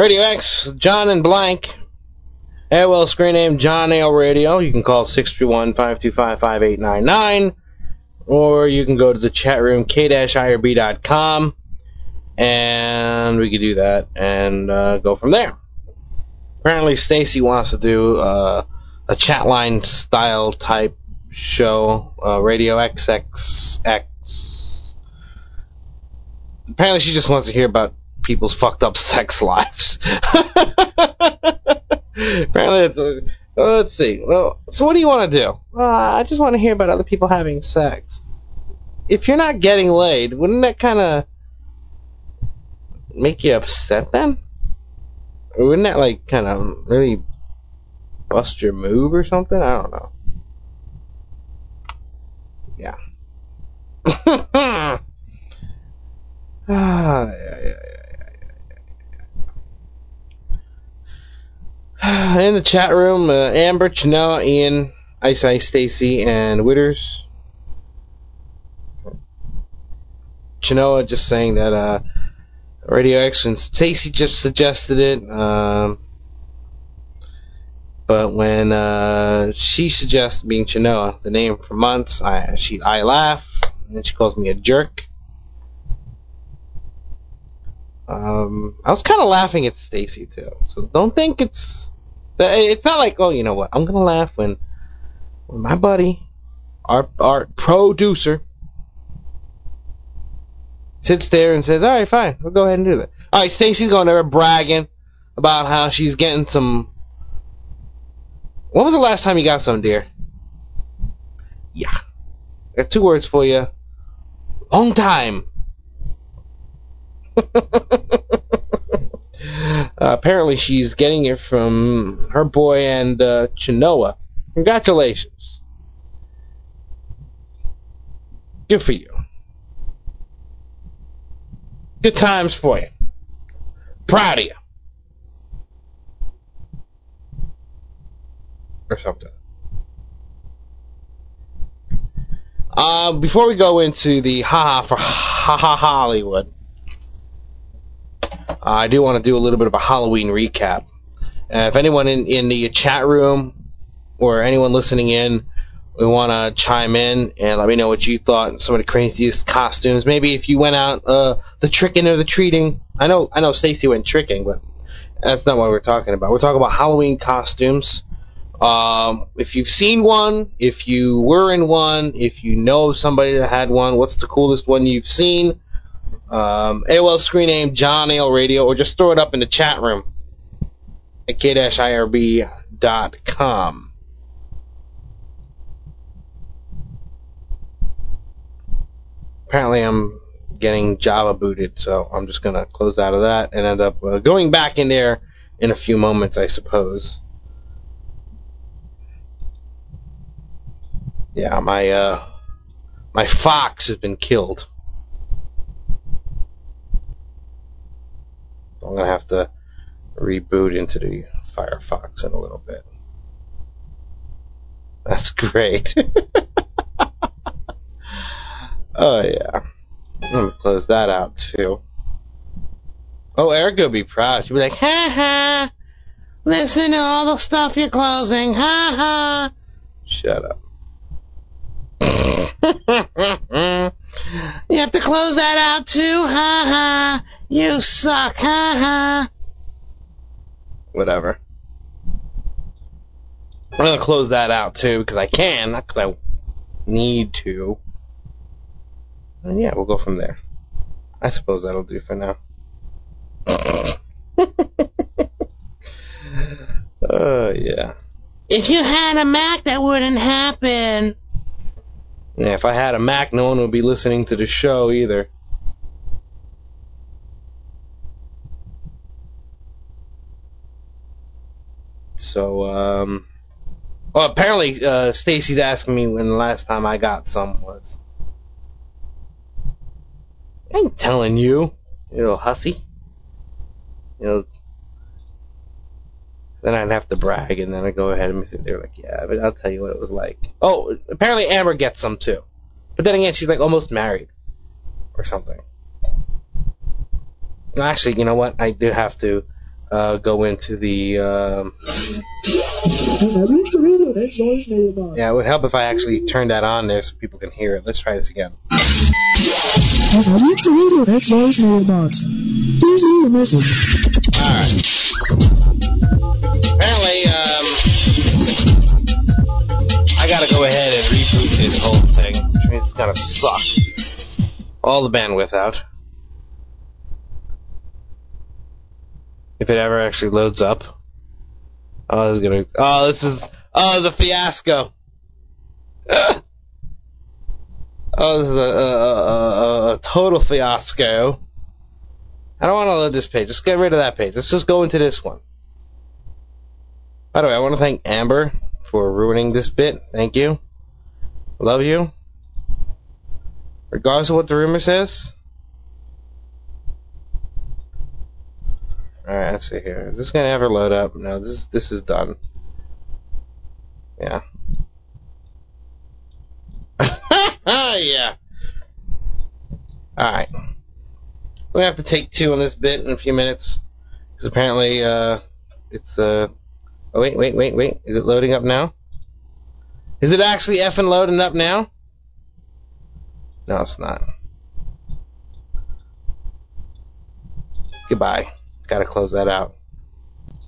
Speaker 8: Radio X, John and Blank. AOL screen name John Ale Radio. You can call 631-525-5899. Or you can go to the chat room, k-irb.com. And we could do that and uh, go from there. Apparently Stacy wants to do uh, a chat line style type show, uh, Radio XXX. Apparently she just wants to hear about people's fucked up sex lives. Apparently, it's, uh, Uh, let's see. Well, so what do you want to do? Uh, I just want to hear about other people having sex. If you're not getting laid, wouldn't that kind of make you upset then? Or wouldn't that like kind of really bust your move or something? I don't know. Yeah. ah, yeah, yeah, yeah, yeah. In the chat room, uh, Amber, Chanel, Ian, Ice Ice, Stacy, and Witters. Chinoa just saying that uh, Radio X and Stacy just suggested it. Um, but when uh, she suggests being Chinoa, the name for months, I she I laugh and she calls me a jerk. Um, I was kind of laughing at Stacy too, so don't think it's it's not like oh you know what I'm gonna laugh when when my buddy, our our producer, sits there and says, "All right, fine, we'll go ahead and do that." All right, Stacy's going there bragging about how she's getting some. When was the last time you got some, dear? Yeah, I got two words for you. Long time. Uh, apparently, she's getting it from her boy and uh, Chinoa. Congratulations. Good for you. Good times for you. Proud of you. Or something. Uh, before we go into the haha for haha Hollywood, uh, I do want to do a little bit of a Halloween recap. Uh, if anyone in, in the chat room or anyone listening in we want to chime in and let me know what you thought. Some of the craziest costumes. Maybe if you went out uh, the tricking or the treating. I know I know Stacy went tricking, but that's not what we're talking about. We're talking about Halloween costumes. Um, if you've seen one, if you were in one, if you know somebody that had one, what's the coolest one you've seen? Um, AOL screen name John Ale Radio, or just throw it up in the chat room at k-irb.com. apparently I'm getting Java booted, so I'm just gonna close out of that and end up uh, going back in there in a few moments, I suppose. Yeah, my uh, my fox has been killed. I'm gonna have to reboot into the Firefox in a little bit. That's great. Oh yeah. I'm gonna close that out too. Oh, Erica will be proud. She'll be like, ha ha! Listen to all the stuff you're closing, ha ha! Shut up. You have to close that out too, ha ha! You suck, ha ha! Whatever. I'm gonna close that out too because I can, not because I need to. And yeah, we'll go from there. I suppose that'll do for now. Oh, yeah. If you had a Mac, that wouldn't happen. Yeah, if I had a Mac, no one would be listening to the show either. So, um. Well, apparently, uh, Stacy's asking me when the last time I got some was. I ain't telling you, you know, hussy. You know, then I'd have to brag, and then I go ahead and sit there like, yeah, but I'll tell you what it was like. Oh, apparently Amber gets some too, but then again, she's like almost married, or something. Actually, you know what? I do have to uh, go into the. Um, yeah, it would help if I actually turned that on there so people can hear it. Let's try this again. Alright. Um, I gotta go ahead and reboot this whole thing. It's gonna suck. All the bandwidth out. If it ever actually loads up. Oh, this is gonna. Oh, this is. Oh, the fiasco. Oh, this is a, a, a, a total fiasco. I don't want to load this page. Let's get rid of that page. Let's just go into this one. By the way, I want to thank Amber for ruining this bit. Thank you. Love you. Regardless of what the rumor says. Alright, let's see here. Is this gonna ever load up? No, this is, this is done. Yeah. yeah. Alright. We're gonna have to take two on this bit in a few minutes. Because apparently, uh, it's, uh, oh wait, wait, wait, wait. Is it loading up now? Is it actually effing loading up now? No, it's not. Goodbye. Gotta close that out.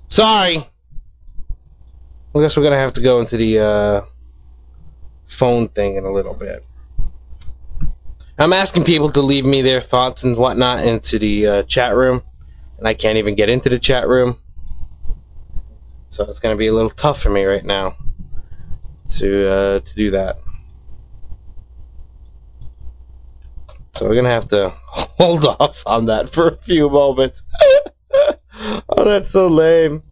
Speaker 8: Sorry! I guess we're gonna have to go into the, uh, phone thing in a little bit. I'm asking people to leave me their thoughts and whatnot into the uh, chat room, and I can't even get into the chat room. So it's going to be a little tough for me right now to uh, to do that. So we're going to have to hold off on that for a few moments. oh, that's so lame.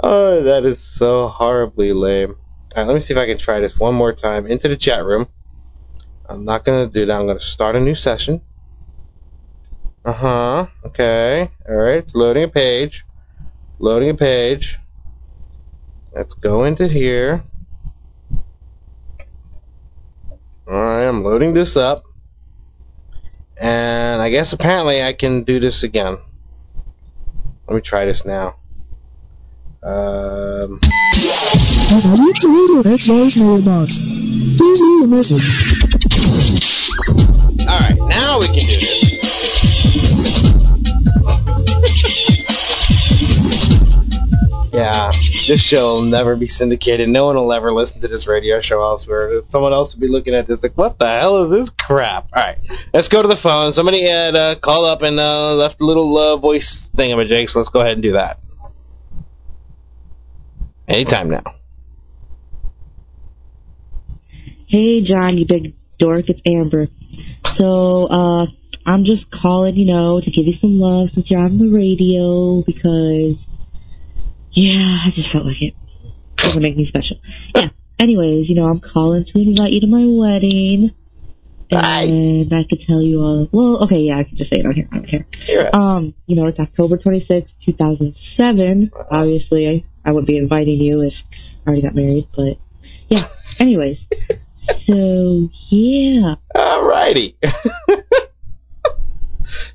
Speaker 8: Oh, that is so horribly lame. Alright, let me see if I can try this one more time into the chat room. I'm not gonna do that. I'm gonna start a new session. Uh huh. Okay. Alright, it's loading a page. Loading a page. Let's go into here. Alright, I'm loading this up. And I guess apparently I can do this again. Let me try this now. Um.
Speaker 18: Have you to radio X-Ray's mailbox? Please leave a message.
Speaker 8: Yeah, this show will never be syndicated. No one will ever listen to this radio show elsewhere. Someone else will be looking at this like, what the hell is this crap? Alright, let's go to the phone. Somebody had uh, called up and uh, left a little uh, voice thingamajig, so let's go ahead and do that. Anytime now.
Speaker 27: Hey, John, you big dork. It's Amber. So, uh, I'm just calling, you know, to give you some love since you're on the radio because, yeah, I just felt like it. Doesn't make me special. Yeah. Anyways, you know, I'm calling to invite you to my wedding. And I could tell you all. Well, okay, yeah, I can just say it on here. I don't care. Um, you know, it's October 26th, 2007. Obviously, I, I would be inviting you if I already got married, but yeah. Anyways, so yeah.
Speaker 8: Alrighty.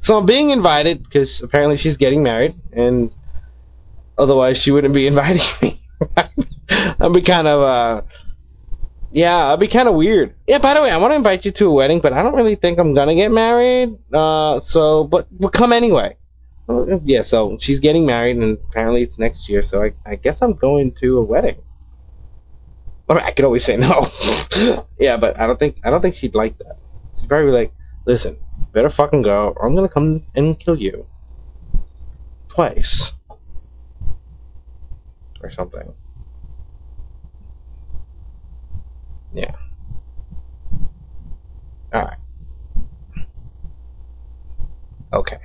Speaker 8: so I'm being invited because apparently she's getting married, and otherwise she wouldn't be inviting me. I'd be kind of, uh, yeah, I'd be kind of weird. Yeah, by the way, I want to invite you to a wedding, but I don't really think I'm gonna get married. Uh, so, but, but come anyway. Yeah, so she's getting married, and apparently it's next year, so I, I guess I'm going to a wedding. I, mean, I could always say no. yeah, but I don't think I don't think she'd like that. She'd probably be like, "Listen, better fucking go, or I'm gonna come and kill you twice, or something." Yeah. All right. Okay.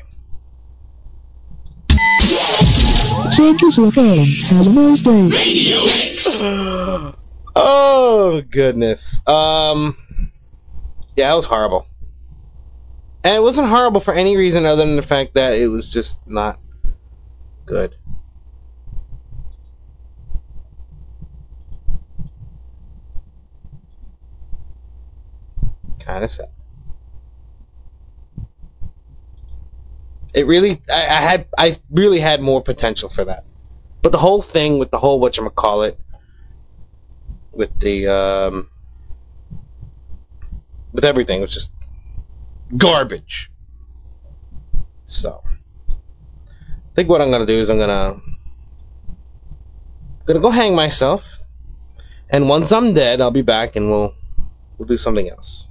Speaker 18: Thank you for calling. Have a nice day.
Speaker 8: Oh goodness. Um. Yeah, it was horrible. And it wasn't horrible for any reason other than the fact that it was just not good. Kind of sad. It really, I, I had, I really had more potential for that. But the whole thing with the whole what you call whatchamacallit, with the, um, with everything was just garbage. So, I think what I'm gonna do is I'm gonna, gonna go hang myself, and once I'm dead, I'll be back and we'll, we'll do something else.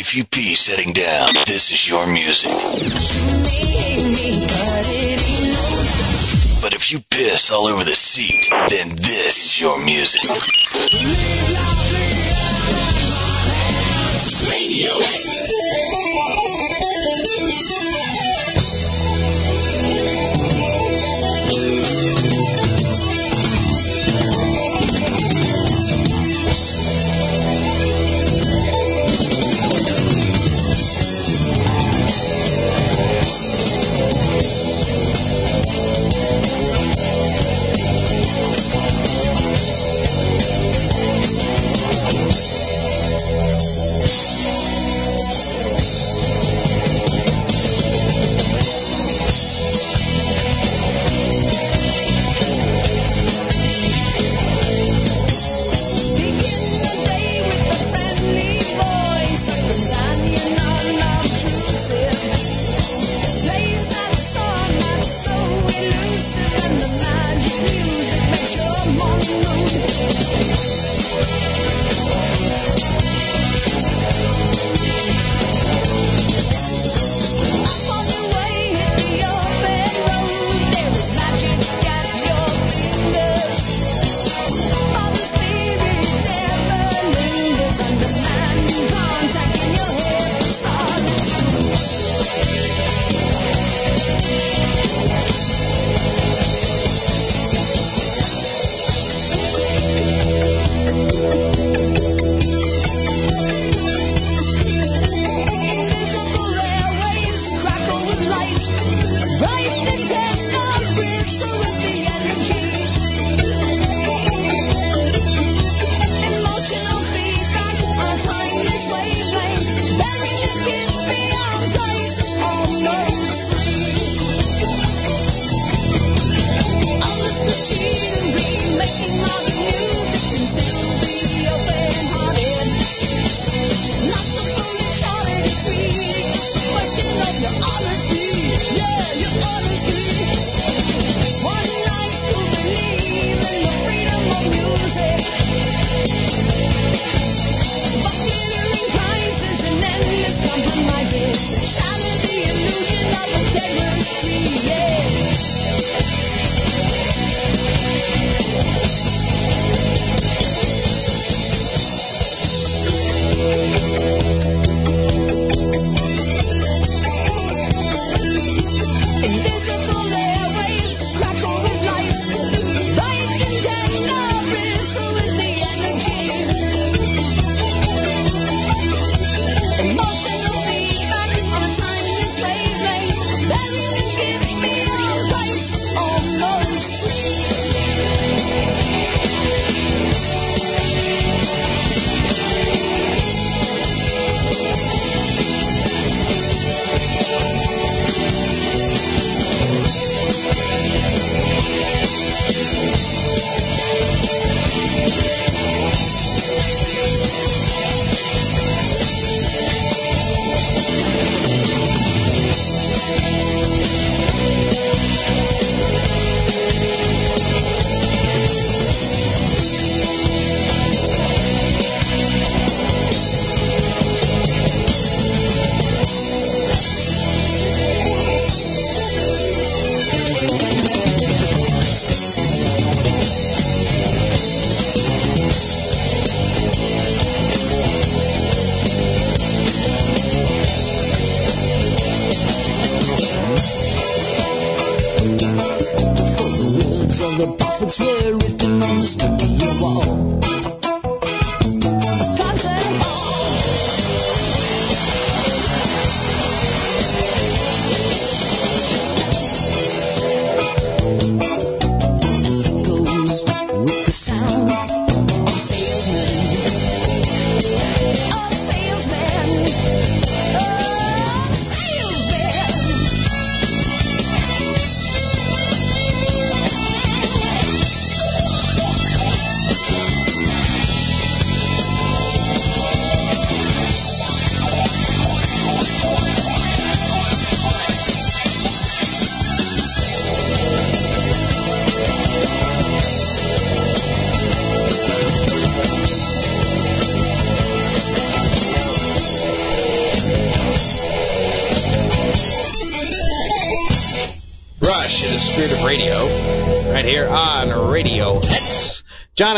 Speaker 3: If you pee sitting down, this is your music. But
Speaker 14: if you piss all over the seat, then this is your music.
Speaker 8: Radio,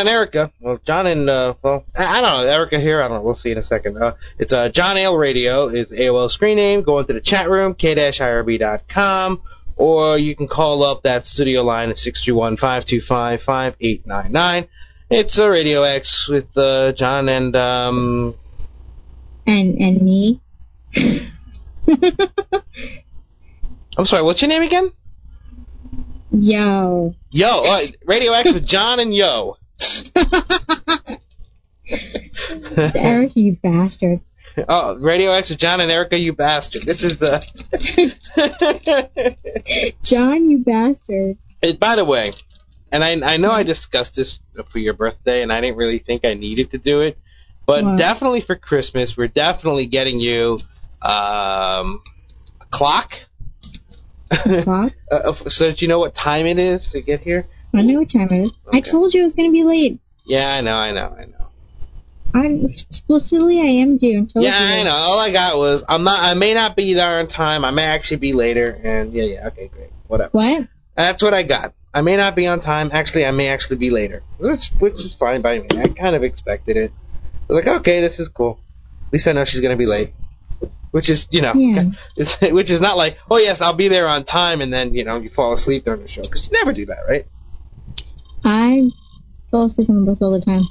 Speaker 8: and Erica. Well, John and uh, well, I, I don't know. Erica here. I don't know. We'll see in a second. Uh, it's uh, John Ale Radio is AOL screen name. Go into the chat room, k-irb.com, or you can call up that studio line at 621-525-5899. It's a Radio X with uh, John and um,
Speaker 28: And and me.
Speaker 8: I'm sorry. What's your name again?
Speaker 28: Yo.
Speaker 8: Yo, uh, Radio X with John and Yo.
Speaker 28: Eric, you bastard.
Speaker 8: Oh, Radio X with John and Erica, you bastard. This is the.
Speaker 28: John, you bastard.
Speaker 8: By the way, and I I know I discussed this for your birthday, and I didn't really think I needed to do it, but definitely for Christmas, we're definitely getting you um, a clock.
Speaker 28: Clock?
Speaker 8: uh, so that you know what time it is to get here.
Speaker 28: I know what time it is. I told you I was going to be late.
Speaker 8: Yeah, I know, I know, I know.
Speaker 28: I'm explicitly I am due.
Speaker 8: Yeah. I know. All I got was I'm not. I may not be there on time. I may actually be later. And yeah, yeah. Okay, great. Whatever.
Speaker 28: What?
Speaker 8: That's what I got. I may not be on time. Actually, I may actually be later, which which is fine by me. I kind of expected it. I was like, okay, this is cool. At least I know she's gonna be late. Which is, you know,
Speaker 28: Yeah.
Speaker 8: which is not like, oh yes, I'll be there on time, and then you know you fall asleep during the show because you never do that, right?
Speaker 28: I fall asleep on the bus all the time.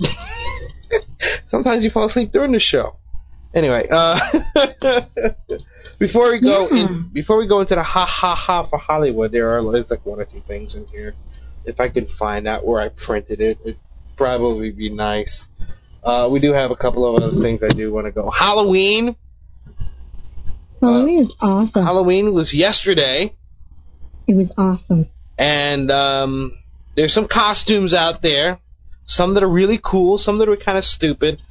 Speaker 8: Sometimes you fall asleep during the show. Anyway, uh, before we go in, before we go into the ha ha ha for Hollywood, there are there's like one or two things in here. If I could find out where I printed it, it'd probably be nice. Uh, we do have a couple of other things I do want to go. Halloween.
Speaker 28: Halloween is awesome.
Speaker 8: Halloween was yesterday,
Speaker 28: It was awesome.
Speaker 8: and um, there's some costumes out there. Some that are really cool, some that are kind of stupid.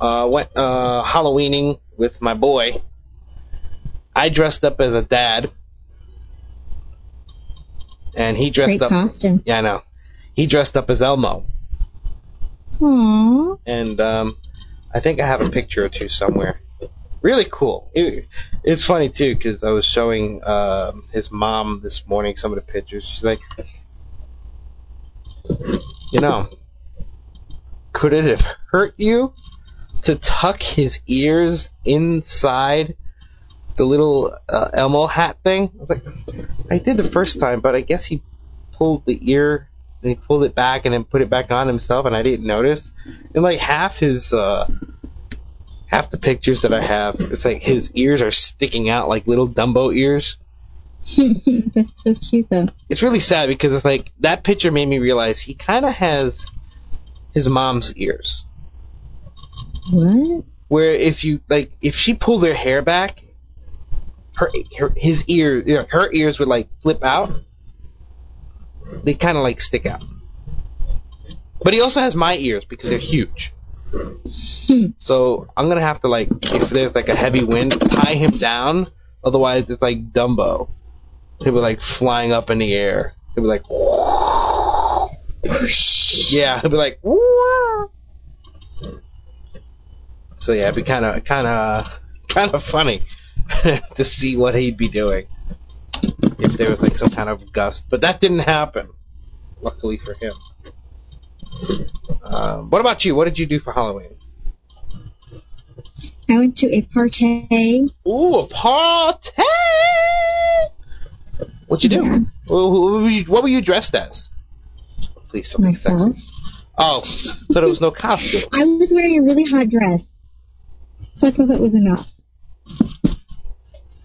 Speaker 8: Uh, went uh, Halloweening with my boy. I dressed up as a dad, and he dressed
Speaker 28: Great
Speaker 8: up.
Speaker 28: costume.
Speaker 8: Yeah, I know. He dressed up as Elmo,
Speaker 28: Aww.
Speaker 8: and um, I think I have a picture or two somewhere. Really cool. It, it's funny too because I was showing um, his mom this morning some of the pictures. She's like, you know, could it have hurt you to tuck his ears inside the little uh, Elmo hat thing? I was like, I did the first time, but I guess he pulled the ear, and he pulled it back and then put it back on himself, and I didn't notice. And like half his, uh, half the pictures that I have, it's like his ears are sticking out like little Dumbo ears.
Speaker 28: That's so cute though.
Speaker 8: It's really sad because it's like that picture made me realize he kind of has his mom's ears.
Speaker 28: What?
Speaker 8: Where if you like, if she pulled her hair back, her, her his ear, you know, her ears would like flip out. They kind of like stick out. But he also has my ears because they're huge. Hmm. So I'm gonna have to like, if there's like a heavy wind, tie him down. Otherwise, it's like Dumbo. He'll be like flying up in the air. He'd be like, yeah, he'd be like, so yeah, it'd be kind of, kind of, kind of funny to see what he'd be doing if there was like some kind of gust. But that didn't happen, luckily for him. Um, what about you? What did you do for Halloween?
Speaker 28: I went to a party.
Speaker 8: Ooh, a party! What'd you do? Mm-hmm.
Speaker 28: Yeah.
Speaker 8: Who- who- What were you, what were you dressed as? Please, something
Speaker 28: Myself.
Speaker 8: sexy. Oh, so there was no costume.
Speaker 28: I was wearing a really hot dress. So I thought that was enough.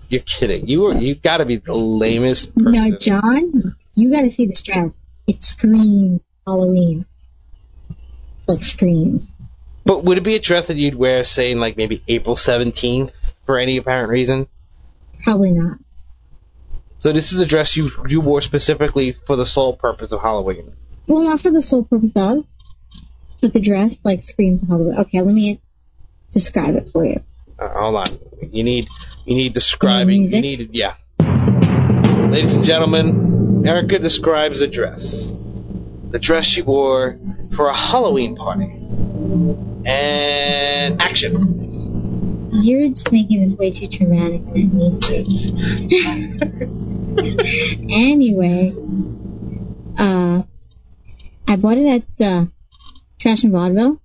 Speaker 8: You're kidding. You were, you gotta be the lamest person.
Speaker 28: Now, John, you gotta see this dress. It screams Halloween. Like screams.
Speaker 8: But would it be a dress that you'd wear, say, in like maybe April 17th for any apparent reason?
Speaker 28: Probably not.
Speaker 8: So this is a dress you you wore specifically for the sole purpose of Halloween.
Speaker 28: Well, not for the sole purpose of, but the dress like screams Halloween. Okay, let me describe it for you.
Speaker 8: Uh, hold on. You need you need describing. You need yeah. Ladies and gentlemen, Erica describes the dress. The dress she wore for a Halloween party. And action.
Speaker 28: You're just making this way too dramatic than needs anyway, Uh, I bought it at uh, Trash and Vaudeville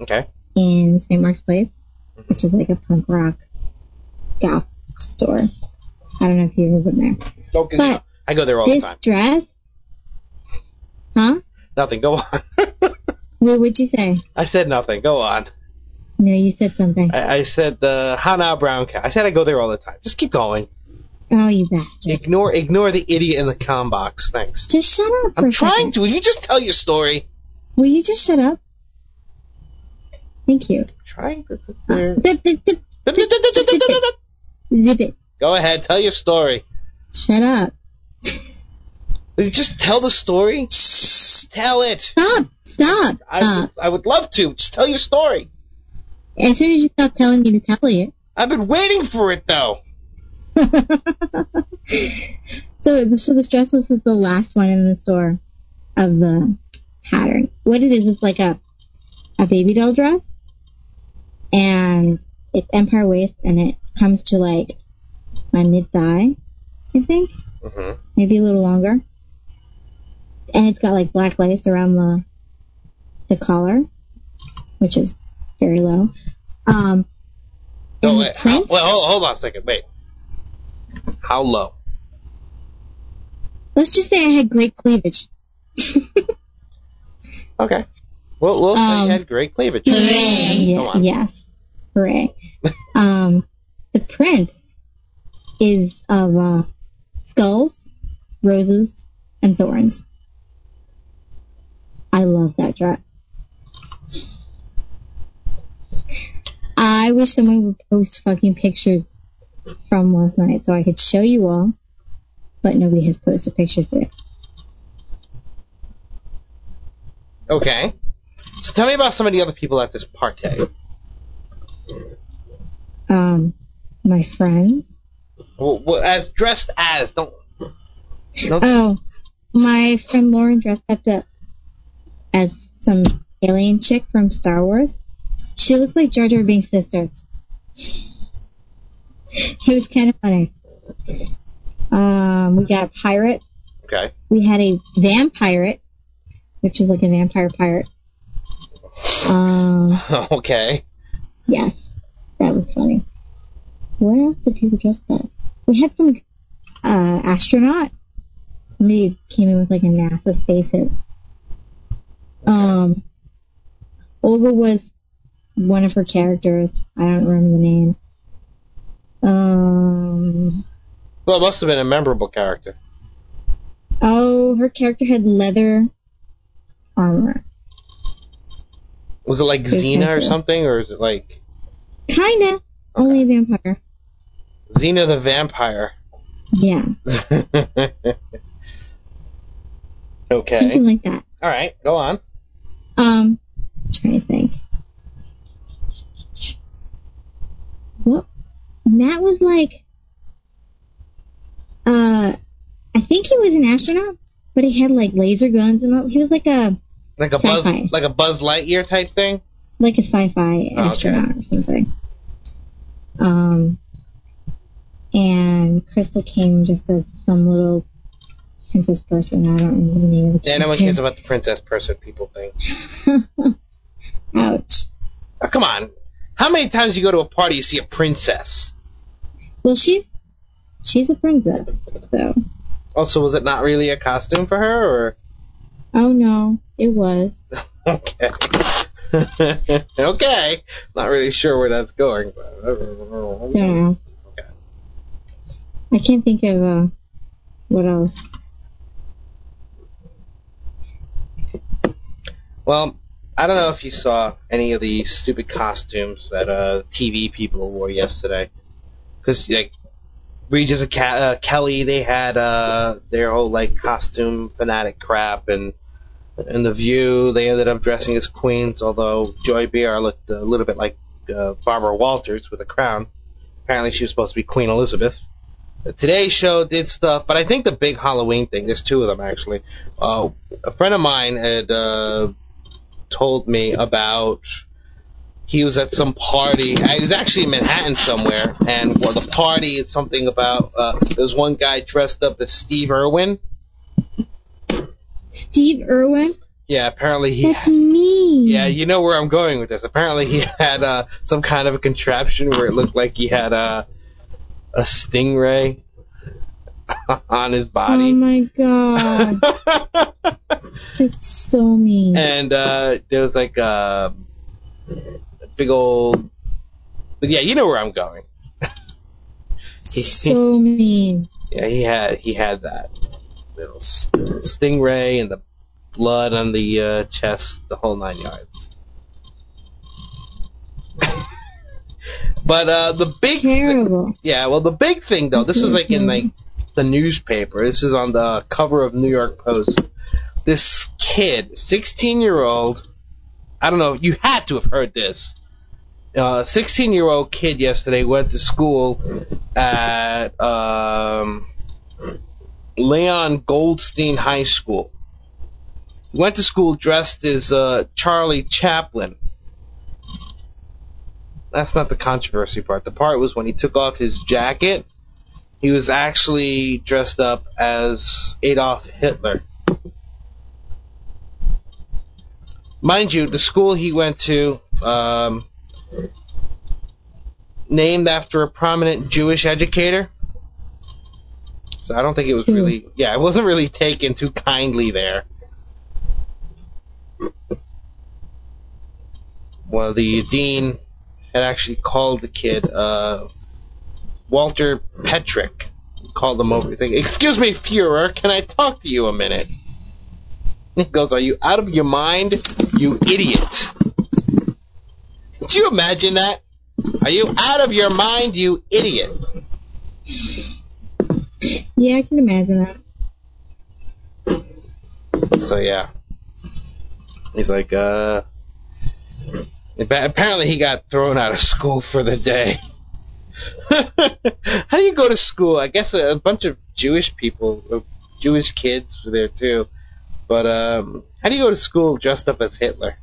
Speaker 8: Okay.
Speaker 28: in St. Mark's Place, which is like a punk rock goth store. I don't know if you've ever been there.
Speaker 8: Don't get
Speaker 28: But
Speaker 8: I go there all the
Speaker 28: this
Speaker 8: time.
Speaker 28: dress, huh?
Speaker 8: Nothing. Go on.
Speaker 28: What would you say?
Speaker 8: I said nothing. Go on.
Speaker 28: No, you said something.
Speaker 8: I, I said the How Now Brown Cow. I said I go there all the time. Just keep going.
Speaker 28: Oh, you bastard!
Speaker 8: Ignore ignore the idiot in the com box. Thanks.
Speaker 28: Just shut up
Speaker 8: I'm trying to. Will you just tell your story?
Speaker 28: Will you just shut up? Thank you.
Speaker 8: Trying to sit there.
Speaker 28: Zip, it.
Speaker 8: Go ahead. Tell your story.
Speaker 28: Shut up.
Speaker 8: Will you just tell the story? Tell it.
Speaker 28: Stop. Stop.
Speaker 8: I, would, I would love to. Just tell your story.
Speaker 28: As soon as you stop telling me to tell you.
Speaker 8: I've been waiting for it though.
Speaker 28: So, so this dress was the last one in the store of the pattern. What it is, it's like a a baby doll dress, and it's empire waist, and it comes to like my mid thigh, I think,
Speaker 8: Mm-hmm.
Speaker 28: maybe a little longer, and it's got like black lace around the the collar, which is very low. Um,
Speaker 8: No,
Speaker 28: the
Speaker 8: wait. Well, hold, hold on a second. Wait. How low?
Speaker 28: let's just say I had great cleavage.
Speaker 8: Okay. Well, we'll say
Speaker 28: Um,
Speaker 8: you had great cleavage.
Speaker 28: Yeah, yes. Hooray. um, the print is of uh, skulls, roses, and thorns. I love that dress. I wish someone would post fucking pictures from last night so I could show you all, but nobody has posted pictures there.
Speaker 8: Okay. So tell me about some of the other people at this party.
Speaker 28: Um, my friends.
Speaker 8: Well, well, as dressed as don't. don't
Speaker 28: Oh, my friend Lauren dressed up to, as some alien chick from Star Wars. She looked like Jar Jar Binks' sisters. It was kind of funny. Um, we got a pirate.
Speaker 8: Okay.
Speaker 28: We had a vampire, which is like a vampire pirate. Um,
Speaker 8: okay.
Speaker 28: yes, that was funny. What else did people dress as? We had some uh, astronaut. Somebody came in with like a NASA spacesuit. Um, Olga was one of her characters. I don't remember the name. Um,
Speaker 8: Well, it must have been a memorable character.
Speaker 28: oh, her character had leather armor.
Speaker 8: Was it like
Speaker 28: Good
Speaker 8: Xena or something, or is it like
Speaker 28: Kinda. Only a vampire.
Speaker 8: Xena the Vampire?
Speaker 28: Yeah.
Speaker 8: okay.
Speaker 28: Something like that.
Speaker 8: All right. Go on.
Speaker 28: Um, trying to think. What? Matt was like, uh, I think he was an astronaut, but he had like laser guns and all. He was like a
Speaker 8: Like a Buzz,
Speaker 28: Sci-fi.
Speaker 8: like a Buzz Lightyear type thing.
Speaker 28: like a sci-fi
Speaker 8: Oh, okay.
Speaker 28: astronaut or something. Um, and Crystal came just as some little princess person. I don't remember the name of the
Speaker 8: Yeah, no one cares about the princess person people think.
Speaker 28: Ouch.
Speaker 8: Oh, come on. How many times you go to a party you see a princess?
Speaker 28: Well, she's she's a princess, so.
Speaker 8: Also, was it not really a costume for her, or
Speaker 28: Oh no, it was.
Speaker 8: okay? okay. Not really sure where that's going. But
Speaker 28: Don't ask. I can't think of uh, what else.
Speaker 8: Well, I don't know if you saw any of the stupid costumes that uh, TV people wore yesterday. Because, like, Regis and uh, Kelly, they had uh, their whole, like, costume fanatic crap, and in The View, they ended up dressing as queens, although Joy Behar looked a little bit like uh, Barbara Walters with a crown. Apparently, she was supposed to be Queen Elizabeth. The Today Show did stuff, but I think the big Halloween thing, there's two of them actually. Uh, a friend of mine had uh, told me about he was at some party. He was actually in Manhattan somewhere, and well, the party is something about uh, there was one guy dressed up as Steve Irwin.
Speaker 28: Steve Irwin?
Speaker 8: Yeah, apparently he.
Speaker 28: That's me.
Speaker 8: Yeah, you know where I'm going with this. Apparently he had uh, some kind of a contraption where it looked like he had a a stingray on his body.
Speaker 28: Oh my god. That's so mean.
Speaker 8: and uh, there was like a big old. But yeah, you know where I'm going. He-
Speaker 28: So mean.
Speaker 8: Yeah, he had he had that little stingray and the blood on the uh, chest, the whole nine yards. but uh, the big yeah, well, the big thing though, this was like in like the newspaper. This is on the cover of New York Post. This kid, sixteen year old, I don't know, you had to have heard this. Uh, 16 year old kid yesterday went to school at um, Leon Goldstein High School. Went to school dressed as uh, Charlie Chaplin. That's not the controversy part. The part was when he took off his jacket, he was actually dressed up as Adolf Hitler. Mind you, the school he went to, um, named after a prominent Jewish educator. So I don't think it was really, yeah, it wasn't really taken too kindly there. Well, the dean had actually called the kid, uh, Walter Petryk. Called him over. Like, "Excuse me, Fuhrer, can I talk to you a minute?" He goes, "Are you out of your mind, you idiot?" Could you imagine that? Are you out of your mind, you idiot?
Speaker 28: Yeah, I can imagine that.
Speaker 8: So yeah, he's like, uh, apparently he got thrown out of school for the day. How do you go to school? I guess a, a bunch of Jewish people, Jewish kids were there too. But um, how do you go to school dressed up as Hitler?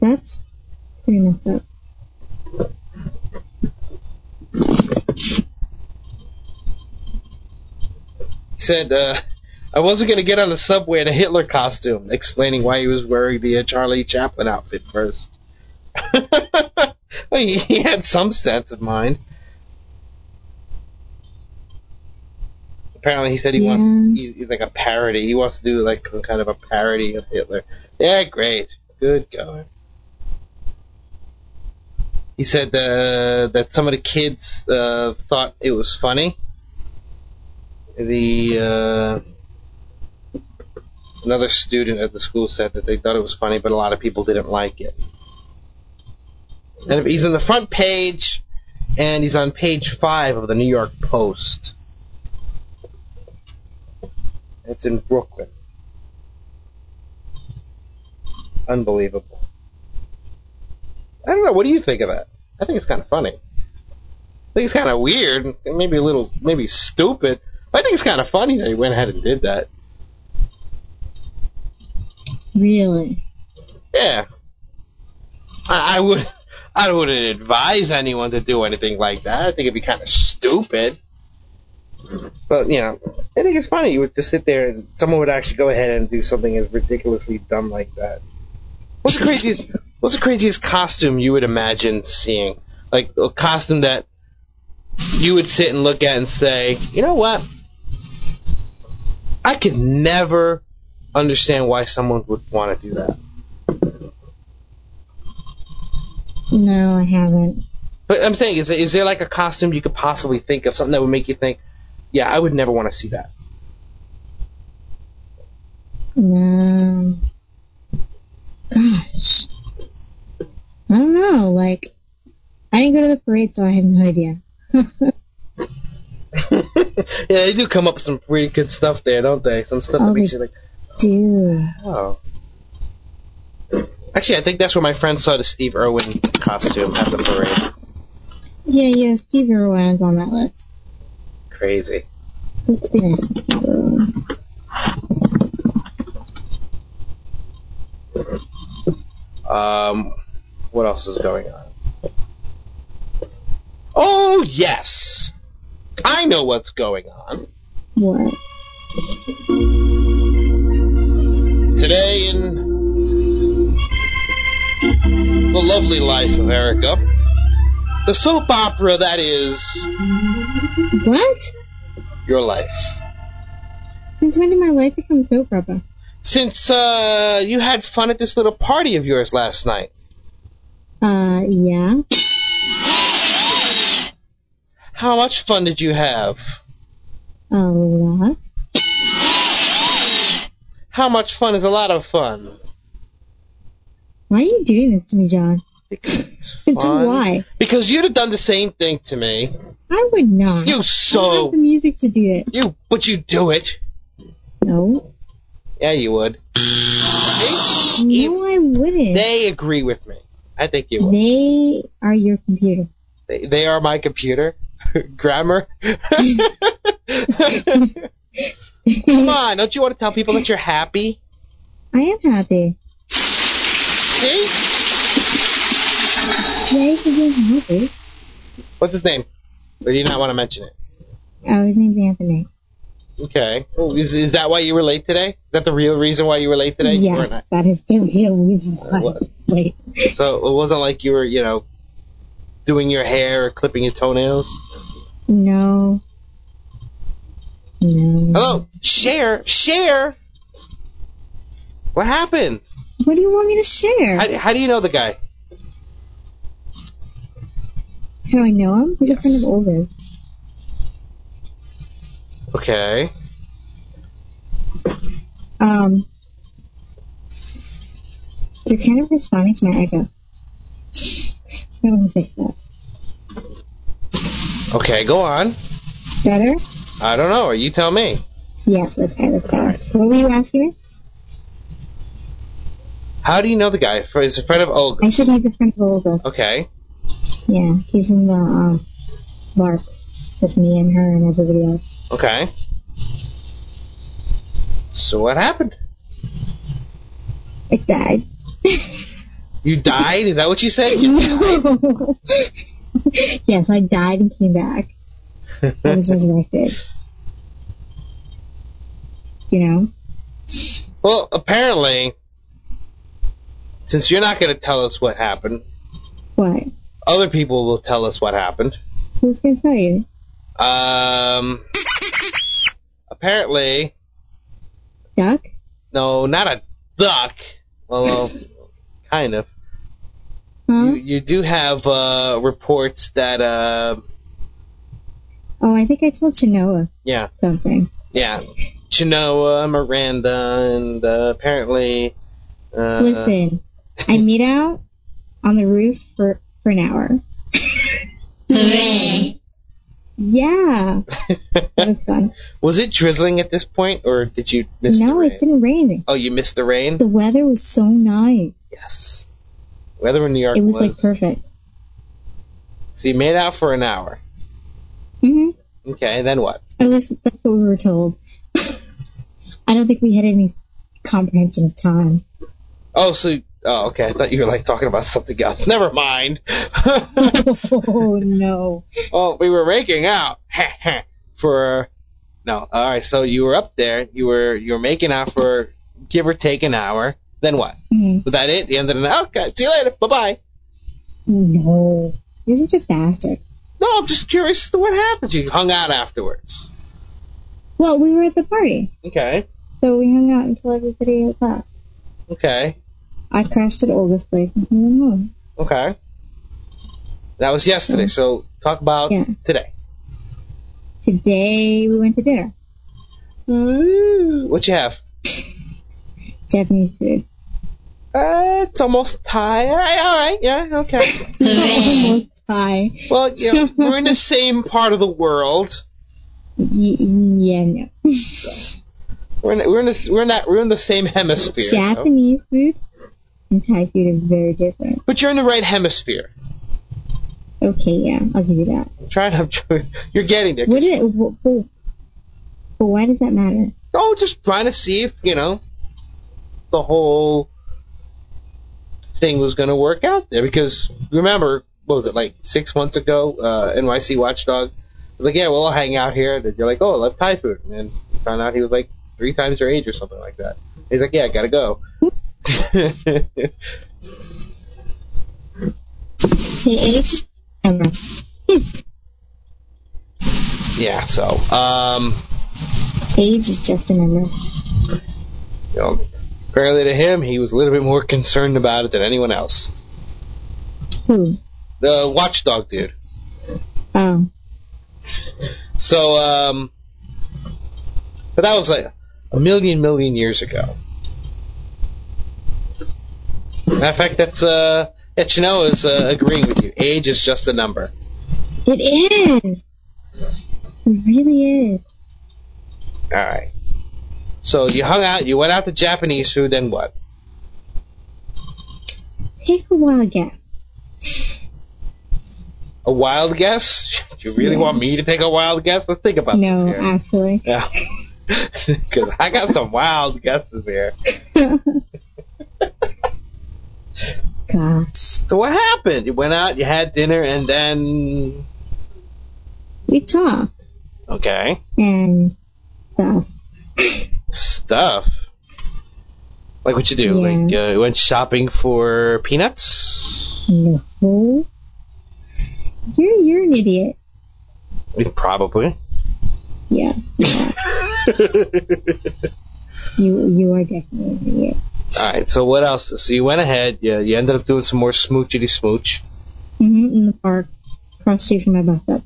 Speaker 28: That's pretty messed up.
Speaker 8: He said, uh, I wasn't going to get on the subway in a Hitler costume, explaining why he was wearing the uh, Charlie Chaplin outfit first. well, he, he had some sense of mind. Apparently, he said he
Speaker 28: Yeah.
Speaker 8: wants, he's, he's like a parody. He wants to do like some kind of a parody of Hitler. Yeah, great. Good going. He said uh, that some of the kids uh, thought it was funny. The uh, another student at the school said that they thought it was funny, but a lot of people didn't like it. And he's on the front page, and he's on page five of the New York Post. It's in Brooklyn. Unbelievable. I don't know. What do you think of that? I think it's kind of funny. I think it's kind of weird, maybe a little, maybe stupid. I think it's kind of funny that he went ahead and did that.
Speaker 28: Really?
Speaker 8: Yeah. I, I would, I wouldn't advise anyone to do anything like that. I think it'd be kind of stupid. But you know, I think it's funny. You would just sit there and someone would actually go ahead and do something as ridiculously dumb like that. What's the craziest? What's the craziest costume you would imagine seeing? Like a costume that you would sit and look at and say, you know what? I could never understand why someone would want to do that.
Speaker 28: No, I haven't.
Speaker 8: But I'm saying, is there, is there like a costume you could possibly think of something that would make you think, yeah, I would never want to see that.
Speaker 28: No. Gosh. I don't know. Like, I didn't go to the parade, so I have no idea.
Speaker 8: Yeah, they do come up with some pretty good stuff there, don't they? Some stuff that
Speaker 28: Oh,
Speaker 8: makes you like,
Speaker 28: Do.
Speaker 8: oh. Actually, I think that's where my friend saw the Steve Irwin costume at the parade.
Speaker 28: Yeah, yeah, Steve Irwin's on that list.
Speaker 8: Crazy.
Speaker 28: Let's be nice to Steve Irwin.
Speaker 8: Um, what else is going on? Oh yes, I know what's going on.
Speaker 28: What?
Speaker 8: Today in the lovely life of Erica, the soap opera that is
Speaker 28: What?
Speaker 8: your life.
Speaker 28: Since when did my life become soap opera?
Speaker 8: Since uh, you had fun at this little party of yours last night.
Speaker 28: Uh, yeah.
Speaker 8: How much fun did you have?
Speaker 28: A lot.
Speaker 8: How much fun is a lot of fun?
Speaker 28: Why are you doing this to me, John?
Speaker 8: Fun?
Speaker 28: Why?
Speaker 8: Because you'd have done the same thing to me.
Speaker 28: I would not.
Speaker 8: You
Speaker 28: I
Speaker 8: so
Speaker 28: have the music to do it.
Speaker 8: you, but you do it.
Speaker 28: No.
Speaker 8: Yeah, you would.
Speaker 28: No, I wouldn't.
Speaker 8: They agree with me. I think you.
Speaker 28: They are your computer.
Speaker 8: They, they are my computer. Grammar. Come on, don't you want to tell people that you're happy?
Speaker 28: I am happy.
Speaker 8: See?
Speaker 28: Yeah, you can happy.
Speaker 8: What's his name? Or do you not want to mention it?
Speaker 28: Oh, his name's Anthony.
Speaker 8: Okay. Oh, is, is that why you were late today? Is that the real reason why you were late today?
Speaker 28: Yes,
Speaker 8: weren't-
Speaker 28: that is the real reason uh, why.
Speaker 8: What?
Speaker 28: Wait.
Speaker 8: So it wasn't like you were, you know, doing your hair or clipping your toenails?
Speaker 28: No. No.
Speaker 8: Hello? Share? Share? What happened?
Speaker 28: What do you want me to share?
Speaker 8: How, how do you know the guy?
Speaker 28: How do I know him? He's a friend of Olga's.
Speaker 8: Okay.
Speaker 28: Um, you're kind of responding to my echo. I want to fix that.
Speaker 8: Okay, go on.
Speaker 28: Better?
Speaker 8: I don't know. You tell me.
Speaker 28: Yes, okay, that's better. What were you asking?
Speaker 8: How do you know the guy? He's a friend of Olga.
Speaker 28: I said he's a friend of Olga's.
Speaker 8: Okay.
Speaker 28: Yeah, he's in the um, bark with me and her and everybody else.
Speaker 8: Okay. So what happened?
Speaker 28: I died.
Speaker 8: You died? Is that what you said?
Speaker 28: No. yes, I died and came back. I was resurrected. You know?
Speaker 8: well, apparently, since you're not going to tell us what happened,
Speaker 28: What?
Speaker 8: other people will tell us what happened.
Speaker 28: Who's gonna tell you?
Speaker 8: Um, apparently,
Speaker 28: Duck?
Speaker 8: no, not a duck. Although, kind of.
Speaker 28: Huh?
Speaker 8: You, you do have uh, reports that, uh,
Speaker 28: Oh, I think I told Chinoa
Speaker 8: yeah,
Speaker 28: something.
Speaker 8: yeah, Chinoa, Miranda, and uh, apparently, uh,
Speaker 28: Listen, I meet out on the roof for, for an hour.
Speaker 8: Hooray!
Speaker 28: Yeah, that was fun.
Speaker 8: Was it drizzling at this point, or did you miss the
Speaker 28: no, it didn't rain.
Speaker 8: Oh, you missed the rain.
Speaker 28: The weather was so nice.
Speaker 8: Yes. Weather in New York
Speaker 28: It was,
Speaker 8: was.
Speaker 28: like perfect.
Speaker 8: So you made out for an hour.
Speaker 28: hmm
Speaker 8: Okay, then what?
Speaker 28: At least that's what we were told. I don't think we had any comprehension of time.
Speaker 8: Oh, so oh, okay. I thought you were like talking about something else. Never mind.
Speaker 28: oh no.
Speaker 8: oh, we were making out for no. All right, so you were up there. You were you were making out for give or take an hour. Then what?
Speaker 28: Mhm.
Speaker 8: Was that it? The end of the night? Okay, see you later. Bye bye.
Speaker 28: No. You're such a bastard.
Speaker 8: No, I'm just curious as to what happened. You hung out afterwards.
Speaker 28: Well, we were at the party,
Speaker 8: Okay.
Speaker 28: so we hung out until everybody left.
Speaker 8: Okay.
Speaker 28: I crashed at Olga's place he went.
Speaker 8: Okay. That was yesterday. So talk about
Speaker 28: Yeah.
Speaker 8: today.
Speaker 28: Today we went to dinner.
Speaker 8: What you have?
Speaker 28: Japanese food.
Speaker 8: Uh, it's almost Thai. All right, all right, yeah, okay.
Speaker 28: Almost Thai.
Speaker 8: well, you know, we're in the same part of the world.
Speaker 28: Y- yeah, no.
Speaker 8: We're in, we're in this, we're not we're in the same hemisphere. so-
Speaker 28: Japanese food food are very different.
Speaker 8: But you're in the right hemisphere.
Speaker 28: Okay, yeah, I'll give you that.
Speaker 8: I'm trying. Trying. You're getting there.
Speaker 28: What is wh- But why does that matter?
Speaker 8: Oh, just trying to see if you know the whole thing was going to work out there. Because remember, what was it like six months ago? Uh, NYC Watchdog was like, "Yeah, we'll all hang out here." And you're like, "Oh, I love Thai food," and then you found out he was like three times your age or something like that. He's like, yeah, I gotta go.
Speaker 28: Camera.
Speaker 8: yeah, so, um,
Speaker 28: Age is just a number.
Speaker 8: you know, apparently to him, he was a little bit more concerned about it than anyone else.
Speaker 28: Who?
Speaker 8: The watchdog dude.
Speaker 28: Oh.
Speaker 8: So, um, but that was like a million, million years ago. Matter of fact, that's, uh, Chanel is uh, agreeing with you. Age is just a number.
Speaker 28: It is. It really is.
Speaker 8: Alright. So you hung out, you went out to Japanese food, then what?
Speaker 28: Take a wild guess.
Speaker 8: A wild guess? Do you really
Speaker 28: Yeah.
Speaker 8: want me to take a wild guess? Let's think about this
Speaker 28: No, actually.
Speaker 8: Yeah. Because I got some wild guesses here.
Speaker 28: Gosh.
Speaker 8: So what happened? You went out, you had dinner, and then
Speaker 28: We talked
Speaker 8: okay,
Speaker 28: and stuff.
Speaker 8: stuff. Like what you do?
Speaker 28: Yeah.
Speaker 8: Like uh, you went shopping for peanuts?
Speaker 28: No. You're you're an idiot.
Speaker 8: Probably.
Speaker 28: Yes. You you are definitely an idiot.
Speaker 8: All right. So what else? So you went ahead. You, you ended up doing some more smoochity smooch.
Speaker 28: hmm in the park, across the street from my bus stop.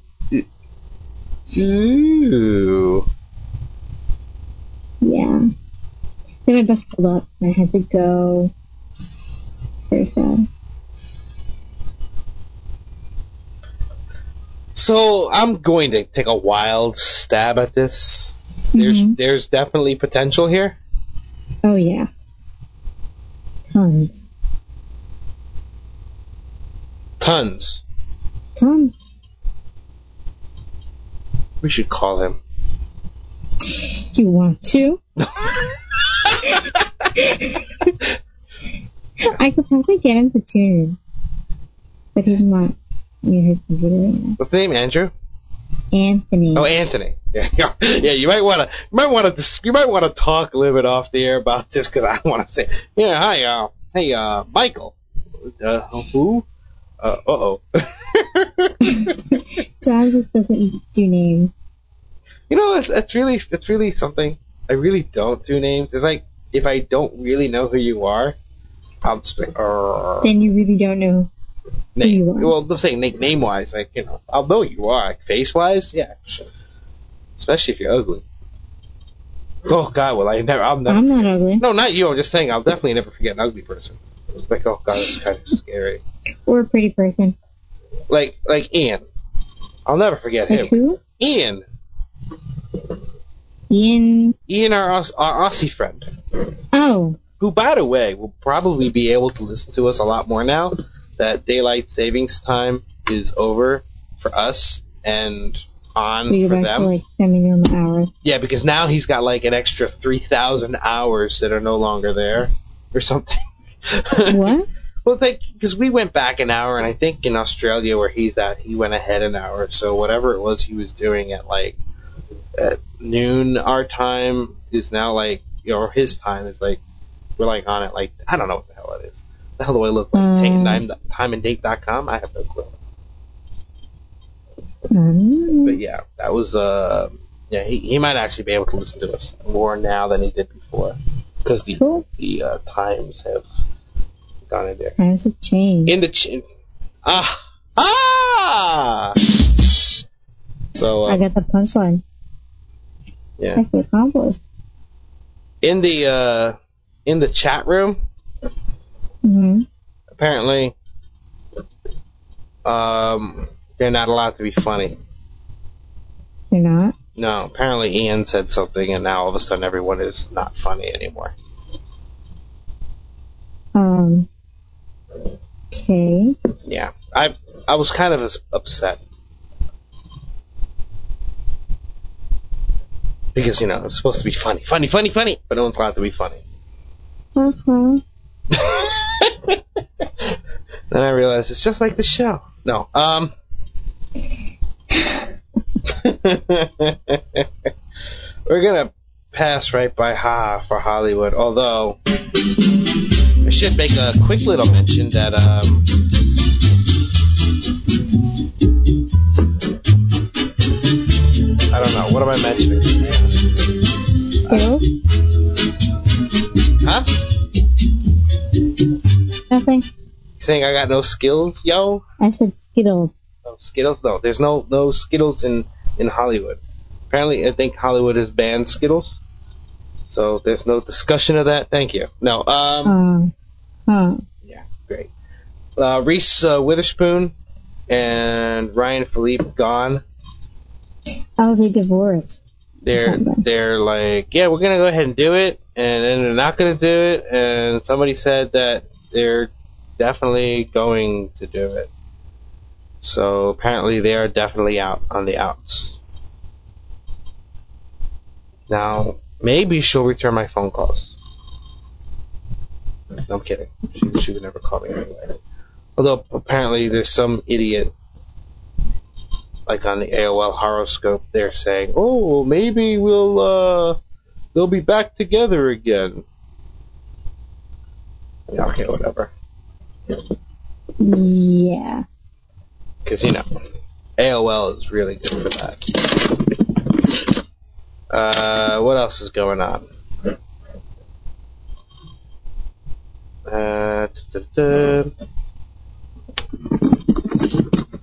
Speaker 8: Ooh.
Speaker 28: Yeah. Then my bus pulled up and I had to go. It's very sad.
Speaker 8: So I'm going to take a wild stab at this. There's
Speaker 28: Mhm.
Speaker 8: there's definitely potential here.
Speaker 28: Oh yeah. Tons.
Speaker 8: Tons.
Speaker 28: Tons.
Speaker 8: We should call him.
Speaker 28: You want to? I could probably get him to tune, but he's not near his computer right now.
Speaker 8: What's the name? Andrew.
Speaker 28: Anthony.
Speaker 8: Oh, Anthony. Yeah, yeah. You might want to. You might want to. You might want to talk a little bit off the air about this because I want to say, yeah, hi, uh, hey, uh, Michael. Uh, who? Uh oh.
Speaker 28: John just doesn't do names.
Speaker 8: You know, that's, that's really that's really something. I really don't do names. It's like if I don't really know who you are, I'll just like, "Arr."
Speaker 28: Then you really don't know
Speaker 8: name. Well, I'm saying name, name wise, like you know, I'll know you are. Like, face wise, yeah, sure. Especially if you're ugly. Oh God, well I never, I'll never.
Speaker 28: I'm not ugly.
Speaker 8: No, not you. I'm just saying I'll definitely never forget an ugly person. Like oh God, that's kind of scary.
Speaker 28: Or a pretty person.
Speaker 8: Like like Ian, I'll never forget
Speaker 28: Like
Speaker 8: him.
Speaker 28: who?
Speaker 8: Ian,
Speaker 28: Ian.
Speaker 8: Ian, our our Aussie friend.
Speaker 28: Oh.
Speaker 8: who, by the way, will probably be able to listen to us a lot more now that daylight savings time is over for us and on
Speaker 28: go
Speaker 8: for them.
Speaker 28: like semi normal hours.
Speaker 8: yeah, because now he's got like an extra 3,000 hours that are no longer there or something.
Speaker 28: what?
Speaker 8: Well, like, because we went back an hour, and I think in Australia where he's at, he went ahead an hour. So whatever it was he was doing at like at noon our time is now like, you know, or his time is like, we're like on it like, I don't know what the hell it is. The hell do I look like?
Speaker 28: Um.
Speaker 8: Time, timeanddate.com? I have no clue.
Speaker 28: Um,
Speaker 8: But yeah, that was, uh, yeah, he, he might actually be able to listen to us more now than he did before. Because the, the, uh, times have gone in there.
Speaker 28: times have changed.
Speaker 8: In the chin. Ah! Ah! So,
Speaker 28: I
Speaker 8: uh,
Speaker 28: got the punchline.
Speaker 8: yeah.
Speaker 28: I feel accomplished.
Speaker 8: In the, uh, in the chat room,
Speaker 28: hmm
Speaker 8: apparently, um, they're not allowed to be funny.
Speaker 28: They're not.
Speaker 8: No, apparently Ian said something and now all of a sudden everyone is not funny anymore.
Speaker 28: Um. Okay.
Speaker 8: Yeah. I, I was kind of upset. Because, you know, it's supposed to be funny. Funny, funny, funny! But no one's allowed to be funny.
Speaker 28: Uh-huh.
Speaker 8: Then I realized it's just like the show. No. Um. we're gonna pass right by Ha for Hollywood. Although I should make a quick little mention that um, I don't know. What am I mentioning?
Speaker 28: Skittles?
Speaker 8: Huh?
Speaker 28: Nothing.
Speaker 8: Saying I got no skills, yo?
Speaker 28: I said Skittles.
Speaker 8: No Skittles? No, there's no no Skittles in in Hollywood. Apparently, I think Hollywood has banned Skittles. So there's no discussion of that. Thank you. No. Um.
Speaker 28: Um. Huh.
Speaker 8: Yeah. Great. Uh, Reese uh, Witherspoon and Ryan Phillippe gone.
Speaker 28: Oh, they divorced.
Speaker 8: They're they're like, yeah, we're gonna go ahead and do it, and then they're not gonna do it, and somebody said that they're definitely going to do it. So apparently they are definitely out on the outs. Now maybe she'll return my phone calls. No, I'm kidding. She, she would never call me anyway. Although apparently there's some idiot like on the AOL horoscope, they're saying, "Oh, maybe we'll uh, they'll be back together again." Yeah, okay, whatever.
Speaker 28: Yeah.
Speaker 8: Because you know, AOL is really good for that. Uh, what else is going on? Uh, da-da-da.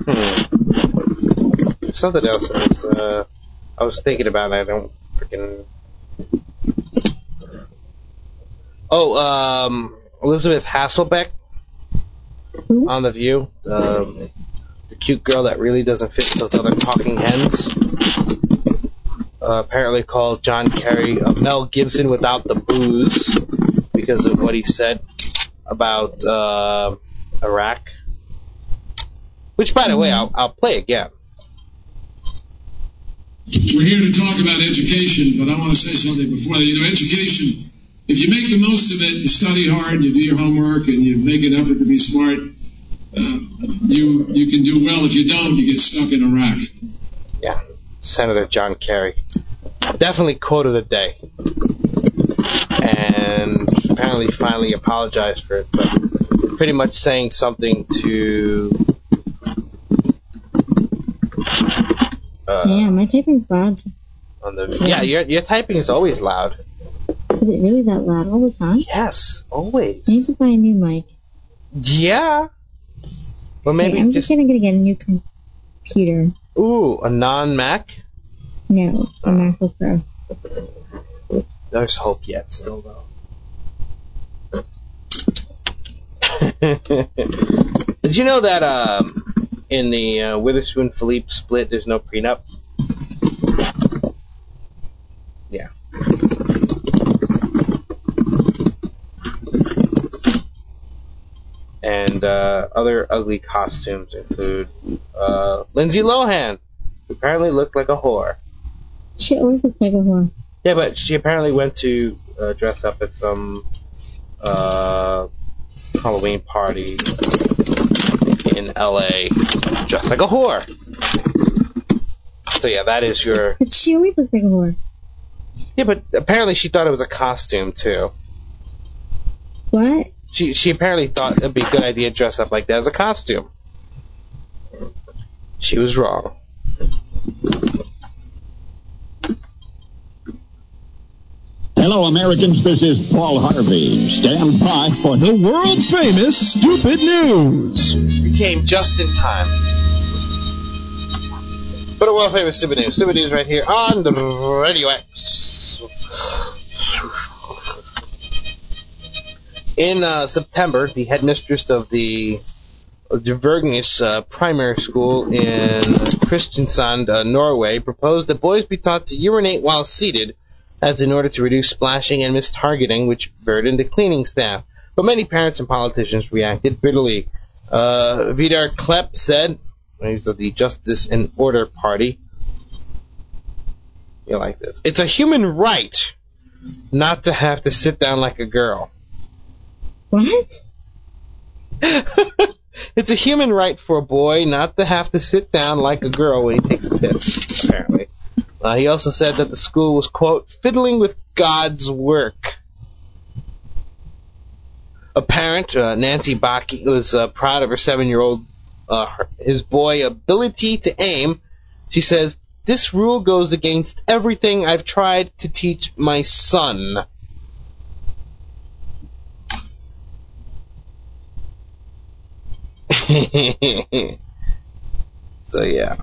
Speaker 8: Hmm. Something else I was, uh, I was thinking about. I don't freaking. Oh, um, Elizabeth Hasselbeck on the View, um, the cute girl that really doesn't fit those other talking hens. Uh, apparently called John Kerry uh, Mel Gibson without the booze because of what he said about uh, Iraq. Which, by the way, I'll, I'll play again.
Speaker 20: We're here to talk about education, but I want to say something before that. You know, education, if you make the most of it, you study hard, you do your homework, and you make an effort to be smart, uh, you you can do well. If you don't, you get stuck in a Iraq.
Speaker 8: Yeah, Senator John Kerry. Definitely quote of the day. And apparently finally apologized for it, but pretty much saying something to. Uh,
Speaker 28: Damn, my typing's loud.
Speaker 8: on the yeah, your your typing is always loud.
Speaker 28: Is it really that loud all the time?
Speaker 8: Yes, always.
Speaker 28: I need to buy a new mic.
Speaker 8: Yeah. Well, maybe
Speaker 28: Okay, I'm
Speaker 8: just
Speaker 28: just gonna get a new computer.
Speaker 8: ooh a non-Mac.
Speaker 28: No, a MacBook Pro.
Speaker 8: There's hope yet, still though. Did you know that um, in the uh, Witherspoon Phillippe split, there's no prenup? Yeah. And uh, other ugly costumes include uh, Lindsay Lohan, who apparently looked like a whore.
Speaker 28: She always looks like a whore.
Speaker 8: Yeah, but she apparently went to uh, dress up at some uh, Halloween party in L.A. dressed like a whore. So yeah, that is your.
Speaker 28: But she always looks like a whore.
Speaker 8: Yeah, but apparently she thought it was a costume too.
Speaker 28: What?
Speaker 8: She she apparently thought it'd be a good idea to dress up like that as a costume. She was wrong.
Speaker 5: Hello, Americans. This is Paul Harvey. Stand by for the world famous stupid news.
Speaker 8: You came just in time. For the world famous stupid news. Stupid news right here on the Radio X. In uh, September, the headmistress of the Dvergsnes uh, primary school in Kristiansand, uh, Norway, proposed that boys be taught to urinate while seated, as in order to reduce splashing and mistargeting, which burdened the cleaning staff. But many parents and politicians reacted bitterly. Uh, Vidar Klepp said, he's of the Justice and Order Party, you like this. It's a human right not to have to sit down like a girl.
Speaker 28: What?
Speaker 8: It's a human right for a boy not to have to sit down like a girl when he takes a piss, apparently. Uh, he also said that the school was, quote, fiddling with God's work. A parent, uh, Nancy Baki, was uh, proud of her seven-year-old, uh, his boy ability to aim. She says, this rule goes against everything I've tried to teach my son. so yeah.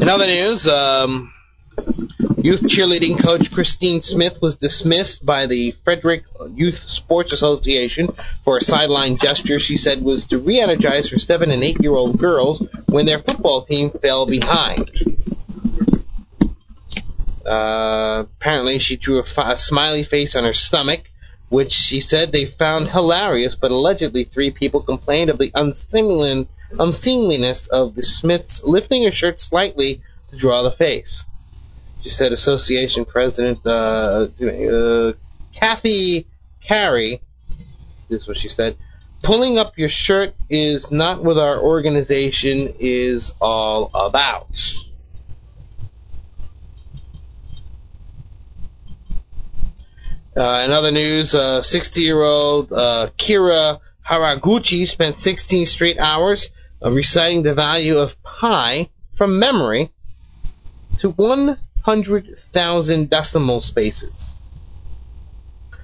Speaker 8: In other news, um, youth cheerleading coach Christine Smith was dismissed by the Frederick Youth Sports Association for a sideline gesture she said was to re-energize her seven and eight year old girls when their football team fell behind. Uh, apparently, she drew a, fi- a smiley face on her stomach, which she said they found hilarious, but allegedly three people complained of the unseemliness of the Smiths lifting her shirt slightly to draw the face. She said association president, uh, uh, Kathy Carey, this is what she said, pulling up your shirt is not what our organization is all about. Uh, in other news, 60-year-old uh, Kira Haraguchi spent 16 straight hours uh, reciting the value of pi from memory to 100,000 decimal spaces.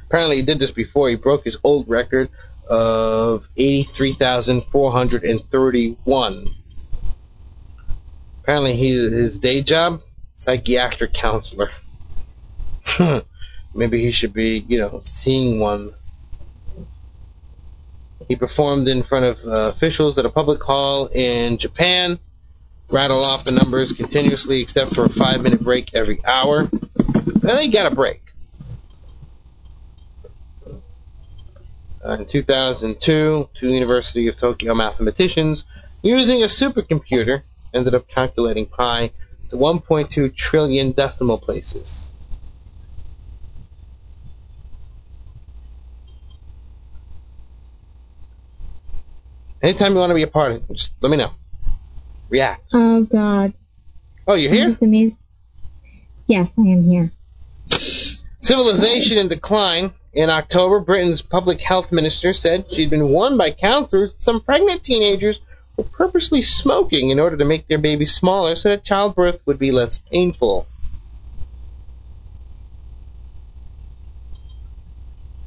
Speaker 8: Apparently, he did this before. He broke his old record of 83,431. Apparently, he, his day job, psychiatric counselor. Maybe he should be, you know, seeing one. He performed in front of uh, officials at a public hall in Japan. Rattle off the numbers continuously, except for a five-minute break every hour. Then he got a break. Uh, in 2002, two University of Tokyo mathematicians, using a supercomputer, ended up calculating pi to 1.2 trillion decimal places. Anytime you want to be a part of it, just let me know. React.
Speaker 28: Oh God.
Speaker 8: Oh, you're
Speaker 28: I'm
Speaker 8: here?
Speaker 28: just amazed. Yes, I am here.
Speaker 8: Civilization in decline. In October, Britain's public health minister said she'd been warned by counselors that some pregnant teenagers were purposely smoking in order to make their babies smaller so that childbirth would be less painful.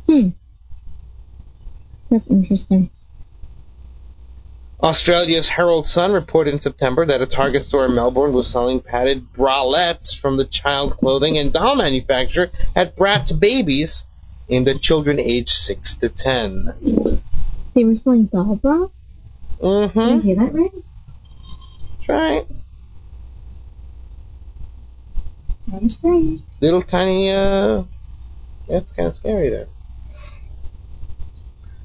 Speaker 28: Hmm. That's interesting.
Speaker 8: Australia's Herald Sun reported in September that a Target store in Melbourne was selling padded bralettes from the child clothing and doll manufacturer at Bratz Babies aimed at children aged 6 to 10.
Speaker 28: They were selling doll bras?
Speaker 8: Mm-hmm.
Speaker 28: Did I hear that right?
Speaker 8: That's right.
Speaker 28: I'm.
Speaker 8: Little tiny, uh, that's kind of scary there.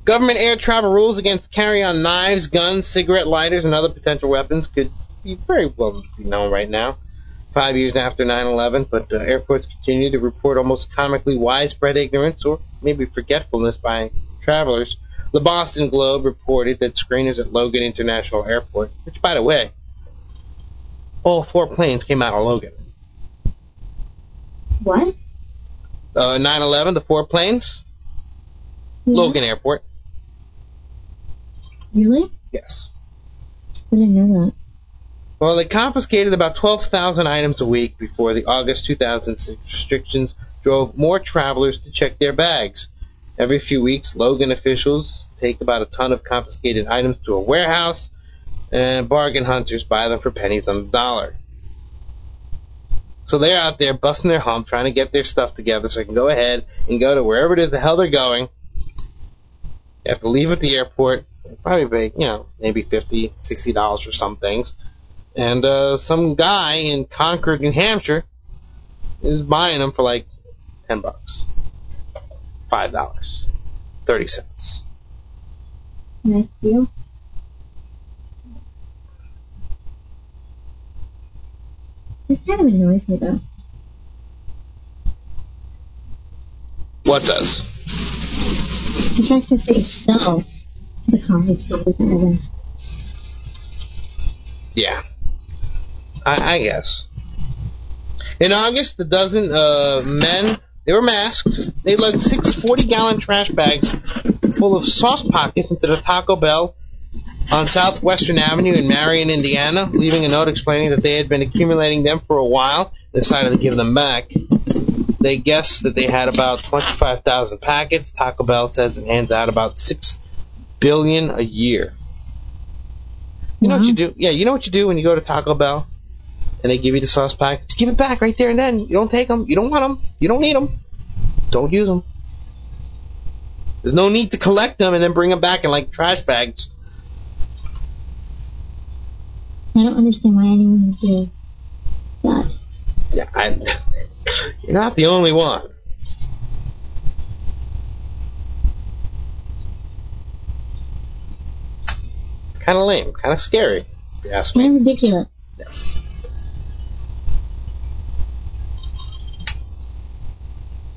Speaker 8: Government air travel rules against carry on knives, guns, cigarette lighters, and other potential weapons could be very well known right now, five years after 9-11, but uh, airports continue to report almost comically widespread ignorance or maybe forgetfulness by travelers. The Boston Globe reported that screeners at Logan International Airport, which, by the way, all four planes came out of Logan.
Speaker 28: What?
Speaker 8: Uh, 9-11, the four planes, Logan Airport.
Speaker 28: Really?
Speaker 8: Yes.
Speaker 28: I didn't know that.
Speaker 8: Well, they confiscated about 12,000 items a week before the August 2006 restrictions drove more travelers to check their bags. Every few weeks, Logan officials take about a ton of confiscated items to a warehouse, and bargain hunters buy them for pennies on the dollar. So they're out there busting their hump, trying to get their stuff together so they can go ahead and go to wherever it is the hell they're going. They have to leave at the airport, probably you know, maybe fifty, sixty dollars for some things. And uh, some guy in Concord, New Hampshire, is buying them for like ten bucks, five dollars, thirty cents.
Speaker 28: Nice deal. It kind of annoys me though.
Speaker 8: What does?
Speaker 28: The fact that they sell the for whatever.
Speaker 8: Yeah. I, I guess. In August, a dozen uh, men, they were masked. They lugged six 40 gallon trash bags full of sauce pockets into the Taco Bell on Southwestern Avenue in Marion, Indiana, leaving a note explaining that they had been accumulating them for a while and decided to give them back. They guessed that they had about 25,000 packets. Taco Bell says it hands out about 6 billion a year. You know what you do? Yeah, you know what you do when you go to Taco Bell and they give you the sauce packets? Give it back right there and then. You don't take them. You don't want them. You don't need them. Don't use them. There's no need to collect them and then bring them back in like trash bags.
Speaker 28: I don't understand why anyone would do that.
Speaker 8: Yeah, I, you're not the only one. Kind of lame, kind of scary. If you ask me.
Speaker 28: Ridiculous.
Speaker 8: Yes.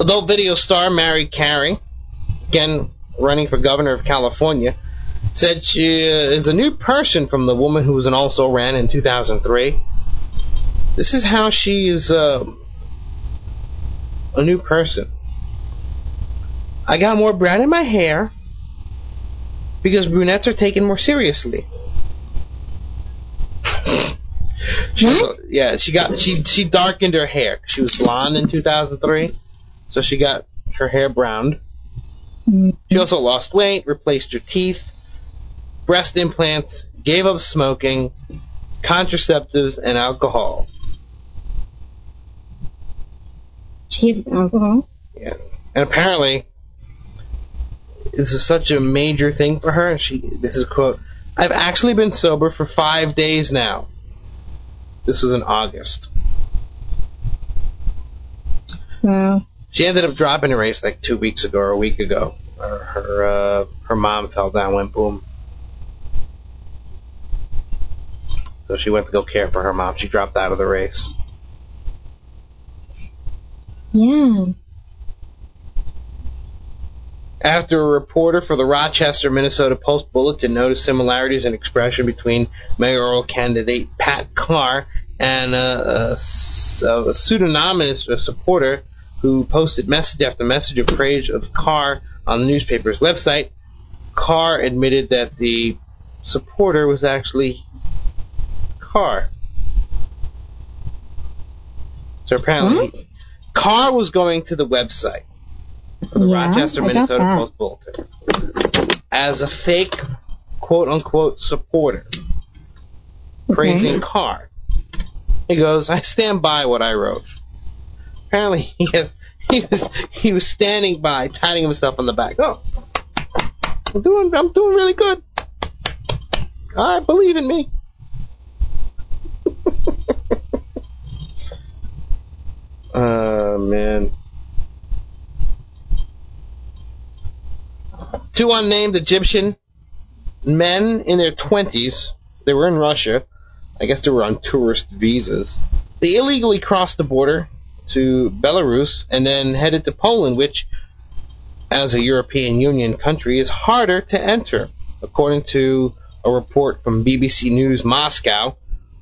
Speaker 8: Adult video star Mary Carey, again running for governor of California, said she uh, is a new person from the woman who was an also ran in 2003. This is how she is uh, a new person. I got more brown in my hair because brunettes are taken more seriously. She was- yeah, she got she she darkened her hair. She was blonde in 2003, so she got her hair browned. She also lost weight, replaced her teeth, breast implants, gave up smoking, contraceptives, and alcohol.
Speaker 28: She alcohol.
Speaker 8: Yeah. And apparently, this is such a major thing for her. And she, this is a quote. I've actually been sober for five days now. This was in August.
Speaker 28: Wow.
Speaker 8: She ended up dropping a race like two weeks ago or a week ago. Her her, uh, her mom fell down, went boom. So she went to go care for her mom. She dropped out of the race.
Speaker 28: Yeah.
Speaker 8: After a reporter for the Rochester, Minnesota Post Bulletin noticed similarities in expression between mayoral candidate Pat Carr and a a, s- a pseudonymous supporter who posted message after message of praise of Carr on the newspaper's website, Carr admitted that the supporter was actually Carr. So apparently, hmm? Carr was going to the website the
Speaker 28: Yeah,
Speaker 8: Rochester, Minnesota. Post Bulletin as a fake, quote unquote, supporter, praising Carr. He goes, "I stand by what I wrote." Apparently, he has he was he was standing by, patting himself on the back. Oh, I'm doing I'm doing really good. I believe in me. Oh man. Two unnamed Egyptian men in their twenties. They were in Russia. I guess they were on tourist visas. They illegally crossed the border to Belarus and then headed to Poland, which, as a European Union country, is harder to enter. According to a report from BBC News Moscow,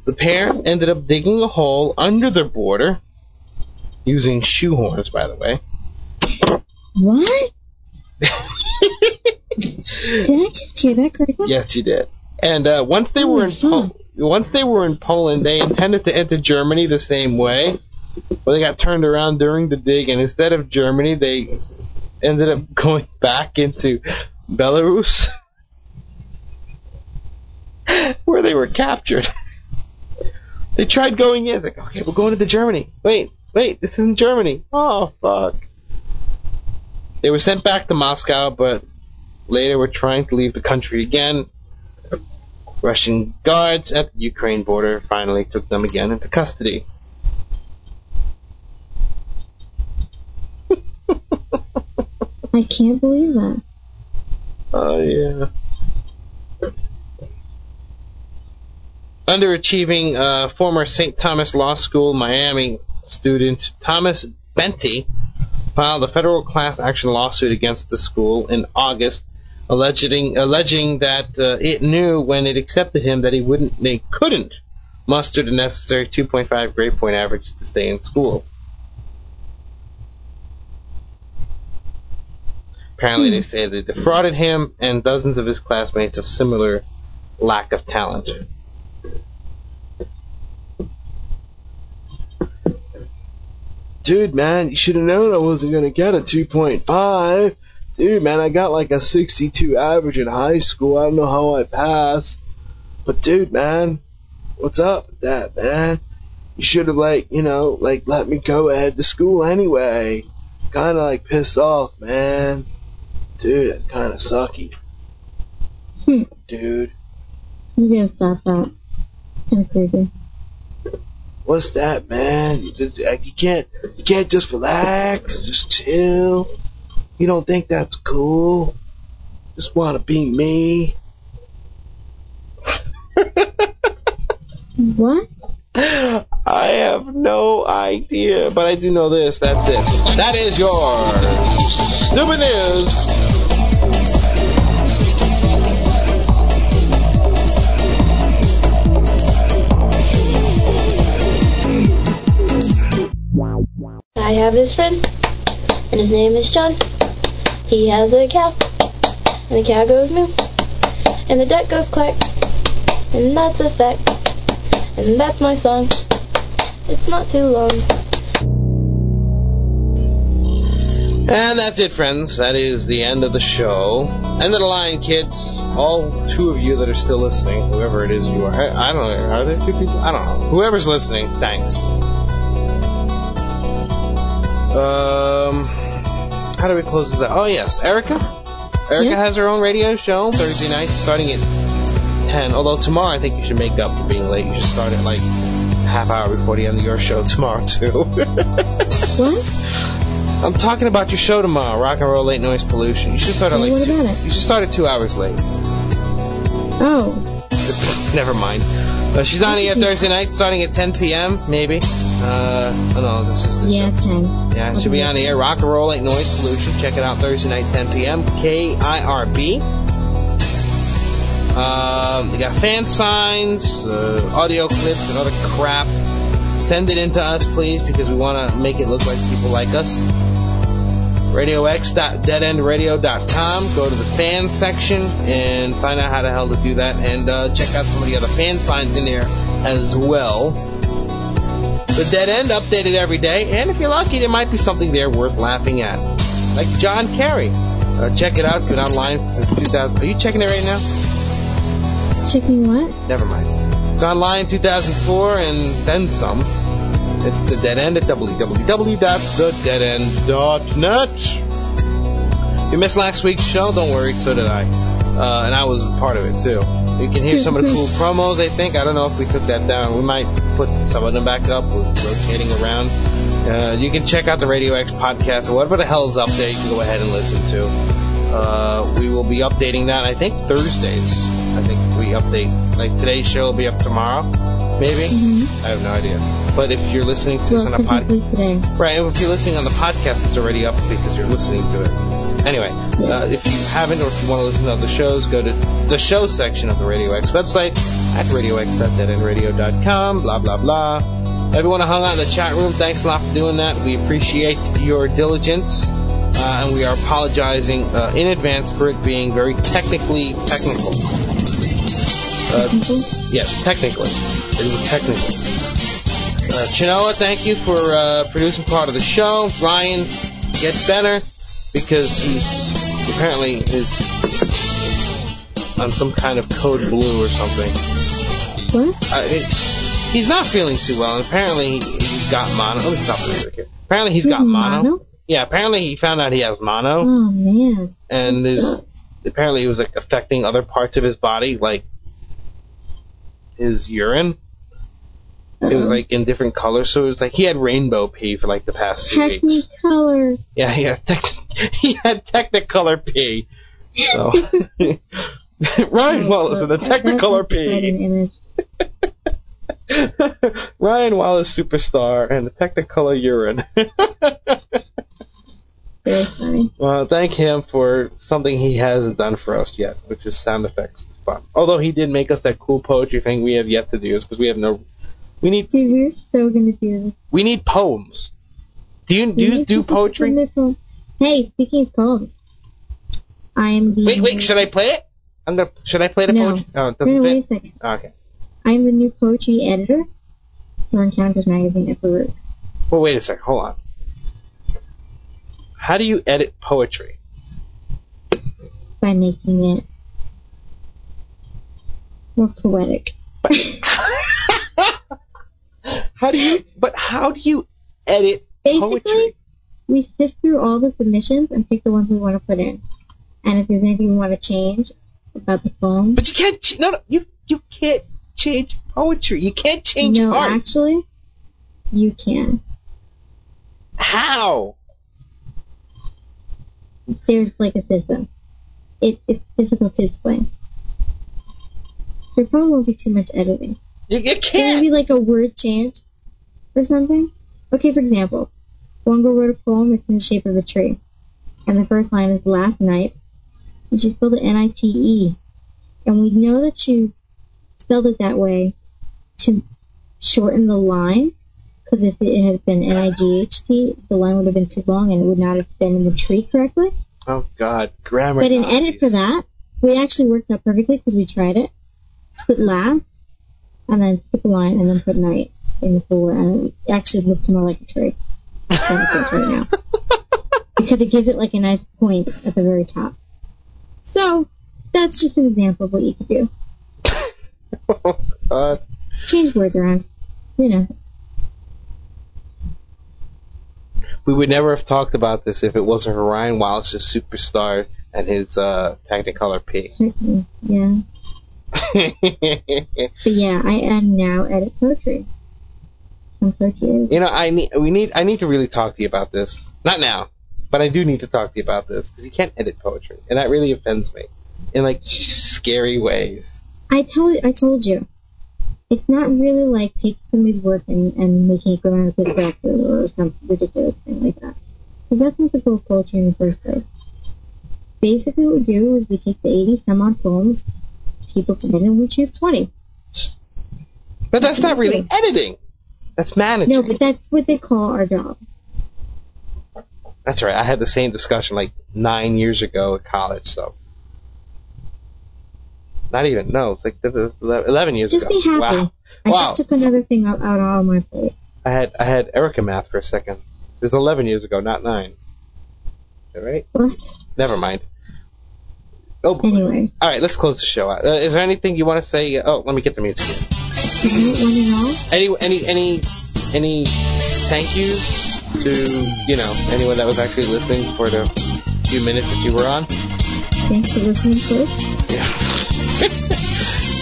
Speaker 8: the pair ended up digging a hole under the border using shoehorns, by the way.
Speaker 28: What? Did I just hear that correctly?
Speaker 8: Yes, you did. And uh, once they were in once they were in Poland, they intended to enter Germany the same way, but they got turned around during the dig, and instead of Germany, they ended up going back into Belarus, where they were captured. They tried going in, like, okay, we're going into Germany. Wait, wait, this isn't Germany. Oh, fuck. They were sent back to Moscow, but later we were trying to leave the country again. Russian guards at the Ukraine border finally took them again into custody.
Speaker 28: I can't believe that.
Speaker 8: Oh, yeah. Underachieving uh, former St. Thomas Law School Miami student Thomas Benty filed a federal class action lawsuit against the school in August, alleging alleging that uh, it knew when it accepted him that he wouldn't, they couldn't muster the necessary 2.5 grade point average to stay in school. Apparently, they say they defrauded him and dozens of his classmates of similar lack of talent.
Speaker 29: Dude, man, you should have known I wasn't gonna get a 2.5. Dude, man, I got like a 62 average in high school. I don't know how I passed. But dude, man, what's up with that, man? You should have like, you know, like let me go ahead to school anyway. Kinda like pissed off, man. Dude, that's kinda sucky. Hmm. Dude,
Speaker 28: You gotta stop that. Kind of creepy.
Speaker 29: what's that, man? You, just, like, you can't, you can't just relax, just chill. You don't think that's cool? Just want to be me.
Speaker 28: What?
Speaker 8: I have no idea, but I do know this. That's it. That is your stupid news.
Speaker 30: I have this friend, and his name is John. He has a cow, and the cow goes moo, and the duck goes quack, and that's a fact, and that's my song. It's not too long.
Speaker 8: And that's it, friends. That is the end of the show. End of the line, kids. All two of you that are still listening, whoever it is you are. I I don't know. Are there two people? I don't know. Whoever's listening, thanks. Um, how do we close this out? Oh, yes. Erica? Erica has her own radio show Thursday night starting at 10. Although tomorrow I think you should make up for being late. You should start at like a half hour before the end of your show tomorrow, too.
Speaker 28: what?
Speaker 8: I'm talking about your show tomorrow, Rock and Roll Late Noise Pollution. You should start at like
Speaker 28: What
Speaker 8: two,
Speaker 28: about it?
Speaker 8: you should start at two hours late.
Speaker 28: Oh.
Speaker 8: Never mind. Uh, she's on here Thursday night, starting at 10 p.m. Maybe. Uh, oh no, this is the
Speaker 28: Yeah, 10.
Speaker 8: yeah. It should be on the air. Rock and Roll ain't Noise Pollution. Check it out Thursday night, 10 p.m. KIRB. Um, they got fan signs, uh, audio clips, and other crap. Send it in to us, please, because we want to make it look like people like us. RadioX.deadendradio.com. Go to the fan section and find out how the hell to do that, and uh, check out some of the other fan signs in there as well. The Dead End updated every day, and if you're lucky, there might be something there worth laughing at, like John Kerry. Uh, check it out. It's been online since 2000. Are you checking it right now?
Speaker 28: Checking what?
Speaker 8: Never mind. It's online 2004 and then some. It's The Dead End at www.thedeadend.net. If you missed last week's show, don't worry, so did I. Uh, and I was part of it too. You can hear some of the cool promos, I think. I don't know if we took that down. We might put some of them back up, with rotating around. Uh, you can check out the Radio X podcast or whatever the hell is up there. You can go ahead and listen to. Uh, we will be updating that, I think, Thursdays. I think we update, like today's show will be up tomorrow, maybe? I have no idea. But if you're listening to this
Speaker 28: Well,
Speaker 8: on a podcast. Right, if you're listening on the podcast, it's already up because you're listening to it. Anyway, uh, if you haven't or if you want to listen to other shows, go to the show section of the Radio X website at radiox.deadendradio.com, blah, blah, blah. Everyone who hung out in the chat room, thanks a lot for doing that. We appreciate your diligence, uh, and we are apologizing uh, in advance for it being very technically technical. Uh, yes, technically. It was technical. Uh, Chinoa, thank you for uh, producing part of the show. Ryan gets better because he's apparently is on some kind of code blue or something.
Speaker 28: What?
Speaker 8: Uh, it, he's not feeling too well, and apparently he, he's got mono. Let me stop the music here. Apparently he's got mono.
Speaker 28: mono?
Speaker 8: Yeah, apparently he found out he has mono,
Speaker 28: Oh, man.
Speaker 8: and there's, apparently it was like affecting other parts of his body, like his urine. It was like in different colors, so it was like he had rainbow pee for like the past two weeks.
Speaker 28: Technicolor.
Speaker 8: Yeah, he had tech- he had Technicolor P. So Ryan Wallace and the Technicolor P. Ryan Wallace superstar and the Technicolor urine.
Speaker 28: Very funny.
Speaker 8: well, thank him for something he hasn't done for us yet, which is sound effects fun. Although he did make us that cool poetry thing we have yet to do, is because we have no We need
Speaker 28: Dude, we're so gonna do
Speaker 8: we need poems. Do you do you do poetry?
Speaker 28: this on- Hey, speaking of poems, I am the
Speaker 8: Wait, wait. Should I play it? I'm gonna. Should I play the
Speaker 28: No.
Speaker 8: poetry? Oh, it
Speaker 28: No, wait a second.
Speaker 8: Oh, okay.
Speaker 28: I am the new poetry editor for Encounters Magazine at Baruch.
Speaker 8: Well, wait a second. Hold on. How do you edit poetry?
Speaker 28: by making it more poetic.
Speaker 8: But, How do you? But how do you edit
Speaker 28: Basically,
Speaker 8: poetry?
Speaker 28: We sift through all the submissions and pick the ones we want to put in. And if there's anything we want to change about the poem,
Speaker 8: But you can't. ch- No, no. You you can't change poetry. You can't change
Speaker 28: no,
Speaker 8: art.
Speaker 28: actually, you can.
Speaker 8: How?
Speaker 28: There's like a system. It, it's difficult to explain. There probably won't be too much editing.
Speaker 8: You, you can't.
Speaker 28: may be like a word change or something. Okay, for example, girl wrote a poem, it's in the shape of a tree. And the first line is last night, and she spelled it N-I-T-E. And we know that she spelled it that way to shorten the line, because if it had been N-I-G-H-T, the line would have been too long and it would not have been in the tree correctly.
Speaker 8: Oh God, grammar.
Speaker 28: But in
Speaker 8: Nazis.
Speaker 28: edit for that, we actually worked out perfectly because we tried it. Put last, and then skip a line, and then put night in the full, and it actually looks more like a tree does right now. because it gives it like a nice point at the very top. So, that's just an example of what you could do.
Speaker 8: Uh,
Speaker 28: Change words around. You know.
Speaker 8: we would never have talked about this if it wasn't for Ryan Wallace's superstar and his uh, Technicolor P.
Speaker 28: Yeah. But yeah, I am now edit poetry. I'm.
Speaker 8: You know, I need we need I need to really talk to you about this. Not now, but I do need to talk to you about this because you can't edit poetry, and that really offends me in like scary ways.
Speaker 28: I told I told you, it's not really like taking somebody's work and, and making it go grammatically correct or, or some ridiculous thing like that. Because that's not the goal of poetry in the first place. Basically, what we do is we take the 80 some odd poems people submit and we choose 20.
Speaker 8: But that's not really editing. That's managing.
Speaker 28: No, but that's what they call our job.
Speaker 8: That's right. I had the same discussion like nine years ago at college. So not even no, it's like the- the- the- eleven years
Speaker 28: Just
Speaker 8: ago.
Speaker 28: be happy.
Speaker 8: Wow.
Speaker 28: I
Speaker 8: Wow.
Speaker 28: just took another thing out, out on my plate.
Speaker 8: I had I had Erica math for a second. It was eleven years ago, not nine. All right.
Speaker 28: What?
Speaker 8: Never mind. Oh.
Speaker 28: Anyway.
Speaker 8: All right. Let's close the show out. Uh, is there anything you want to say? Oh, let me get the music. Here.
Speaker 28: One and all,
Speaker 8: Any any any any thank yous to you know anyone that was actually listening for the few minutes that you were on.
Speaker 28: thanks for listening first.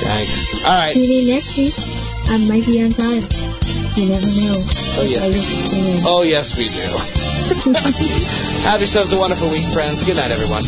Speaker 8: Thanks. All right.
Speaker 28: Tune in next week. I might be on time. You never know.
Speaker 8: Oh, yes.
Speaker 28: I just tune in.
Speaker 8: Oh yes, we do. Have yourselves a wonderful week, friends. Good night, everyone.